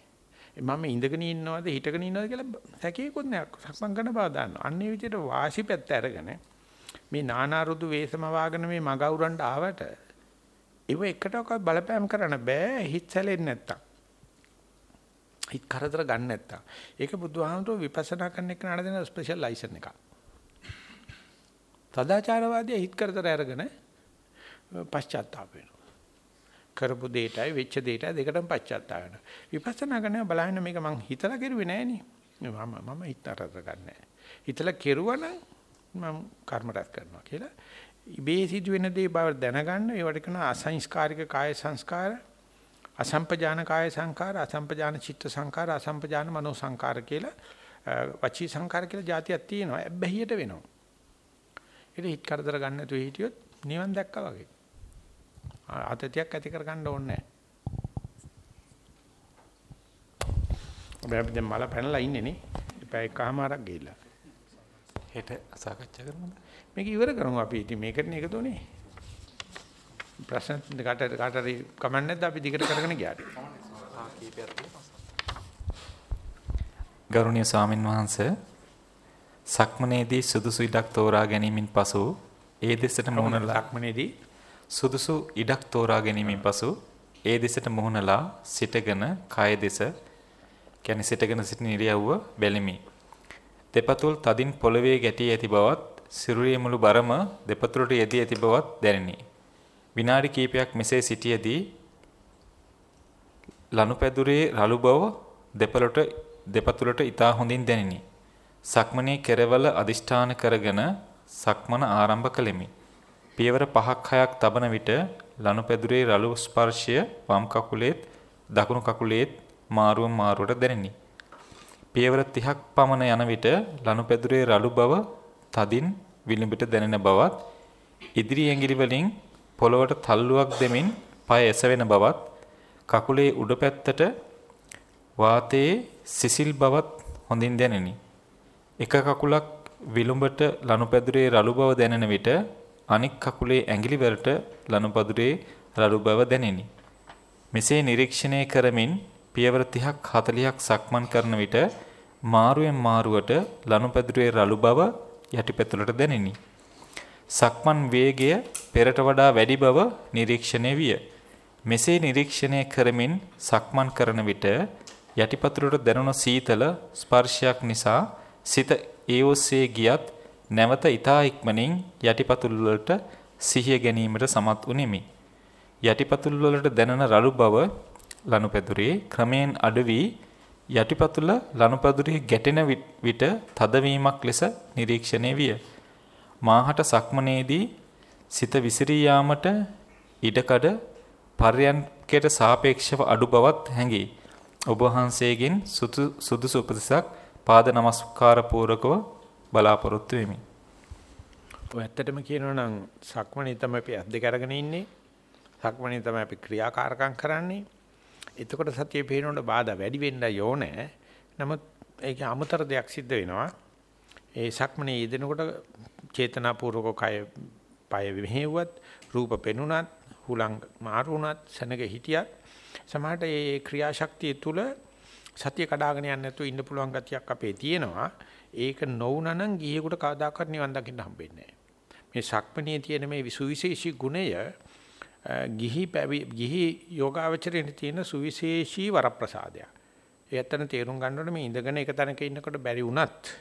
මම ඉඳගෙන ඉන්නවද හිටගෙන ඉන්නවද කියලා සැකේකුත් නෑ. සක්මන් කරන බව දන්නවා. අන්නේ විදිහට වාසි පැත්ත අරගෙන මේ නානා රුදු වේසම වාගෙන මේ මග අවුරන්ට ආවට ඒව එකටවත් බලපෑම් කරන්න බෑ හිත සැලෙන්නේ නැත්තම්. හිත කරදර ගන්න නැත්තම්. ඒක බුදුහාමුදුරුවෝ විපස්සනා කරන එක නඩ දෙන ස්පෙෂල් ලයිසන් එකක්. සදාචාරවාදී හිත කරදර අරගෙන පශ්චාත්තාප වෙනවා. කරපු දෙයටයි වෙච්ච දෙයටයි දෙකටම පශ්චාත්තාප වෙනවා. විපස්සනා කරනවා බලහින්න මේක මං හිතලා කෙරුවේ නෑනේ. මම මම හිත කරදර ගන්නෑ. හිතලා කෙරුවනම් මම කර්ම රැස් කරනවා කියලා ඉබේ සිදුවෙන දේ බව දැනගන්න ඒවට කියන අසංස්කාරික කාය සංස්කාර අසම්පජාන කාය සංකාර අසම්පජාන චිත්ත සංකාර අසම්පජාන මනෝ සංකාර කියලා වචී සංකාර කියලා જાතියක් තියෙනවා. ඇබ්බැහියට වෙනවා. ඒක හිත කරදර ගන්න නැතුව හිටියොත් නිවන් දැක්කා වගේ. ආතතියක් ඇති කර ගන්න ඕනේ නැහැ. අපි දැන් මල පැනලා ඉන්නේ නේ. පැය එකමාරක් ගිහිල්ලා. හෙට සාකච්ඡා කරමුද? මේක ඉවර කරමු අපි ඉතින් මේකටනේ එකතු උනේ. ප්‍රශ්න කාට කාට හරි කමන්නේ නැද්ද අපි දිගට කරගෙන ගියාට. ගරුණීය ස්වාමින් වහන්සේ සක්මනේදී සුදුසු ඉඩක් තෝරා ගැනීමෙන් පසු ඒ දෙසට මුහුණලා සක්මනේදී සුදුසු ඉඩක් තෝරා ගැනීමෙන් පසු ඒ දෙසට මුහුණලා සිටගෙන කය දෙස කියන්නේ සිටගෙන සිටින ඉරියව්ව බැලිමි. දෙපතුල් තදින් පොළවේ ගැටී ඇති බවත් සිරුරේ මුළු බරම දෙපතුලට යෙදී ඇති බවත් දැනිනි. විනාඩි කිහිපයක් මෙසේ සිටියේදී ලනුපැදුරේ රළු බව දෙපළට දෙපතුලට ඊටා හොඳින් දැනිනි. සක්මනේ කෙරවල අදිෂ්ඨාන කරගෙන සක්මන ආරම්භ කළෙමි. පියවර 5ක් 6ක් තබන විට ලනුපැදුරේ රළු ස්පර්ශය වම් කකුලේත් දකුණු කකුලේත් මාරුව මාරුවට දැනිනි. පියවර 30ක් පමණ යන විට ලනුපැදුරේ රළු බව තදින් විලිඹට දැනෙන බවත් ඉදිරි ඇඟිලි වලින් පොළවට තල්ලුවක් දෙමින් පය එසවෙන බවත් කකුලේ උඩ පැත්තට වාතයේ සිසිල් බවත් හොඳින් දැනිනි. එක කකුලක් විලුඹට ලනුපැදුරේ රළු බව දැනෙන විට අනික් කකුලේ ඇඟිලි වලට ලනුපැදුරේ රළු බව දැනිනි. මෙසේ නිරීක්ෂණය කරමින් පියවර 30ක් 40ක් සක්මන් කරන විට මාරුවෙන් මාරුවට ලනුපැදුරේ රළු බව යටිපැතුලට දැනිනි. සක්මන් වේගය පෙරට වඩා වැඩි බව නිරීක්ෂණය විය. මෙසේ නිරීක්ෂණය කරමින් සක්මන් කරන විට යටිපතුලට දැනුණ සීතල ස්පර්ශයක් නිසා සිත ඒ ඔස්සේ ගියත් නැවත ඊතා ඉක්මනින් යටිපතුල් වලට සිහිය ගැනීමට සමත් උනේමි. යටිපතුල් වලට දැනෙන රළු බව ලනුපැදුරේ ක්‍රමයෙන් අඩු වී යටිපතුල ලනුපැදුරේ ගැටෙන විට තදවීමක් ලෙස නිරීක්ෂණය විය. මාහට සක්මනේදී සිත විසිරී යාමට ඉඩකඩ පර්යන්කයට සාපේක්ෂව අඩු බවත් හැඟේ. ඔබ වහන්සේගෙන් සුදුසු උපදෙසක් පාද නමස්කාර පූරකව බලාපොරොත්තු වෙමි. ඔය ඇත්තටම කියනවා නම් සක්මණේ තමයි අපි අත් දෙක අරගෙන ඉන්නේ. සක්මණේ තමයි අපි ක්‍රියාකාරකම් කරන්නේ. එතකොට සතිය පේනොට බාධා වැඩි වෙන්න යෝනේ. නමුත් ඒකේ අමතර දෙයක් සිද්ධ වෙනවා. ඒ සක්මණේ යෙදෙනකොට චේතනාපූර්වක කය පය මෙහෙව්වත් රූප පෙනුනත් හුලං මාරු වුණත් සෙනග හිටියත් සමහරට ඒ ක්‍රියාශක්තිය තුල සතිය කඩාගෙන යන්නේ නැතුව ඉන්න පුළුවන් ගතියක් අපේ තියෙනවා. ඒක නොවුනනම් ගිහියෙකුට කවදාකවත් නිවන් දකින්න හම්බෙන්නේ මේ සක්මණේ තියෙන මේ සුවිශේෂී ගුණය ගිහි පැවි ගිහි යෝගාවචරයේ තියෙන සුවිශේෂී වරප්‍රසාදයක්. ඒ ඇත්තන තේරුම් ගන්න ඕනේ මේ ඉඳගෙන එක තැනක ඉන්නකොට බැරි වුණත්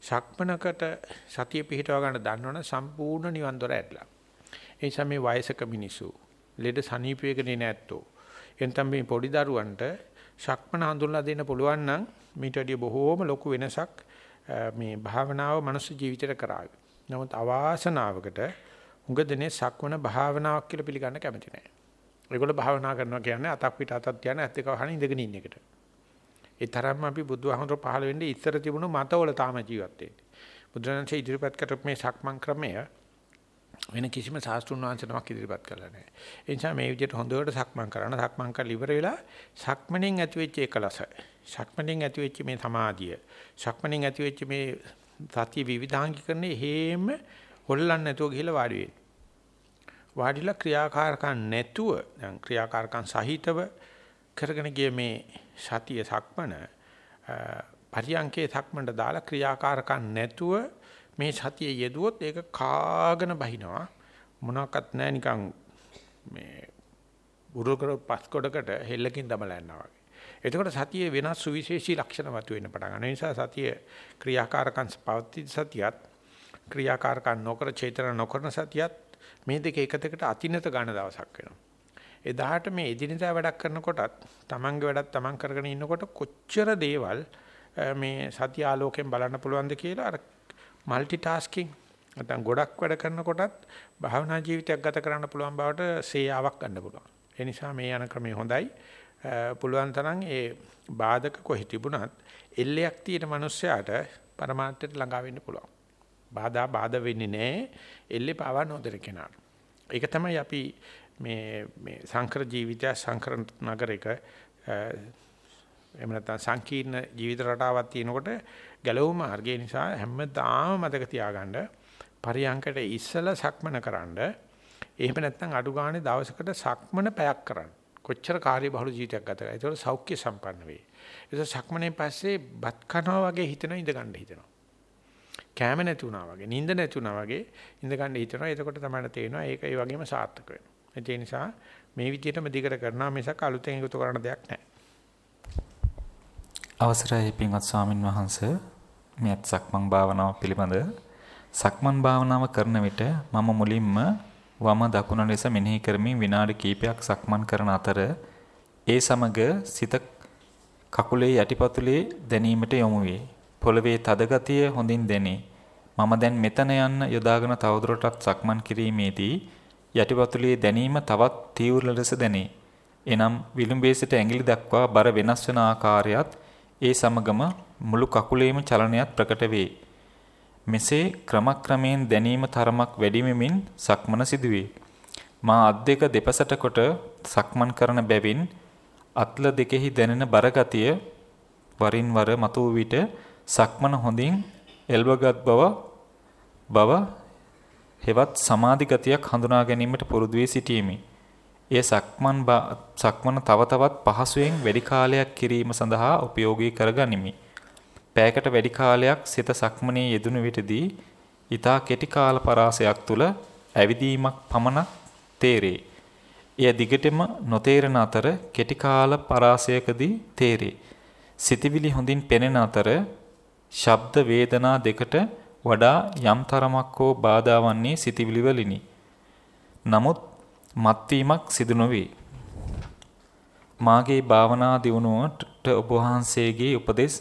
සක්මනකට සතිය පිහිටව ගන්න දන්නවනම් සම්පූර්ණ නිවන් දොර ඇట్లా. ඒ නිසා මේ වයසක මිනිසු ලෙඩ සනීපයකනේ නැත්තෝ. එතන මේ පොඩි දරුවන්ට සක්මන හඳුන්ලා දෙන්න පුළුවන් නම් මීට වැඩිය බොහෝම ලොකු වෙනසක් මේ භාවනාව මනුස්ස ජීවිතේට කරાવી. නමුත් අවාසනාවකට උඟ දිනේ සක්මන භාවනාවක් කියලා පිළිගන්න කැමති නැහැ. ඒගොල්ලෝ භාවනා කරනවා කියන්නේ අතක් පිට අතක් තියන ඇත්ත එක වහන ඉඳගෙන ඉන්න එකට. ඒ තරම්ම අපි බුදුහමර පහළ වෙන්නේ ඉස්සර තිබුණු මතවල තාම ජීවත් වෙන්නේ. බුදුරජාණන්සේ ඉදිරිපත් කරපු මේ සක්මන් ක්‍රමය වෙන කිසිම සාස්ත්‍රුණ වංශනමක් ඉදිරිපත් කරලා නැහැ. ඒ නිසා මේ විදිහට හොඳට සක්මන් කරන සක්මන් කරලා ඉවර වෙලා සක්මණෙන් ඇතිවෙච්ච එකලස. සක්මණෙන් ඇතිවෙච්ච මේ සමාධිය. සක්මණෙන් ඇතිවෙච්ච මේ සතිය විවිධාංගීකරණේ හේම හොල්ලන්න නැතුව ගිහලා වාඩි වෙන්න. වාඩිලා ක්‍රියාකාරකම් නැතුව දැන් ක්‍රියාකාරකම් සහිතව කරගෙන ගිය මේ සතිය සක්මන පරියංකේ සක්මන්ට දාලා ක්‍රියාකාරකම් නැතුව මේ සතිය යෙදුවොත් ඒක කාගෙන බහිනවා මොනවත් නැහැ නිකන් මේ උරුකර පස්කොඩකට හෙල්ලකින් දමලා යනවා වගේ. එතකොට සතියේ වෙනස් සුවිශේෂී ලක්ෂණ මතුවෙන්න පටන් ගන්නවා. ඒ නිසා සතිය ක්‍රියාකාරකම් පවති සතියත් ක්‍රියාකාරකම් නොකර චේතන නොකරන සතියත් මේ දෙක එකතකට අතිනත ගන්න දවසක් වෙනවා. එදාට මේ එදිනෙදා වැඩක් කරනකොටත් තමන්ගේ වැඩක් තමන් කරගෙන ඉන්නකොට කොච්චර දේවල් මේ සති ආලෝකයෙන් බලන්න පුළුවන්ද කියලා අර মালටි ටාස්කින් නැත්නම් ගොඩක් වැඩ කරනකොටත් භාවනා ජීවිතයක් ගත කරන්න පුළුවන් බවට සේයාවක් ගන්න පුළුවන්. ඒ නිසා මේ යන ක්‍රමය හොඳයි. පුළුවන් තරම් ඒ බාධක කොහි තිබුණත් එල්ලයක් තියෙන මිනිස්සයාට પરමාර්ථයට ළඟා වෙන්න පුළුවන්. බාධා බාධා වෙන්නේ නැහැ. එල්ලේ පාවා නොදෙර කෙනාට. ඒක තමයි අපි මේ මේ සංකර ජීවිතය සංකර නගරයක එහෙම නැත්නම් සංකීර්ණ ජීවිත රටාවක් තියෙනකොට ගැලවුම මාර්ගය නිසා හැමදාම මතක තියාගන්න පරියංකට ඉස්සලා සක්මන කරන්න. එහෙම නැත්නම් අඩු ගානේ දවසකට සක්මන පැයක් කරන්න. කොච්චර කාර්යබහුල ජීවිතයක් ගත කරා. ඒතකොට සෞඛ්‍ය සම්පන්න වෙයි ඒක සක්මනේ පස්සේ බත් කනවා වගේ හිතෙනවා ඉඳ ගන්න හිතෙනවා. කැම නැති වුණා වගේ නිින්ද නැති වුණා වගේ ඉඳ ගන්න හිතෙනවා. එතකොට තමයි තේරෙනවා ඒක ඒ වගේම සාර්ථක වෙනවා. ඒ නිසා මේ විදිහටම දිගට කරනවා මිසක් අලුතෙන් එකතු කරන්න දෙයක් නැහැ. අවසරයි පින්වත් ස්වාමින් වහන්සේ. මෙයත් සක්මන් භාවනාව පිළිබඳ සක්මන් භාවනාව කරන විට මම මුලින්ම වම දකුණ ලෙස මෙනෙහි කරමින් විනාඩි කිහිපයක් සක්මන් කරන අතර ඒ සමග සිත කකුලේ යටිපතුලේ දැනීමට යොමු වේ. පොළවේ තද ගතිය හොඳින් දැනේ. මම දැන් මෙතන යන්න යොදාගෙන තවදුරටත් සක්මන් කිරීමේදී යටිපතුලේ දැනීම තවත් තීව්‍ර ලෙස දැනේ. එනම් විලුඹේ සිට ඇඟිලි දක්වා බර වෙනස් වන ආකාරයත් ඒ සමගම මුළු කකුලේම චලනයත් ප්‍රකට වේ. මෙසේ ක්‍රමක්‍රමයෙන් දැනීම තරමක් වැඩිවෙමින් සක්මන සිදුවේ. මා අත් දෙක දෙපසට කොට සක්මන් කරන බැවින් අත්ල දෙකෙහි දැනෙන බරගතිය වරින් වර මතුව විට සක්මන හොඳින් එල්බගත් බව බව හෙවත් සමාධි ගතියක් හඳුනා ගැනීමට පුරුදු වී සිටීමේ එය සක්මන් සක්මන තව තවත් පහසුවෙන් වැඩි කාලයක් කිරීම සඳහා උපයෝගී කරගනිමි. පෑයකට වැඩි කාලයක් සිත සක්මනේ යෙදුණු විටදී ඊතා කෙටි කාල පරාසයක් තුල ඇවිදීමක් පමණක් තේරේ. එය දිගටම නොතේරෙන අතර කෙටි කාල පරාසයකදී තේරේ. සිතවිලි හොඳින් පෙනෙන අතර ශබ්ද වේදනා දෙකට වඩා යම් තරමක් හෝ බාධා වන්නේ සිතවිලි වලිනි. නමුත් මත්වීමක් සිදු නොවේ. මාගේ භාවනා දියුණුවට ඔබ වහන්සේගේ උපදෙස්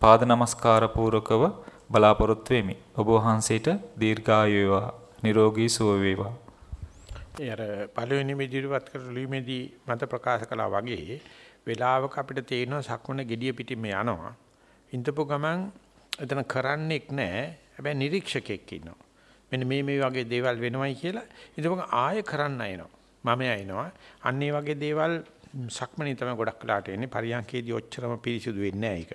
පාද නමස්කාර පූරකව බලාපොරොත්තු වෙමි. ඔබ වහන්සේට දීර්ඝායු වේවා, නිරෝගී සුව වේවා. ඒ අර පළවෙනි ඉදිරිපත් කරලීමේදී මත ප්‍රකාශ කළා වගේ වෙලාවක අපිට තේරෙනවා සක්මන gediya පිටින්ම යනවා. ඉඳපු ගමන් එතන කරන්නෙක් නැහැ. හැබැයි නිරීක්ෂකෙක් ඉන්නවා. මෙන්න මේ මේ වගේ දේවල් වෙනවයි කියලා ඉඳපු ආයෙ කරන්න එනවා. මම එනවා. අන්න ඒ වගේ දේවල් සක්මනේ තමයි ගොඩක් වෙලාට එන්නේ. පරියන්කේදී ඔච්චරම පිරිසිදු වෙන්නේ නැහැ ඒක.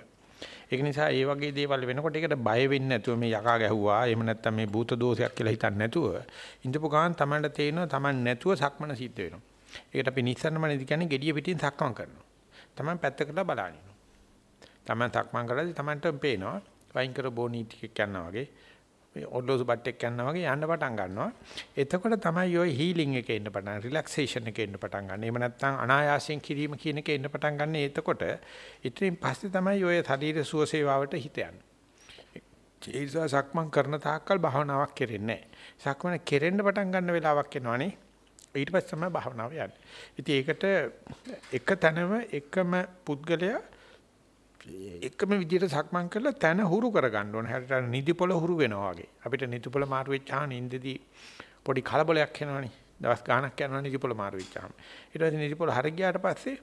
ඒක නිසා ඒ වගේ දේවල් වෙනකොට ඒකට බය වෙන්නේ නැතුව මේ යකා ගැහුවා එහෙම නැත්නම් මේ භූත දෝෂයක් කියලා හිතන්නේ නැතුව ඉඳපු ගමන් Tamanට තේරෙනවා Taman නැතුව සක්මන සිද්ධ වෙනවා. ඒකට අපි නිස්සරණමනේදී කියන්නේ gediya පිටින් සක්මන් කරනවා. Taman පැත්තකට බලන ඉන්නවා. Taman සක්මන් කරද්දී Tamanට පේනවා වයින් කර බොනී ටිකක් යනවා වගේ මේ ඔඩ්ලෝසු බට්ටෙක් යනවා වගේ යන්න පටන් ගන්නවා. එතකොට තමයි ඔය හීලින් එක එන්න පටන් රිලැක්සේෂන් එක එන්න පටන් ගන්න. එහෙම නැත්නම් අනායාසයෙන් කිරීම කියන එක එන්න පටන් ගන්න. එතකොට ඉතින් පස්සේ තමයි ඔය ශරීර සුව සේවාවට හිත යන්නේ. ඒසා සක්මන් කරන තාක්කල් භාවනාවක් කෙරෙන්නේ නැහැ. සක්මන කෙරෙන්න පටන් ගන්න වෙලාවක් එනවනේ. ඊට පස්සේ තමයි භාවනාව යන්නේ. ඉතින් ඒකට එක තැනම එකම පුද්ගලයා එකම විදිහට සක්මන් කරලා තන හුරු කරගන්න ඕන. හැට නිදිපොළ හුරු වෙනවා වගේ. අපිට නිදිපොළ මාරු වෙච්චාම නින්දදී පොඩි කලබලයක් එනවනේ. දවස් ගාණක් යනවා නිදිපොළ මාරු වෙච්චාම. ඊට පස්සේ නිදිපොළ හරි ගියාට පස්සේ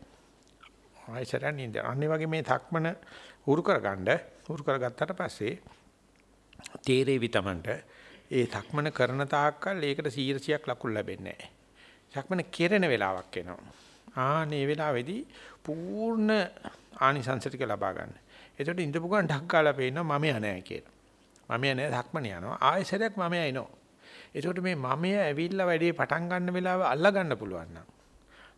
ආයෙසරන් නින්ද. අන්නේ වගේ මේ සක්මන හුරු කරගන්න හුරු කරගත්තට පස්සේ තේරෙවි Tamanට ඒ සක්මන කරන තාක්කල් ඒකට 100ක් ලකුණු ලැබෙන්නේ නැහැ. සක්මන කෙරෙන වෙලාවක් එනවා. ආනේ වෙලාවේදී පූර්ණ ආනිසංස ටික ලබා ගන්න. එතකොට ඉඳපු ගමන් ඩක් ගාලා පේනවා මම යන්නේ කියලා. මම යන්නේ ධක්මන යනවා. ආයෙසරයක් මම යනවා. එතකොට මේ මමය ඇවිල්ලා වැඩේ පටන් ගන්න වෙලාව අල්ලා ගන්න පුළුවන් නම්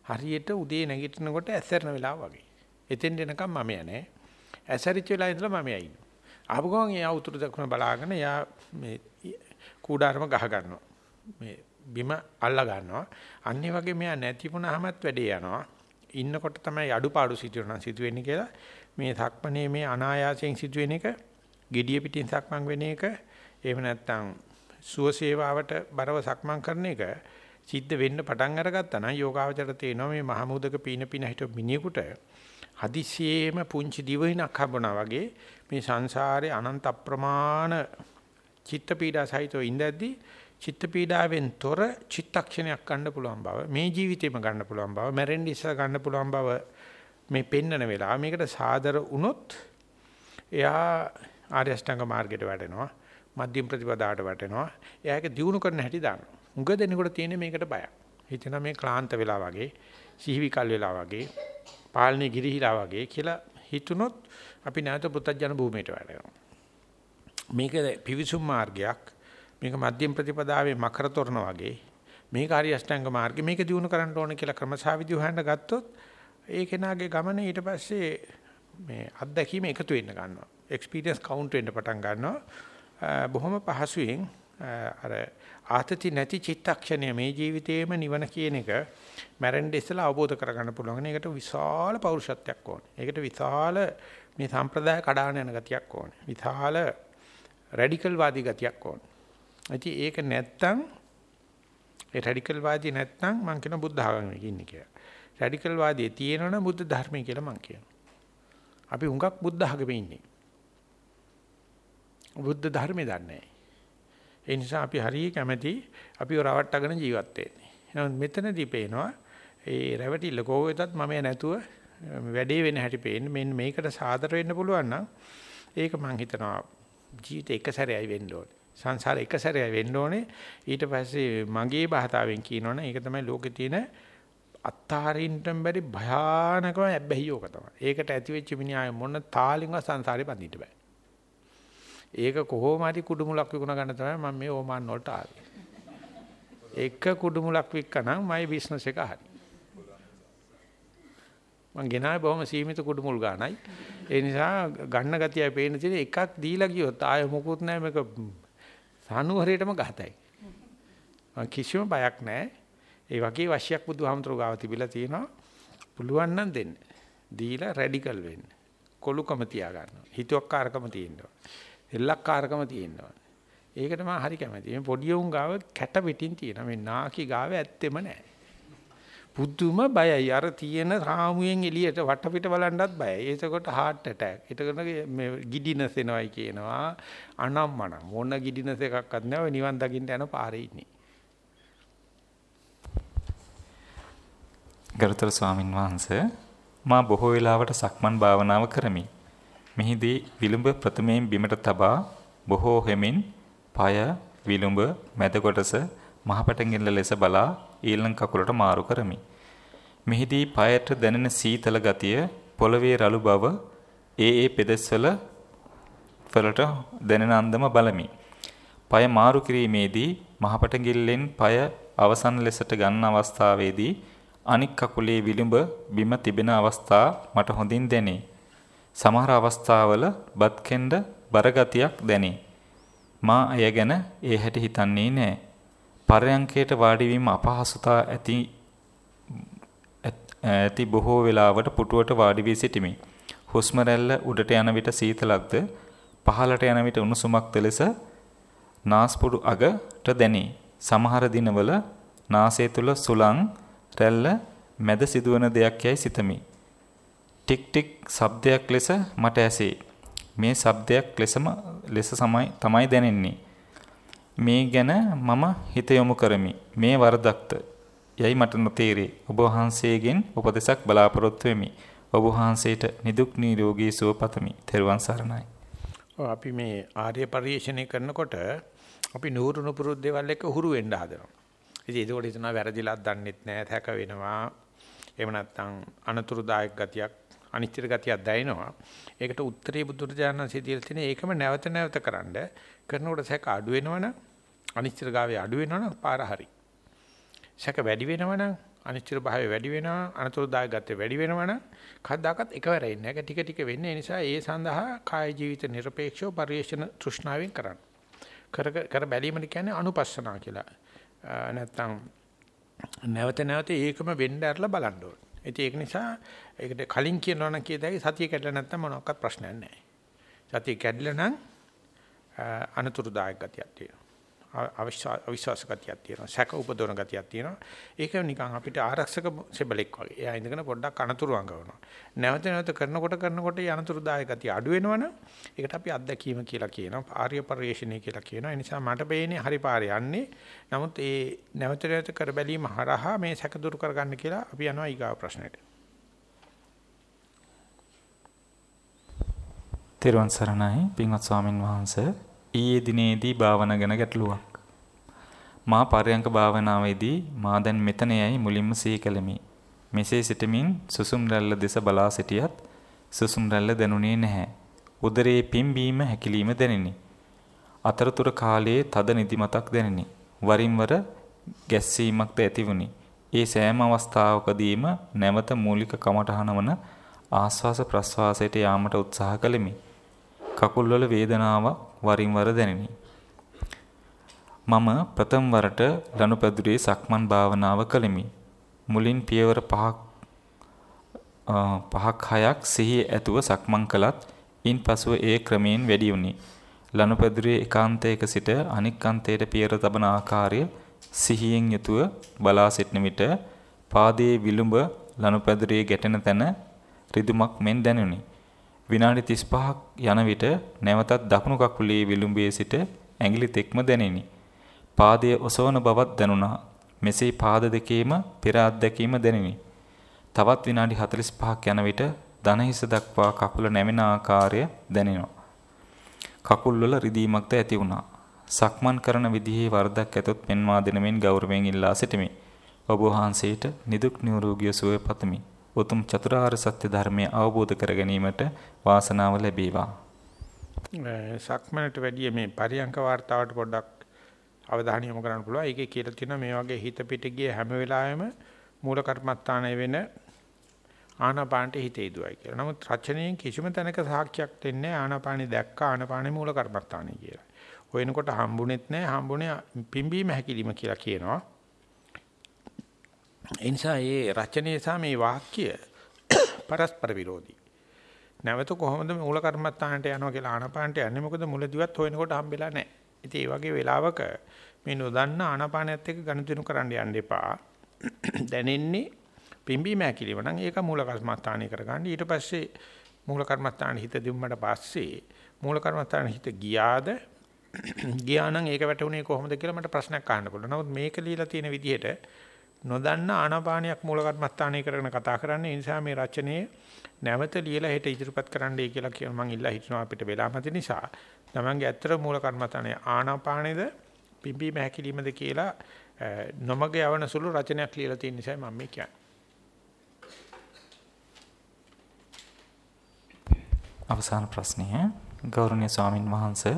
හරියට උදේ නැගිටිනකොට ඇසරන වෙලාව වගේ. එතෙන් දෙනකම් මම යන්නේ. ඇසරිච්ච වෙලාව ඉඳලා මම යයි. ආපු ගමන් එයා උතුරු දකුණ බලාගෙන එයා මේ කූඩාරම ගහ ගන්නවා. මේ බිම අල්ලා ගන්නවා. අන්නේ වගේ මෙයා නැති වුණාමත් වැඩේ යනවා. ඉන්නකොට තමයි අඩුපාඩු සිදුවෙනවා සිදුවෙන්නේ කියලා. මේ සක්මනේ මේ අනායාසයෙන් සිදුවෙන එක gediya pitin සක්මන් වෙන එක එහෙම නැත්නම් සුව සේවාවට බරව සක්මන් කරන එක සිද්ධ වෙන්න පටන් අරගත්තා නම් යෝගාවචර තේනවා මේ මහමුදක පීන පින හිට මිනිහෙකුට හදිසියෙම පුංචි දිවයිනක් හම්බුණා වගේ මේ සංසාරේ අනන්ත අප්‍රමාණ චිත්ත පීඩා සහිතව ඉඳද්දී චිත්ත පීඩාවෙන් තොර චිත්තක්ෂණයක් ගන්න පුළුවන් බව මේ ජීවිතේම ගන්න පුළුවන් බව මැරෙන්න ඉස්සර ගන්න පුළුවන් බව මේ පෙන්නන වෙලාව මේකට සාදර වුණොත් එයා ආර්ය අෂ්ටාංග මාර්ගයට වැටෙනවා මධ්‍යම ප්‍රතිපදාවට වැටෙනවා. එයා ඒක දිනු කරන හැටි දානවා උඟ දෙනකොට තියෙන මේකට බයක්. හිතන මේ ක්ලාන්ත වෙලා වගේ සිහිවිකල් වෙලා වගේ පාලනේ ගිරිහිලා වගේ කියලා හිතුනොත් අපි නැවත පුත්තජන භූමියට වැටෙනවා. මේක පිවිසුම් මාර්ගයක්. මේක මධ්‍යම ප්‍රතිපදාවේ මකර තොරණ වගේ මේක හරි අෂ්ටාංග මාර්ගේ මේක දිනු කරන්න ඕන කියලා ක්‍රමසාවිදි හොයන්න ගත්තොත් ඒ කෙනාගේ ගමන ඊට පස්සේ මේ අත්දැකීම එකතු වෙන්න ගන්නවා එක්ස්පීරියන්ස් කවුන්ට් වෙන්න පටන් ගන්නවා බොහොම පහසුවෙන් අර ආතති නැති චිත්තක්ෂණය මේ ජීවිතේම නිවන කියන එක මැරෙන්න ඉස්සලා අවබෝධ කරගන්න පුළුවන්. ඒකට විශාල පෞරුෂත්වයක් ඕනේ. ඒකට විශාල මේ සම්ප්‍රදාය කඩාගෙන යන ගතියක් ඕනේ. විශාල රැඩිකල් වාදී ගතියක් ඕනේ. ඉතින් ඒක නැත්තම් ඒ රැඩිකල් වාදී නැත්තම් මං කියන බුද්ධ ආගමක ඉන්නේ කියලා. රැඩිකල් වාදී තියෙනවනම් බුද්ධ ධර්මය කියලා මං කියනවා. අපි හුඟක් බුද්ධ ආගමේ ඉන්නේ. බුද්ධ ධර්මේ දන්නේ නැහැ. ඒ නිසා අපි හරිය කැමැති අපිව රවට්ටගෙන ජීවත් වෙන්නේ. එහෙනම් මෙතනදී පේනවා ඒ රැවටිල්ල කෝවෙතත් මම නැතුව වැඩේ වෙන හැටි පේන්නේ. මෙන්න මේකට සාදර වෙන්න පුළුවන් නම් ඒක මම හිතනවා ජීවිතේ එක සැරේයි වෙන්න ඕනේ. සංසාරේ එක සැරේයි වෙන්න ඕනේ. ඊට පස්සේ මගේ භාෂාවෙන් කියනවනේ ඒක තමයි ලෝකේ තියෙන අත්හරින්ටම බැරි භයානකම ඇබ්බැහි යෝක තමයි. ඒකට ඇති වෙච්ච මිනිහා මොන තාලින්වත් සංසාරේ පදින්න බෑ. ඒක කොහොම හරි කුඩුමුලක් විකුණ ගන්න තමයි මම මේ ඕමාන් වලට ආවේ. එක කුඩුමුලක් වික්කනම් මයි බිස්නස් එක හරි. මං ගෙනාවේ බොහොම සීමිත කුඩුමුල් ගානයි. ඒ නිසා ගන්න ගතියයි පේන තියෙන එකක් දීලා ගියොත් ආය මොකුත් නැහැ මේක සානුහරයටම ගහතයි. මං කිසිම බයක් නැහැ. ඒ වගේ වශයක් බුදුහාමතුරු ගාව තිබිලා තියෙනවා. පුළුවන් නම් දෙන්න. දීලා රැඩිකල් වෙන්න. කොලුකම තියා ගන්නවා. හිතුවක්කාරකම තියෙනවා. එල්ලක්කාරකම තියෙනවා. ඒකට මම හරි කැමතියි. මේ පොඩි උන් ගාව කැට පිටින් තියෙනවා. මේ නාකි ගාව ඇත්තෙම නැහැ. පුදුම බයයි. අර තියෙන රාමුවෙන් එළියට වටපිට බලන්නත් බයයි. ඒසකොට heart attack. ඒතකොට මේ ගිඩිනස් එනවයි කියනවා. අනම්මන මොන ගිඩිනස් එකක්වත් නැහැ. නිවන් දකින්න යන පාරේ ඉන්නේ. ගරුතර ස්වාමින් වහන්සේ මා බොහෝ වෙලාවට සක්මන් භාවනාව කරමි. මෙහිදී විලුඹ ප්‍රථමයෙන් බිමට තබා බොහෝ හැමින් পায় විලුඹ මැද කොටස මහපටඟිල්ල ලෙස බලා ඊළඟ කකුලට මාරු කරමි. මෙහිදී পায়ට දැනෙන සීතල ගතිය, පොළවේ රළු බව, ඒ ඒ පෙදස්වල වලට දැනෙන අන්දම බලමි. পায় මාරු කිරීමේදී මහපටගිල්ලෙන් পায় අවසන් ලෙසට ගන්න අවස්ථාවේදී අනික් කකුලේ විලුඹ බිම තිබෙන අවස්ථා මට හොඳින් දැනේ. සමහර අවස්ථාවල බත් කෙන්ඩ බරගතියක් දැනේ. මා එය ගැන ඒ හැටි හිතන්නේ නැහැ. පරයන්කයට වාඩි වීම අපහසුතා ඇති ඇති බොහෝ වෙලාවට පුටුවට වාඩි වී සිටිමි. හුස්ම රැල්ල උඩට යන විට සීතලක්ද පහළට යන විට උණුසුමක්ද ලෙස නාස්පුඩු අගට දැනේ. සමහර දිනවල නාසය තුල සුලං රැල්ල මැද සිදුවන දෙයක් යයි සිතමි. ටික් ටික් ශබ්දයක් ලෙස මට ඇසේ. මේ ශබ්දයක් ලෙසම ලෙස සමයි තමයි දැනෙන්නේ. මේ ගැන මම හිත යොමු කරමි. මේ වරදක්ද යයි මට නොතේරේ. ඔබ වහන්සේගෙන් උපදෙසක් බලාපොරොත්තු වෙමි. ඔබ වහන්සේට නිදුක් නිරෝගී සුව පතමි. තෙරුවන් සරණයි. අපි මේ ආර්ය පරිශ්‍රණය කරනකොට අපි නూరు නුපුරු දේවල් එක්ක හුරු වෙන්න හදනවා. ඉතින් ඒකෝට හිතනවා වැරදිලක් දන්නෙත් නැහැ, තැක වෙනවා. එහෙම නැත්නම් අනතුරුදායක ගතියක් අනිත්‍ය ගතියක් දැනෙනවා. ඒකට උත්තරේ බුදුරජාණන්සේ දීලා තියෙන ඒකම නැවත නැවත කරන්න කරනකොට සැක අඩු වෙනවනම් අනිශ්චිතභාවය අඩු වෙනවනම් පාර හරි. සැක වැඩි වෙනවනම් අනිශ්චිතභාවය වැඩි වෙනවා අනතුරුදායක ගත වැඩි වෙනවනම් කවදාකවත් එකවර එන්නේ නැහැ. ටික ටික වෙන්නේ. ඒ නිසා ඒ සඳහා කාය ජීවිත নিরপেক্ষව පරිේශන තෘෂ්ණාවෙන් කරන්න. කර කර බැලීමද කියන්නේ අනුපස්සනා කියලා. නැත්තම් නැවත නැවත ඒකම වෙන්න ඇරලා බලන්න ඕනේ. ඒක නිසා ඒකට කලින් කියනවා නම් කියදැයි සතිය කැඩලා නැත්තම් මොනවාක්වත් ප්‍රශ්නයක් නැහැ. සතිය කැඩලා නම් අනතුරුදායක ගතියක් තියෙනවා. අවිශ්වාස ගතියක් තියෙනවා. සැක උපදවන ගතියක් තියෙනවා. ඒක නිකන් අපිට ආරක්ෂක සෙබලෙක් වගේ. එයා ඉඳගෙන පොඩ්ඩක් අනතුරු අඟවනවා. නැවත නැවත කරනකොට කරනකොට ඒ අනතුරුදායක ගතිය අඩු වෙනවනම් ඒකට අපි අත්දැකීම කියලා කියනවා. ආර්ය පරිශ්‍රණය කියලා කියනවා. ඒ නිසා මට පේන්නේ හරි පාරේ යන්නේ. නමුත් ඒ නැවත නැවත කර බැලීම හරහා මේ සැක දුරු කරගන්න කියලා අපි යනවා ඊගාව ප්‍රශ්නෙට. තෙරුවන් සරණයි පින්වත් ස්වාමින් වහන්සේ ඊයේ දිනේදී භාවනා ගැන ගැටලුවක්. මා පරයන්ක භාවනාවේදී මා දැන් මෙතන යයි මුලින්ම සිහි කළෙමි. මෙසේ සිටමින් සුසුම් රැල්ල දෙස බලා සිටියත් සුසුම් රැල්ල දැනුනේ නැහැ. උදරයේ පිම්බීම හැකිලිම දැනිනි. අතරතුර කාලයේ තද නිදිමතක් දැනිනි. වරින් වර ගැස්සීමක්ද ඇතිවුනි. ඒ සෑම අවස්ථාවකදීම නැවත මූලික කමටහන වන ආස්වාස ප්‍රස්වාසයට යාමට උත්සාහ කළෙමි. කකුල්වල වේදනාවක් වරින් වර දැනිනි. මම ප්‍රථම වරට ලනුපැදුරේ සක්මන් භාවනාව කළෙමි. මුලින් පියවර පහක් පහක් හයක් සිහි ඇතුව සක්මන් කළත් ඉන්පසුව ඒ ක්‍රමයෙන් වැඩි වුණි. ලනුපැදුරේ එකාන්තයක සිට අනික් අන්තයට පියවර තබන ආකාරය සිහියෙන් යුතුව බලා සිටන විට පාදයේ විලුඹ ලනුපැදුරේ ගැටෙන තැන රිදුමක් මෙන් දැනුනි. විනාඩි 35ක් යන විට නැවතත් දකුණු කකුලේ විලුඹේ සිට ඇඟිලි තෙක්ම දැනිනි. පාදයේ ඔසවන බවක් දැනුණා. මෙසේ පාද දෙකේම පෙර අත්දැකීම දැනිනි. තවත් විනාඩි 45ක් යන විට දන හිස දක්වා කකුල නැමෙන ආකාරය දැනෙනවා. කකුල්වල රිදීමක්ද ඇති වුණා. සක්මන් කරන විදිහේ වරදක් ඇතොත් පෙන්වා දෙනමින් ගෞරවයෙන් ඉල්ලා සිටිමි. ඔබ වහන්සේට නිදුක් නිරෝගී සුවය පතමි. උතුම් චතුරාර්ය සත්‍ය ධර්මය අවබෝධ කර ගැනීමට වාසනාව ලැබේවා. සක්මනට වැඩිය මේ පරියංක වார்த்தාවට පොඩ්ඩක් අවධානය යොමු කරන්න පුළුවන්. ඒකේ කියලා තියෙනවා මේ වගේ හිත පිට ගිය හැම වෙලාවෙම මූල කර්මස්ථානය වෙන ආනාපානට හිත යොදවයි කියලා. නමුත් රචනයෙන් කිසිම තැනක සාක්ෂියක් දෙන්නේ ආනාපානෙ දැක්ක ආනාපානෙ මූල කර්මස්ථානය කියලා. හොයනකොට හම්බුනේත් නැහැ. හම්බුනේ පිම්බීම හැකිලිම කියලා කියනවා. ඒ නිසා මේ රචනයේ සහ මේ වාක්‍ය *coughs* පරස්පර විරෝධී. නැවත කොහොමද මූල කර්මස්ථානට යනවා කියලා ආනාපානට යන්නේ මොකද මුලදිවත් හොයනකොට හම්බෙලා නැහැ. ඉතින් ඒ වගේ වෙලාවක මේ නොදන්න ආනාපානයත් එක්ක ගණිතනු කරන්න යන්න එපා. *coughs* දැනෙන්නේ පිම්බීම හැකිලිම නම් ඒක මූල කර්මස්ථානය කරගන්න. ඊට පස්සේ මූල කර්මස්ථාන හිත දෙම්මට පස්සේ මූල කර්මස්ථාන හිත ගියාද *coughs* ගියා නම් ඒක වැටුනේ කොහොමද කියලා මට ප්‍රශ්නයක් අහන්න පුළුවන්. නමුත් මේක লীලා තියෙන විදිහට නොදන්න ආනාපානියක් මූල කර්මස්ථානය කරගෙන කතා කරන්නේ ඒ නිසා මේ රචනයේ නැවත ලියලා හෙට ඉදිරිපත් කරන්නයි කියලා කියන මම ඉල්ලා හිටනවා අපිට වෙලා නැති නිසා. තමන්ගේ ඇත්තට මූල කර්මස්ථානයේ ආනාපානේද පිම්බීම හැකිලිමද කියලා නොමග යවන සුළු රචනයක් ලියලා තියෙන නිසා මම මේ කියන්නේ. අවසාන ප්‍රශ්නය ගෞරවනීය ස්වාමින් වහන්සේ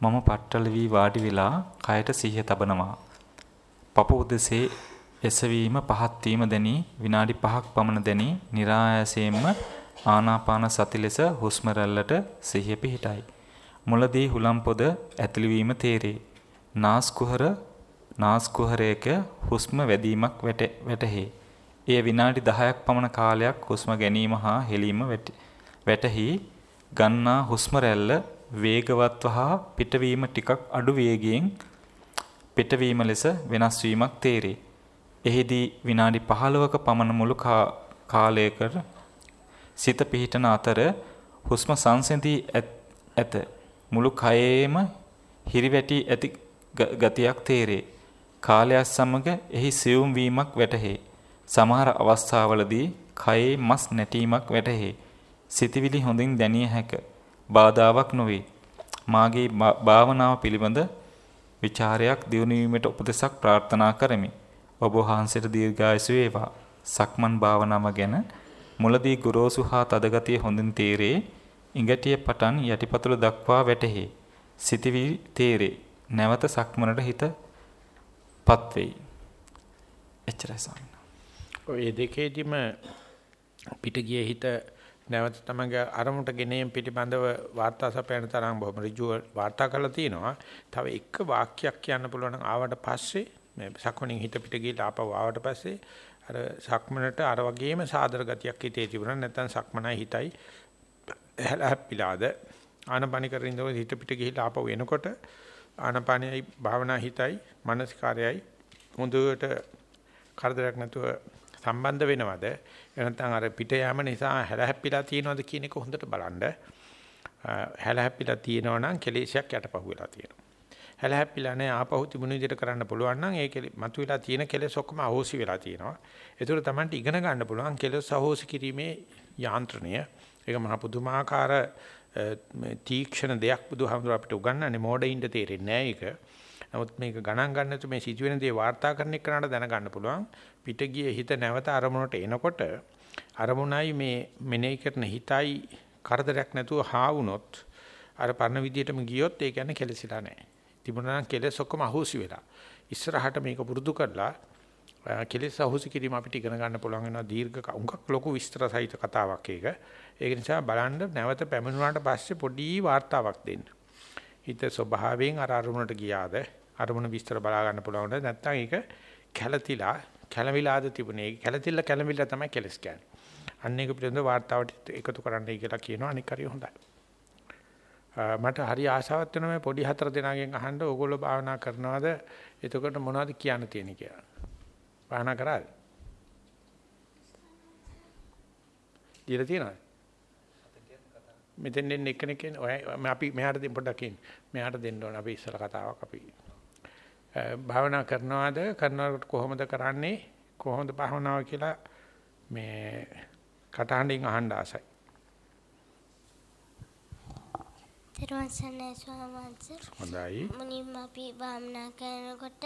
මම පట్టල වී වාඩි වෙලා කයට සිහිය තබනවා. පපුව දෙසේ එසවීම පහත් වීම දැනි විනාඩි 5ක් පමණ දැනි નિરાයසයෙන්ම ආනාපාන සති ලෙස හුස්ම රැල්ලට සිහිය පිහිටයි. මුලදී හුලම් පොද ඇතුළු වීම තේරේ. නාස් කුහර නාස් කුහරයක හුස්ම වැදීමක් වැටහේ. එය විනාඩි 10ක් පමණ කාලයක් හුස්ම ගැනීම හා හෙලීම වැටහි ගන්නා හුස්ම රැල්ල වේගවත්ව හා පිටවීම ටිකක් අඩු වේගයෙන් පිටවීම ලෙස වෙනස් වීමක් තේරේ. එහිදී විනාඩි 15ක පමණ මුළු කාලයකට සිත පිහිටන අතර හුස්ම සංසිඳී ඇත. මුළු කයේම හිරිවැටි ඇති ගතියක් තේරේ. කාලයක් සමග එහි සියුම් වීමක් වැටහේ. සමහර අවස්ථාවලදී කයේ මස් නැටීමක් වැටහේ. සිතවිලි හොඳින් දැනිය හැක. බාධාවක් නොවේ. මාගේ භාවනාව පිළිබඳ ਵਿਚාරයක් දියුණු වීමට උපදෙසක් ප්‍රාර්ථනා කරමි. ඔබ වහන්සේට දීර්ඝායුෂ වේවා. සක්මන් භාවනාව ගැන මුලදී ගුරුසු හා තදගතිය හොඳින් තේරේ. ඉඟටිය පටන් යටිපතුල දක්වා වැටහි. සිතවිලි තේරේ. නැවත සක්මනට හිතපත් වෙයි. එච්චරයි ස්වාමීන් වහන්සේ. ඔය දෙකේදීම පිට ගිය හිත නැවත තමගේ අරමුණට ගෙනීම පිටිබඳව වාර්තා සපයන තරම් බොහොම ඍජුව වාර්තා කරලා තිනවා. තව එක වාක්‍යයක් කියන්න පුළුවන් නම් ආවට පස්සේ මේ සක්මණෙන් හිත පිට ගිහලා ආපහු ආවට පස්සේ අර සක්මනට අර වගේම සාදර ගතියක් හිතේ තිබුණා. නැත්නම් සක්මනයි හිතයි හැප්පිලාද? ආනපනි කරින් ඉඳලා හිත පිට ගිහලා ආපහු එනකොට ආනපනයි භාවනා හිතයි මානසිකාරයයි හොඳට කරදරයක් නැතුව සම්බන්ධ වෙනවද? එනතන් අර පිට යෑම නිසා හැලහැප්පිලා තියෙනවද කියන එක හොඳට බලන්න. හැලහැප්පිලා තියෙනවා නම් කෙලෙසයක් යටපහුවලා තියෙනවා. හැලහැප්පිලා නැහැ ආපහු තිබුණු විදිහට කරන්න පුළුවන් නම් ඒ කෙලෙ මතුවලා තියෙන කෙලෙස් ඔක්කොම අහෝසි වෙලා තියෙනවා. ඒතර තමන්ට ඉගෙන ගන්න පුළුවන් කෙලෙස් අහෝසි කිරීමේ යාන්ත්‍රණය. ඒක මහ පුදුමාකාර තීක්ෂණ දෙයක් බුදුහාමුදුර අපිට උගන්වන්නේ මෝඩින්ට තේරෙන්නේ නැහැ ඒක. නමුත් මේක ගණන් ගන්න නැතු මේ සිදුවෙන දේ වාර්තා කරන එකට දැනගන්න පුළුවන්. පිට ගියේ හිත නැවත අරමුණට එනකොට අරමුණයි මේ මෙනෙහි කරන හිතයි කරදරයක් නැතුව හා වුණොත් අර පරණ විදියටම ගියොත් ඒ කියන්නේ කෙලසිලා නැහැ. තිබුණා නම් කෙලෙස් ඔක්කොම අහෝසි වෙලා. ඉස්සරහට මේක පුරුදු කරලා කෙලෙස් අහෝසි කිරීම අපිට ඉගෙන ගන්න පුළුවන් වෙනවා දීර්ඝ උඟක් ලොකු විස්තර සහිත කතාවක් ඒක. ඒක නිසා බලන්න නැවත පැමිණුණාට පස්සේ පොඩි වார்த்தාවක් දෙන්න. හිත ස්වභාවයෙන් අර අරමුණට ගියාද අරමුණ විස්තර බලා ගන්න පුළුවන් නැත්නම් ඒක කැළතිලා කැළමිලාද තිබුණේ. කැළතිලා කැළමිලා තමයි කෙලස් කියන්නේ. අන්න ඒක පිළිබඳව වார்த்தාවට එකතු කරන්නයි කියලා කියනවා අනික හරි හොඳයි. මට හරි ආශාවක් වෙනවා මේ පොඩි හතර දෙනාගෙන් අහන්න ඕගොල්ලෝ භාවනා කරනවද? එතකොට මොනවද කියන්න තියෙන්නේ කියලා. භාවනා කරාද? දීලා තියෙනවද? මෙතෙන් දෙන්න එක්කෙනෙක් ඉන්නේ. ඔය අපි මෙහාට දෙන්න පොඩ්ඩක් ඉන්න. මෙහාට දෙන්න ඕන අපි ඉස්සර කතාවක් අපි. භාවනා කරනවද? කරනකොට කොහොමද කරන්නේ? කොහොමද භාවනාව කියලා මේ කටහඬින් අහන්න ආසයි. තෙරුවන් සරණයි ස්වාමීන්. හොඳයි. මුලින්ම අපි භාවනා කරනකොට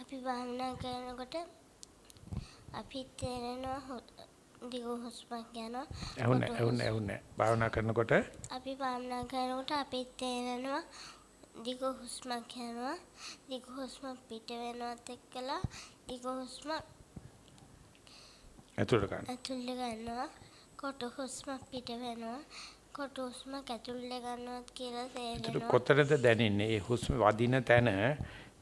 අපි භාවනා කරනකොට අපි තේරෙනවා දිග හුස්මක් යනවා. ඇහුන්නේ ඇහුන්නේ ඇහුන්නේ. භාවනා කරනකොට අපි භාවනා කරනකොට අපි තේරෙනවා දිග හුස්මක් යනවා. දිග හුස්ම පිට වෙනවත් එක්කලා දිග හුස්ම ඇතුළට ගන්න. ඇතුළට ගන්නවා. කොට හුස්ම පිට වෙනවා. කොට හුස්ම ඇතුළට ගන්නවත් කියලා තේරෙනවා. කොතනද දැනෙන්නේ? ඒ හුස්ම වදින තැන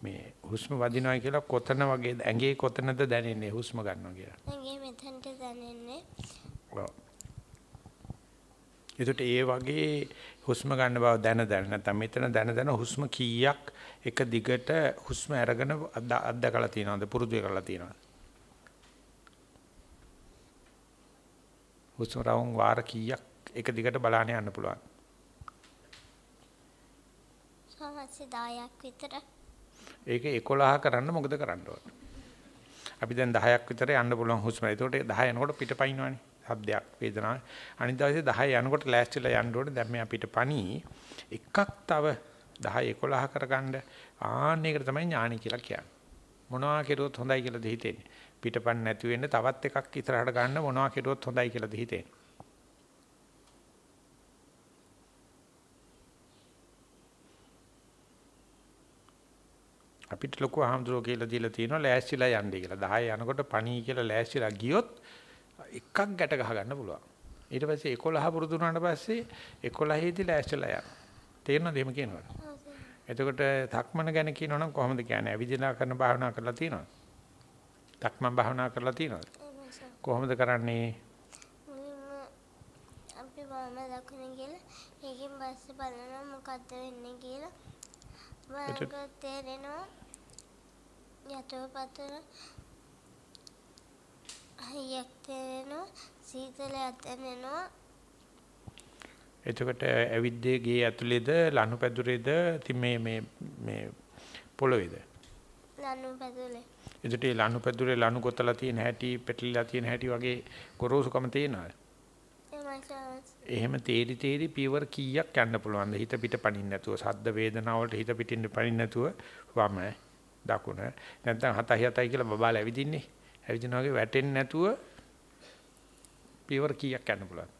මේ හුස්ම වදිනවා කියලා කොතන වගේ ඇඟේ කොතනද දැනෙන්නේ හුස්ම ගන්නවා කියලා. මගේ මෙතනට දැනෙන්නේ. ඒකට ඒ වගේ හුස්ම ගන්න බව දැන දැන නැත්නම් මෙතන දැන දැන හුස්ම කීයක් එක දිගට හුස්ම අරගෙන අත්දකලා තියෙනවද පුරුදු කරලා තියෙනවද? හුස්ම රවුම් වාර කීයක් එක දිගට බලාගෙන යන්න පුළුවන්. සමස්ත 10ක් විතර ඒක 11 කරන්න මොකද කරන්න ඕන? අපි දැන් 10ක් විතර යන්න පුළුවන් හුස්ම. ඒකට 10 යනකොට පිටපයින්වනේ. શબ્දයක් වේදනාවක්. අනිත් දවසේ 10 යනකොට ලෑස්තිලා යන්න ඕනේ. දැන් මෙයා පිටපණී එකක් තව 10 11 කරගන්න ආන්න ඒකට තමයි ඥානි කියලා කියන්නේ. මොනවා කෙරුවොත් හොඳයි කියලාද හිතෙන්නේ. පිටපන් නැති වෙන්න තවත් එකක් ඉස්සරහට ගන්න මොනවා කෙරුවොත් හොඳයි කියලාද හිතෙන්නේ. අපිට ලොකු ආම්ද්‍රෝ කියලා දීලා තියෙනවා ලෑස්තිලා යන්නේ කියලා. 10 යනකොට පණී කියලා ලෑස්තිලා ගියොත් එකක් ගැට ගහ ගන්න පුළුවන්. ඊට පස්සේ 11 පුරුදු වුණාට පස්සේ 11 දී ලෑස්තිලා යනවා. තේරෙනවද එහෙම කියනවද? එතකොට තක්මන ගැන කියනවනම් කොහොමද කියන්නේ? අවිදිනා කරන භාවනා කරලා තියෙනවද? තක්මන් භාවනා කරලා තියෙනවද? කොහොමද කරන්නේ? මුලින්ම අපි වම දකුණ කියලා ඒකෙන් පස්සේ බලනවා මොකද්ද වෙන්නේ කියලා බලනකොට තේරෙනවා යතෝපතර හයියක් තේරෙනවා සීතලයක් දැනෙනවා එතකොට ඇවිද්දේ ගේ ඇතුලේද ලනුපැදුරේද තින් මේ මේ මේ පොළවේද? ලනු පැදුලේ එතකොට මේ ලනුපැදුරේ ලනු ගොතලා තියෙන හැටි, පෙටලිලා තියෙන හැටි වගේ ගොරෝසුකම තියෙනවද? එමයි සමස් එහෙම තේරි තේරි පියවර කීයක් යන්න පුළුවන්ද? හිත පිට පනින්න නැතුව සද්ද වේදනාව වලට හිත පිටින් පනින්න නැතුව වම දකුණ නැත්නම් 7යි 7යි කියලා බබාලා ඇවිදින්නේ? ඇවිදිනා වගේ වැටෙන්නේ නැතුව පියවර කීයක් යන්න පුළුවන්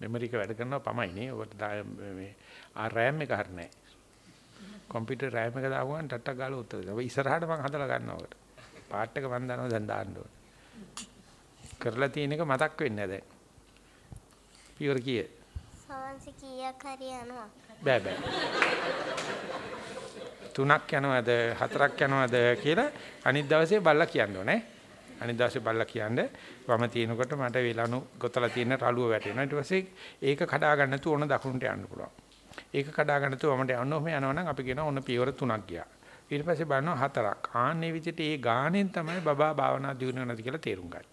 මෙමරි එක වැඩ කරනවා පමයි නේ. ඔකට මේ RAM එක හරිය නැහැ. කම්පියුටර් RAM එක දාපුවාම ටට්ටක් ගාලා උත්තර දෙනවා. ඉස්සරහට මම හදලා ගන්නවා ඔකට. පාට් එක මම දන්නවා දැන් දාන්න ඕනේ. කරලා තියෙන එක මතක් වෙන්නේ නැහැ දැන්. පියවර කීය? සමන්ස කීයක් හරි යනවා බෑ බෑ. තුනක් යනවද හතරක් යනවද කියලා අනිත් දවසේ බල්ලා කියන්න ඕනේ. අනිත් දවසේ බල්ලා කියන්නේ වම තිනකොට මට වේලණු ගොතලා තියෙන රළුව වැටෙනවා. ඊට පස්සේ ඒක කඩා ගන්න නැතුව ඕන දකුණට යන්න පුළුවන්. ඒක කඩා ගන්න නැතුව වමට යන්න ඔහම යනවනම් අපි කියනවා ඔන්න පියවර තුනක් ගියා. ඊට පස්සේ බලනවා හතරක්. ආන්නේ විදිහට ඒ ගානෙන් තමයි බබා භාවනා දියුණු වෙනවද කියලා තේරුම් ගන්න.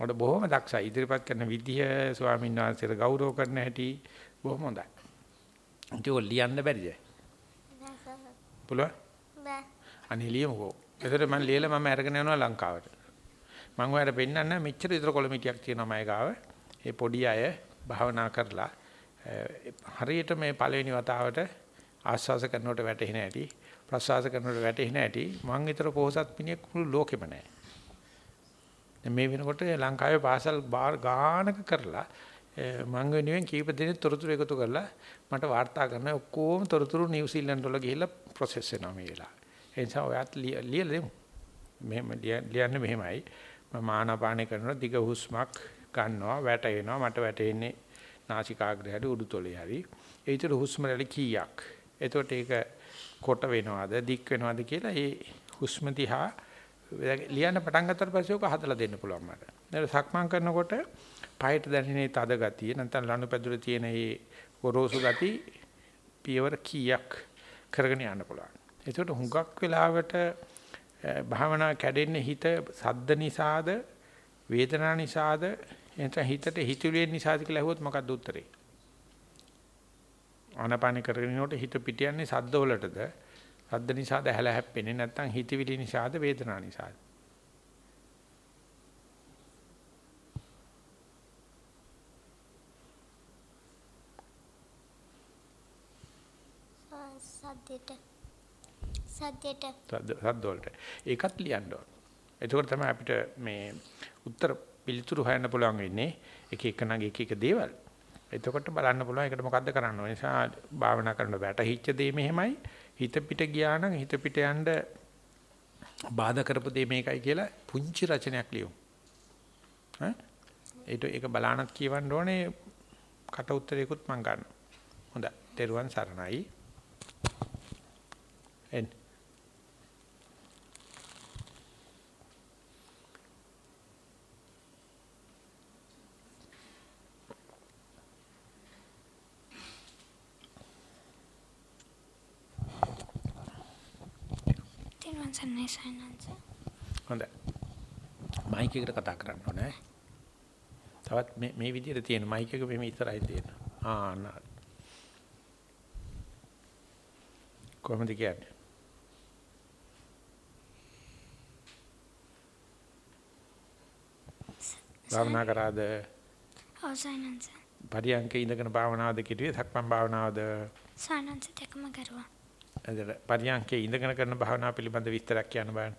ඔඩ බොහොම දක්ෂයි. ඉදිරිපත් කරන විදිය ස්වාමීන් වහන්සේට ගෞරව කරන හැටි බොහොම හොඳයි. ඒක ලියන්න බැරිද? පුළුවන්? බෑ අනේ ලියමුකෝ. ඒතර මම ලියලා මම අරගෙන යනවා ලංකාවට. මම ඔයාලට පෙන්නන්න මෙච්චර විතර කොළමිටියක් තියෙනවා මම ගාව. ඒ පොඩි අය භාවනා කරලා හරියට මේ පළවෙනි වතාවට ආස්වාස කරනකොට වැටෙන හැටි ප්‍රසවාස කරනකොට වැටෙන හැටි මං විතර පොහසත් මිනිහෙක් මුළු ලෝකෙම නැහැ. මේ වෙනකොට ලංකාවේ පාසල් ගානක කරලා මං වෙනුවෙන් කීප දෙනෙක් තොරතුරු එකතු කරලා මට වාර්තා කරන ඔක්කොම තොරතුරු නිව්සීලන්ත වල ගිහිල්ලා ප්‍රොසෙස් වෙනවා මේ වෙලාවේ. ඒ නිසා ඔයත් ලියලා දෙමු. මෙහෙම ලියන්නේ මෙහෙමයි. මම ආනාපානය කරනවා දිග හුස්මක් ගන්නවා වැටෙනවා මට වැටෙන්නේ නාසිකාග්‍රය හරි උඩුතොලේ හරි. ඒ විතර හුස්ම රැලි කීයක්. එතකොට ඒක කොට වෙනවද දික් වෙනවද කියලා ඒ හුස්ම දිහා ලියන්න පටන් ගත්තට පස්සේ ඔක හදලා දෙන්න පුළුවන් මට. ඒක සක්මන් කරනකොට පයට දැනෙන තද ගතිය නැත්නම් ලනුපැදුරේ තියෙන මේ ගොරෝසු ගති පියවර කීයක් කරගෙන යන්න පුළුවන්. ඒකට හුඟක් වෙලාවට භාවනා කැඩෙන්නේ හිත සද්ද නිසාද වේදනා නිසාද එතන හිතට හිතුවේ නිසාද කියලා ඇහුවොත් මොකක්ද උත්තරේ? ආනාපාන කරගෙන ඉනකොට හිත පිට යන්නේ සද්ද වලටද? සද්ද නිසාද හැල හැප්පෙන්නේ නැත්නම් හිතවිලි නිසාද වේදනා නිසාද? සද්දෙට සද්දෙට සද්ද සද්ද වලට. ඒකත් ලියන්න ඕන. එතකොට තමයි අපිට මේ උත්තර පිළිතුරු හොයන්න පුළුවන් වෙන්නේ එක එකනගේ එක එක දේවල්. එතකොට බලන්න පුළුවන් ඒකට මොකද්ද කරන්න ඕන. නිසා භාවනා කරන වැටහිච්ච දේ මෙහෙමයි. හිත පිට ගියා නම් හිත පිට යන්න බාධා කරපු දේ මේකයි කියලා පුංචි රචනයක් ලියමු. ඈ ඒක ඒක බලානත් කියවන්න ඕනේ කට උත්තරේකුත් මම ගන්නවා. හොඳයි. තෙරුවන් සරණයි. එන්න. සරණයි සයනන්ස හොඳයි. මයික් එකට කතා කරන්න ඕනේ. තවත් මේ මේ විදිහට තියෙන මයික් එක මෙහෙම ඉස්සරහින් තියෙන. ආ නා. කොහොමද කියන්නේ? භාවනා කරාද? අවසයනන්ස පරියන්කේ ඉඳගෙන භාවනාවද කිව්වේ සක්මන් භාවනාවද? සයනන්ස දෙකම කරුවා පරියන්කේ ඉඳගෙන කරන භාවනාව පිළිබඳ විස්තරයක් කියන්න බලන්න.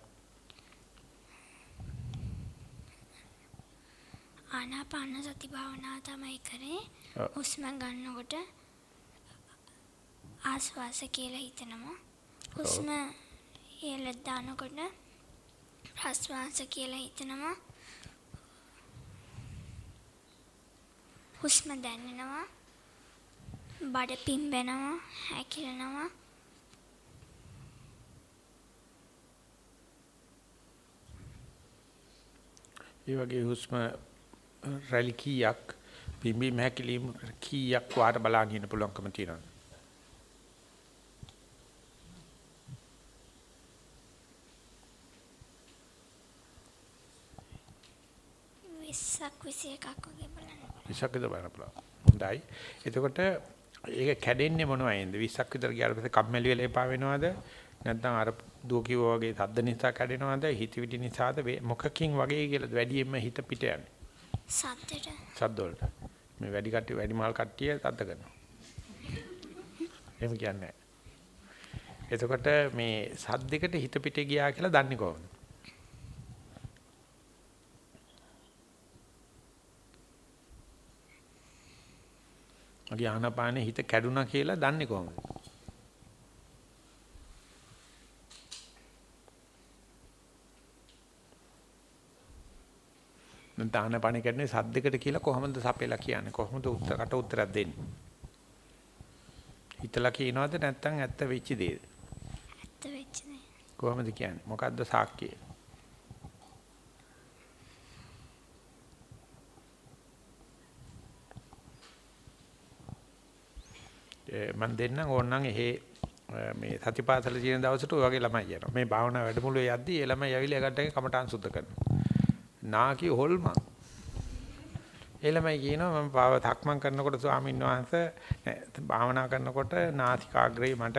ආනාපාන සති භාවනාව තමයි කරේ. හුස්ම ගන්නකොට ආස්වාස කියලා හිතනවා. හුස්ම ඉහළ දානකොට ප්‍රස්වාස කියලා හිතනවා. හුස්ම දැනෙනවා. බඩ පිම්බෙනවා හැකිලෙනවා ඒ වගේ හුස්ම රැලි කීයක් පිම්බි මහැකිලිම කීයක් වාර බලන්න ඉන්න පුළුවන්කම තියෙනවා. විස්සක් විසි එකක් වගේ බලන්න විසක්කද බලන්න පුළුවන්. හොඳයි. එතකොට ඒක කැඩෙන්නේ මොනවයින්ද? 20ක් විතර ගියාට පස්සේ කම්මැලි වෙලා එපා වෙනවද? නැත්නම් අර දුව කිව්වා වගේ සද්ද නිසා කැඩෙනවද? හිතවිලි නිසාද මොකකින් වගේ කියලා වැඩියෙන්ම හිත පිට යන්නේ. සද්දට සද්ද වලට. මේ වැඩි කට්ටිය වැඩි මහල් කට්ටිය සද්ද කරනවා. එහෙම කියන්නේ. එතකොට මේ සද්දයකට හිත පිට ගියා කියලා දන්නේ කොහොමද? මගේ ආනාපානේ හිත කැඩුනා කියලා දන්නේ කොහොමද? දැන් ආනාපානේ කැඩුනේ සද්දයකට කියලා කොහොමද සපෙලා කියන්නේ? කොහොමද උත්තරකට උත්තරයක් දෙන්නේ? හිතලා කියනවද නැත්නම් ඇත්ත වෙච්ච දේද? ඇත්ත වෙච්ච දේ. කොහොමද කියන්නේ? මොකද්ද සාක්කිය? ඒ මන් දෙන්නම් ඕනනම් එහෙ මේ සතිපාසල තියෙන දවසට ඔය වගේ ළමයි යනවා. මේ භාවනා වැඩමුළුවේ යද්දි ඒ ළමයි ඇවිල්ලා එකට කමටහන් සුද්ධ කරනවා. නාකි හොල්මන්. ඒ ළමයි කියනවා මම පාව තක්මන් කරනකොට ස්වාමීන් වහන්සේ නෑ, භාවනා කරනකොට නාසිකාග්‍රේ මට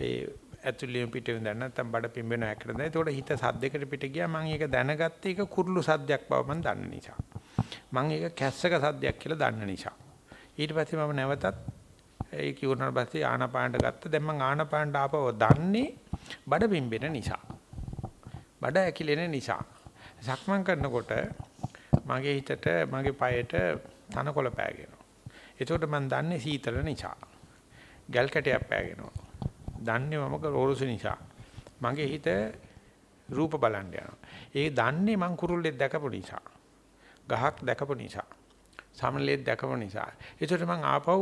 ඒ ඇතුළේම පිටින් දැන නැත්තම් බඩ පිම්බෙන හැකට දැන. ඒතකොට හිත සද්දයකට පිට ගියා මම ඒක දැනගත්තේ ඒක කුරුළු සද්දයක් බව මම දන්න නිසා. මම ඒක කැස්සක සද්දයක් කියලා දන්න නිසා. ඊට පස්සේ මම නැවතත් ඒ කිව්වනාට පස්සේ ආනාපානට ගත්ත. දැන් මම ආනාපානට ආපව දන්නේ බඩ පිම්බෙන නිසා. බඩ ඇකිලෙන නිසා. සක්මන් කරනකොට මගේ හිතට මගේ පයට තනකොළ පෑගෙනවා. ඒකට මම දන්නේ සීතල නිසා. ගල් කැටයක් පෑගෙනවා. දන්නේ මම රෝරුසු නිසා. මගේ හිත රූප බලන්න යනවා. ඒ දන්නේ මං කුරුල්ලෙක් දැකපු නිසා. ගහක් දැකපු නිසා. සමනලෙක් දැකපු නිසා. ඒකට මං ආපහු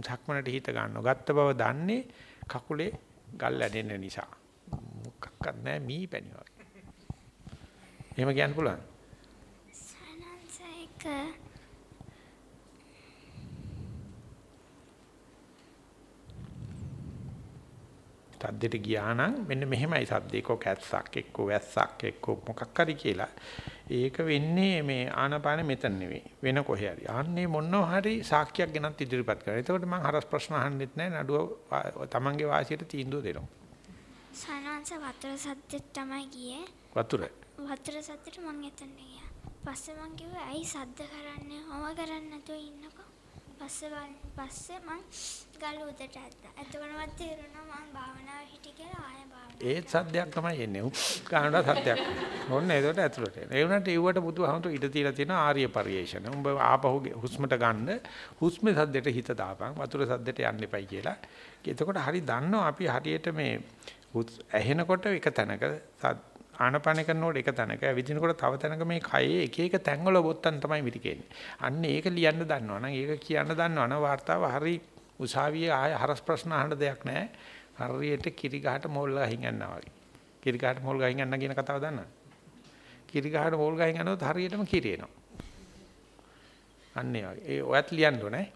සක්මනට හිත ගන්නවා. ගත්ත බව දන්නේ කකුලේ ගල් ඇදෙන්න නිසා. මොකක්වත් නැහැ මී පැණි වගේ. එහෙම කියන්න පුළුවන්. සනන්සයක සද්දෙට ගියා නම් මෙන්න මෙහෙමයි සද්ද එක්ක කැස්සක් එක්ක වැස්සක් එක්ක මොකක් හරි කියලා. ඒක වෙන්නේ මේ ආනපාන මෙතන නෙවෙයි. වෙන කොහේ හරි. ආන්නේ මොනවා හරි සාක්කියක් ගෙනත් ඉදිරිපත් කරනවා. එතකොට මම හරස් ප්‍රශ්න අහන්නෙත් නැහැ. නඩුව තමන්ගේ වාසියට තීන්දුව දෙනවා. සනන්ස වතුර සද්දෙත් තමයි ගියේ. වතුර. වතුර සද්දෙට මං එතනට ගියා. පස්සේ මං කිව්වා ඇයි සද්ද කරන්නේ? හොම කරන්නේ නැතුව ඉන්නකෝ. පස්සේ බලන්න පස්සේ මං ගල උඩට ඇද්දා. එතකොට මට තේරුණා මං භාවනාව හිටි කියලා ආයෙ භාවනාව. ඒත් සද්දයක් තමයි එන්නේ. ගානට සද්දයක්. ඔන්න ඒකට ඇතුළට එන. ඒ වුණාට ඒවට බුදුහාමුදුරු ඉඩ තියලා තියෙන ආර්ය පරිේශන. උඹ ආපහු හුස්මට ගන්න හුස්මේ සද්දෙට හිත දාපන්. වතුර සද්දෙට යන්න එපයි කියලා. එතකොට හරි දන්නවා අපි හරියට මේ ඇහෙනකොට එක තැනක ආනපන කරනකොට එක තැනක ඇවිදිනකොට තව තැනක මේ කයේ එක එක තැන්වල බොත්තම් තමයි මිරිකෙන්නේ. අන්න ඒක ලියන්න දන්නවනම් ඒක කියන්න දන්නවනම් වார்த்தාව හරි උසාවියේ ආය හරස් ප්‍රශ්න අහන්න දෙයක් නැහැ. හරියට කිරි ගහට මෝල් ගහින් යනවා වගේ. කිරි ගහට මෝල් ගහින් යන්න කියන කතාව දන්නවද? කිරි ගහට මෝල් ගහින් යනොත් හරියටම කිරි එනවා. අන්න ඒ වගේ. ඒ ඔයත් ලියන්න ඕනේ.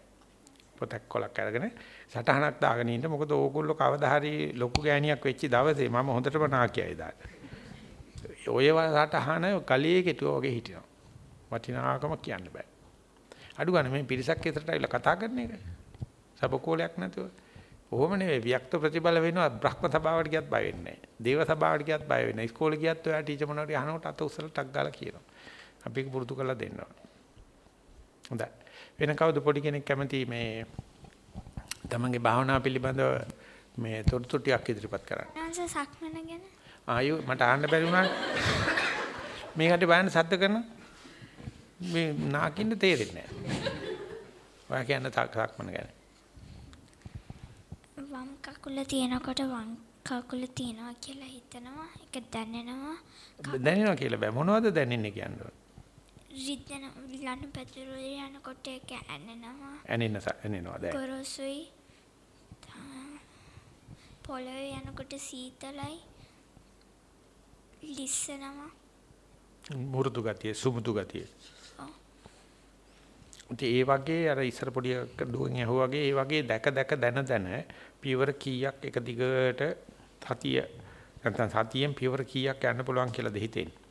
පොතක් කොලක් අරගෙන සටහනක් දාගෙන ඉන්න මොකද ඕගොල්ලෝ කවදා හරි ලොකු ගෑණියක් වෙච්ච දවසේ මම හොඳටම නාකියයි දාලා ඔය සටහන කලියේ කෙටුවා වගේ හිටිනවා. වටිනාකම කියන්න බෑ. අඩු ගන්න මේ පිරිසක් ඉදරට ඇවිල්ලා කතා කරන එක. සබකෝලයක් නැතුව. ඔහොම නෙවෙයි වික්ත ප්‍රතිබල වෙනවා බ්‍රහ්ම සභාවට ගියත් බය වෙන්නේ නැහැ. දේව සභාවට ගියත් බය වෙන්නේ නැහැ. ඉස්කෝලේ ගියත් ඔයා ටීචර් මොනවාරි අහනකොට අත උස්සලා ටක් ගාලා කියනවා. අපි ඒක පුරුදු කරලා දෙන්න ඕන. හොඳයි. වෙන කවුද පොඩි කෙනෙක් කැමති මේ තමන්ගේ භාවනා පිළිබඳව මේ තොරතුරු ටිකක් ඉදිරිපත් කරන්න. සනන්ස සක්මන ගැන ආයු මට අහන්න බැරි වුණා. මේකට බලන්න සද්ද කරන මේ නාකින්න තේරෙන්නේ නැහැ. ඔයා කියන්න සක්මන ගැන. වම් කකුල තියෙනකොට වම් කකුල තියනවා කියලා හිතනවා. ඒක දැනෙනවා. දැනෙනවා කියලා බෑ මොනවද දැනෙන්නේ කියන්නේ. රිද්දන ලනු පැතුරු යනකොට ඒක ඇනෙනවා. ඇනෙන්න ඇනෙනවා දැන්. ගොරෝසුයි. පොළවේ යනකොට සීතලයි. ලිස්සනවා. මුරුදු ගතිය සුමුදු ගතිය. ඒ වගේ අර ඉස්සර පොඩි දුවෙන් ඇහුවා වගේ ඒ වගේ දැක දැක දන දන පියවර කීයක් එක දිගට සතිය නැත්නම් සතියෙන් පියවර කීයක් යන්න පුළුවන් කියලා දෙහිතෙන්නේ.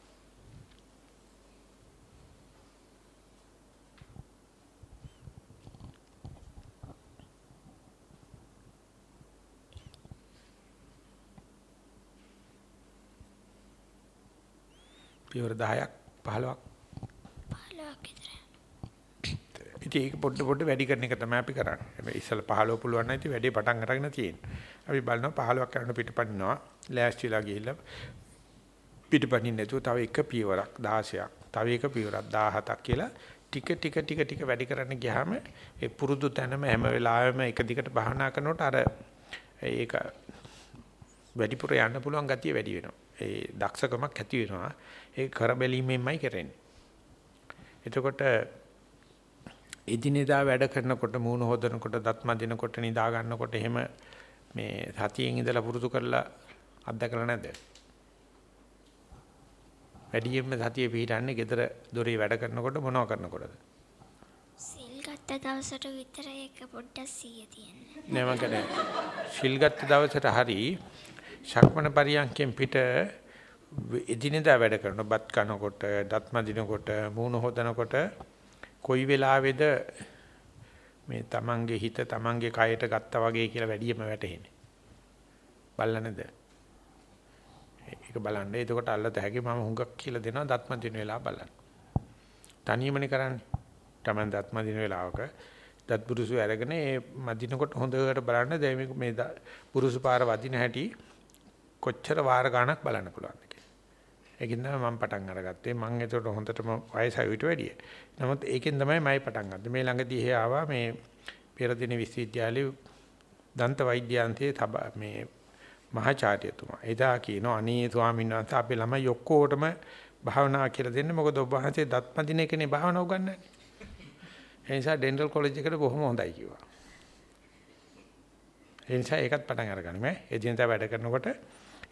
පියවර 10ක් 15ක් 15ක් විතර. ඉතින් ඒක පොඩ පොඩ වැඩි කරන එක තමයි අපි කරන්නේ. හැබැයි ඉස්සෙල්ලා 15 පුළුවන් නම් ඉතින් වැඩේ පටන් අරගෙන තියෙන්නේ. අපි බලනවා 15ක් කරන පිටපනිනවා. ලෑස්තිලා ගිහිල්ලා පිටපනින්න නැතුව තව එක පියවරක් 16ක්, තව එක පියවරක් 17ක් කියලා ටික ටික ටික ටික වැඩි කරන්න ගියාම ඒ පුරුදු තැනම හැම වෙලාවෙම එක දිගට භාවනා කරනකොට අර ඒක වැඩිපුර යන්න පුළුවන් ගතිය වැඩි වෙනවා. ඒ දක්ෂකමක් ඇති වෙනවා. ඒ කර බැලීමෙන්මයි කරන්නේ. එතකොට එදිනෙදා වැඩ කරනකොට මූණ හොදනකොට දත් මදිනකොට නිදා ගන්නකොට එහෙම මේ සතියෙන් ඉඳලා පුරුදු කරලා අත්දකලා නැද්ද? වැඩියෙන්ම සතිය පිටන්නේ gedara දොරේ වැඩ කරනකොට මොනව කරනකොටද? සිල් ගත්ත දවසට විතර ඒක පොඩ්ඩක් සිහිය තියෙන්නේ. නෑ මං කියන්නේ සිල් ගත්ත දවසට හරි ශක්මණ පරියන්කෙන් පිට එදිනෙදා වැඩ කරන බත් කනකොට දත් මදිනකොට මූණ හොදනකොට කොයි වෙලාවේද මේ තමන්ගේ හිත තමන්ගේ කයට ගත්තා වගේ කියලා වැඩියම වැටහෙන්නේ? බලන්නද ඒක බලන්න. එතකොට අල්ලත හැකි මම හුඟක් කියලා දෙනවා දත් මදින වෙලාව බලන්න. තනියමනේ කරන්නේ. තමන් දත් මදින වෙලාවක දත් බුරුසු අරගෙන ඒ මදිනකොට හොඳට බලන්න. දැන් මේ බුරුසු පාර වදින හැටි කොච්චර වාර ගණක් බලන්න පුළුවන්ද? කියලා. ඒකෙන් තමයි මම පටන් අරගත්තේ. මම ඒතකොට හොඳටම වයසයි ඊට වැඩිය. නමුත් ඒකෙන් තමයි මම පටන් ගත්තේ. මේ ළඟදී එහෙ ආවා මේ පෙරදින විශ්වවිද්‍යාලයේ දන්ත වෛද්‍යාන්තයේ මේ මහාචාර්යතුමා. එදා කියනවා අනේ ස්වාමීන් වහන්සේ අපේ ළමයි ඔක්කොටම භාවනා කියලා දෙන්න. මොකද ඔබ වහන්සේ දත්මදින එකනේ භාවනා උගන්වන්නේ. ඒ නිසා ඩෙන්ටල් කොලෙජ් එකට බොහොම හොඳයි කිව්වා. ඒ නිසා ඒකත් පටන් අරගන්න මේ. එදිනදා වැඩ කරනකොට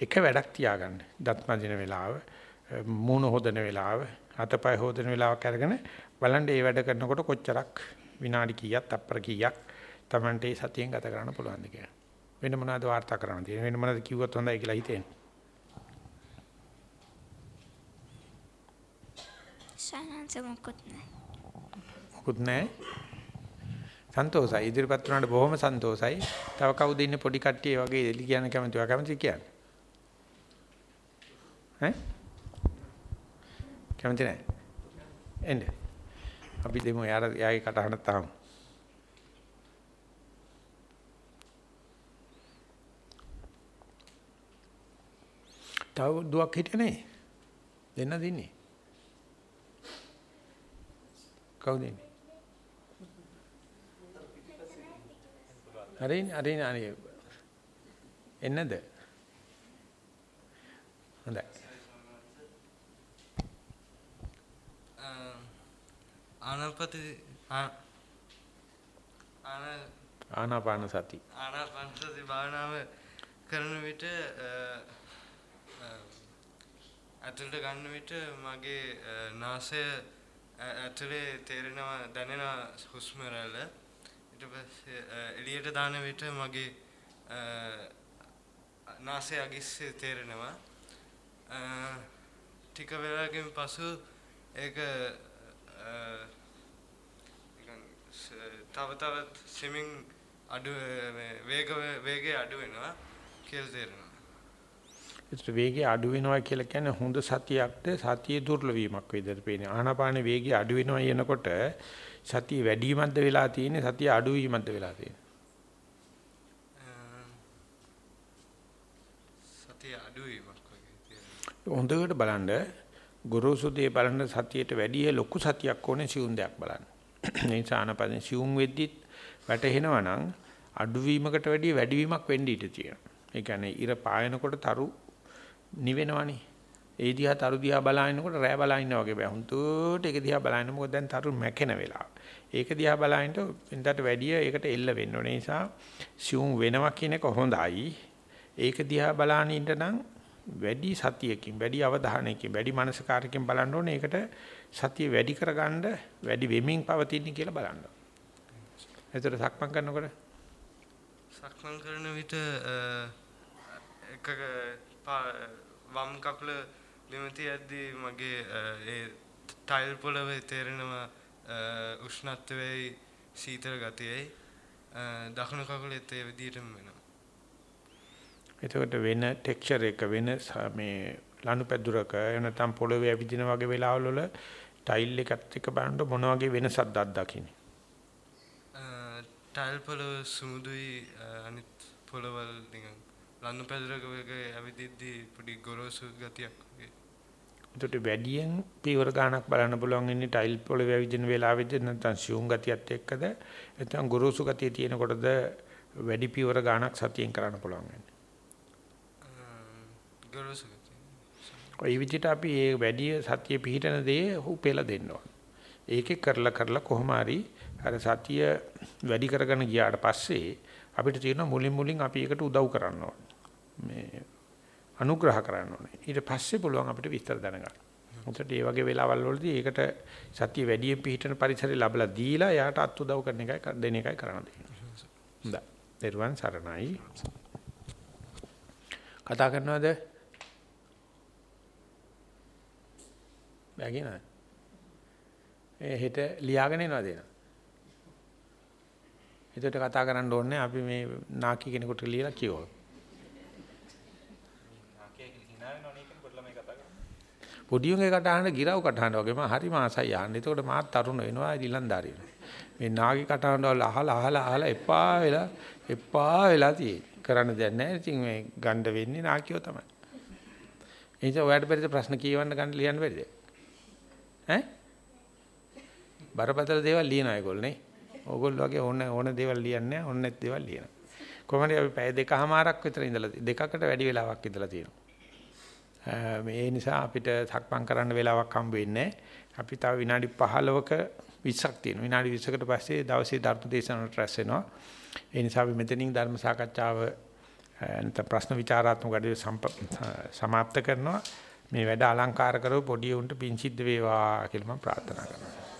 එක වැඩක් තියාගන්න. දත්මදින වෙලාව, මූණ හොදන වෙලාව, අතපය හොදන වෙලාවක් අරගෙන බලන්න මේ වැඩ කරනකොට කොච්චරක් විනාඩි කීයක්, තප්පර කීයක් Tamante සතියෙන් ගත කරන්න පුළුවන්ද කියලා. වෙන මොනවද වාර්තා කරන්න තියෙන්නේ? වෙන මොනවද කිව්වොත් හොඳයි කියලා හිතෙන්නේ? සනන්ස මොකුත් නැහැ. මොකුත් නැහැ. සන්තෝසයි. ඉදිරිපත් වුණාට බොහොම සන්තෝසයි. තව කවුද ඉන්නේ පොඩි කට්ටිය වගේ එලි කියන කැමති ඔයා කැමති කියන්නේ? ඈ? කැමති නැහැ. එන්න. අපි දෙමු යාර යාගේ කටහඬ තාමු. තව දුවක් හිටියේ නේ. දෙන්න දින්නේ. කවුද ඉන්නේ? අරින් අරින් අනේ එන්නද? හොඳයි. ආනාපති ආන ආනාපාන සති. ආනාපාන සති භාවනාව කරන විට ඇතුළට ගන්න විට මගේ නාසය ඇතුලේ තේරෙනවා දැනෙනවා හුස්ම රැල්ල ඊට පස්සේ එළියට දාන විට මගේ නාසය අගිස්සේ තේරෙනවා ටික වෙලාවකින් පසු ඒක තව තවත් සිමින් අඩු වේග වේගය අඩු වෙනවා කියලා තේරෙනවා. ඒතර වේගය අඩු වෙනවා කියලා කියන්නේ හොඳ සතියක්ද සතිය දුර්ලභ වීමක් වේදද පේන්නේ. ආනාපාන වේගය අඩු වෙනවා කියනකොට සතිය වැඩි වීමක්ද වෙලා තියෙන්නේ සතිය අඩු වීමක්ද වෙලා තියෙන්නේ. සතිය අඩු වීමක් වගේ තියෙනවා. හොඳට බලන්න ගුරුසු දේ බලන්න සතියට වැඩි ලොකු සතියක් ඕනේ සිවුම් දෙයක් බලන්න. ඒ නිසා ආනාපාන සිවුම් වෙද්දිත් වැටෙනවා නම් අඩුවීමකට වැඩිය වැඩිවීමක් වෙන්න ඉඩ තියෙනවා. ඒ කියන්නේ ඉර පායනකොට තරු නිවෙනවනේ. ඒ දිහා තරු දිහා බලනකොට රෑ බලා ඉන්නා වගේ බෑ. හුදුට ඒක දිහා බලන්න මොකද දැන් තරු මැකෙන වෙලාව. ඒක දිහා බලනට වෙනදාට වැඩිය ඒකට එල්ල වෙන්න ඕනේ. නිසා සිවුම් වෙනවා කියන එක හොඳයි. ඒක දිහා බලන ඉන්න නම් වැඩි සතියකින් වැඩි අවධානයකින් වැඩි මනසකාරකින් බලන්න ඕනේ. ඒකට සතිය වැඩි කරගන්න වැඩි වෙමින් පවතින කියලා බලන්න. එතකොට සක්මන් කරනකොට සක්මන් කරන විට එක වම් කකුල බිම තියද්දී මගේ ඒ ටයිල් පොළවේ තේරෙනවා උෂ්ණත්වයේ සීතල ගතියයි දකුණු කකුලෙත් ඒ විදිහටම වෙනවා. එතකොට වෙන ටෙක්ස්චර් එක වෙන මේ ලනුපැදුරක එනතම් පොළවේ ඇවිදින වගේ වෙලාවල වල ටයිල් එකත් එක්ක බලනකොට මොන වගේ වෙනසක්ද අත්දකින්නේ? ටයිල් පොළව සුමුදුයි අනිත් පොළවල් නිකන් ලන්නු පැදුරක වගේ ඇවිදිද්දී පොඩි ගොරෝසු ගතියක් වගේ. එතකොට වැඩියෙන් පීවර ගානක් බලන්න පුළුවන් ඉන්නේ ටයිල් පොළවේ ඇවිදින වෙලාවෙද නැත්නම් සියුම් ගතියත් එක්කද නැත්නම් ගොරෝසු ගතිය තියෙනකොටද වැඩි පීවර ගානක් සතියෙන් කරන්න පුළුවන් වෙන්නේ. ගොරෝසු ඔය විදිහට අපි මේ වැඩි සතිය පිහිටන දේ උපෙලා දෙන්න ඕන. ඒකේ කරලා කරලා කොහොම හරි අර සතිය වැඩි කරගෙන ගියාට පස්සේ අපිට තියෙන මුලින් මුලින් අපි ඒකට උදව් කරන්න ඕන. මේ අනුග්‍රහ කරන්න ඕනේ. ඊට පස්සේ පුළුවන් අපිට විස්තර දැනගන්න. මොකද මේ වගේ වෙලාවල් වලදී ඒකට සතිය වැඩියෙන් පිහිටන පරිසරය ලැබලා දීලා එයාට අත් උදව් කරන එකයි දෙන එකයි කරන්න දෙන්නේ. හොඳයි. දරුවන් සරණයි. කතා කරනවද? බැගිනද? ඒ හෙට ලියාගෙන එනවද එන? එතකොට කතා කරන්න ඕනේ අපි මේ නාකි කෙනෙකුට ලියලා කියවමු. පොඩි උන්ගේ කටහඬ ගිරව් කටහඬ වගේම හරි මාසයි යන්නේ. එතකොට මාත් තරුණ වෙනවා ඊළඳාරිය. මේ නාගි කටහඬ වල අහලා අහලා අහලා එපා වෙලා එපා වෙලා තියෙන්නේ. කරන්න දෙයක් නැහැ. ඉතින් මේ ගණ්ඩ වෙන්නේ නාකියෝ තමයි. ඒ නිසා ඔයාලට බැරිද ප්‍රශ්න කියවන්න ගන්න ලියන්න බැරිද? ඈ? බරපතල දේවල් ලියන අයගොල්ලෝ නේ. ඕගොල්ලෝ වගේ ඕන ඕන දේවල් ලියන්නේ නැහැ. ඕන නැති දේවල් ලියනවා. කොහොමද අපි පැය දෙකමාරක් විතර ඉඳලා දෙකකට වැඩි වෙලාවක් ඉඳලා තියෙනවා. මේ නිසා අපිට සක්මන් කරන්න වෙලාවක් හම්බ වෙන්නේ අපි තව විනාඩි 15ක 20ක් තියෙනවා. විනාඩි 20කට පස්සේ දවසේ ධර්ම දේශනාවට රැස් වෙනවා. ඒ නිසා අපි මෙතනින් ධර්ම සාකච්ඡාව නැත්නම් ප්‍රශ්න විචාරාත්මක වැඩ සමාප්ත කරනවා. මේ වැඩ අලංකාර කරව පොඩි උන්ට පිං සිද්ධ වේවා කියලා මම ප්‍රාර්ථනා කරනවා.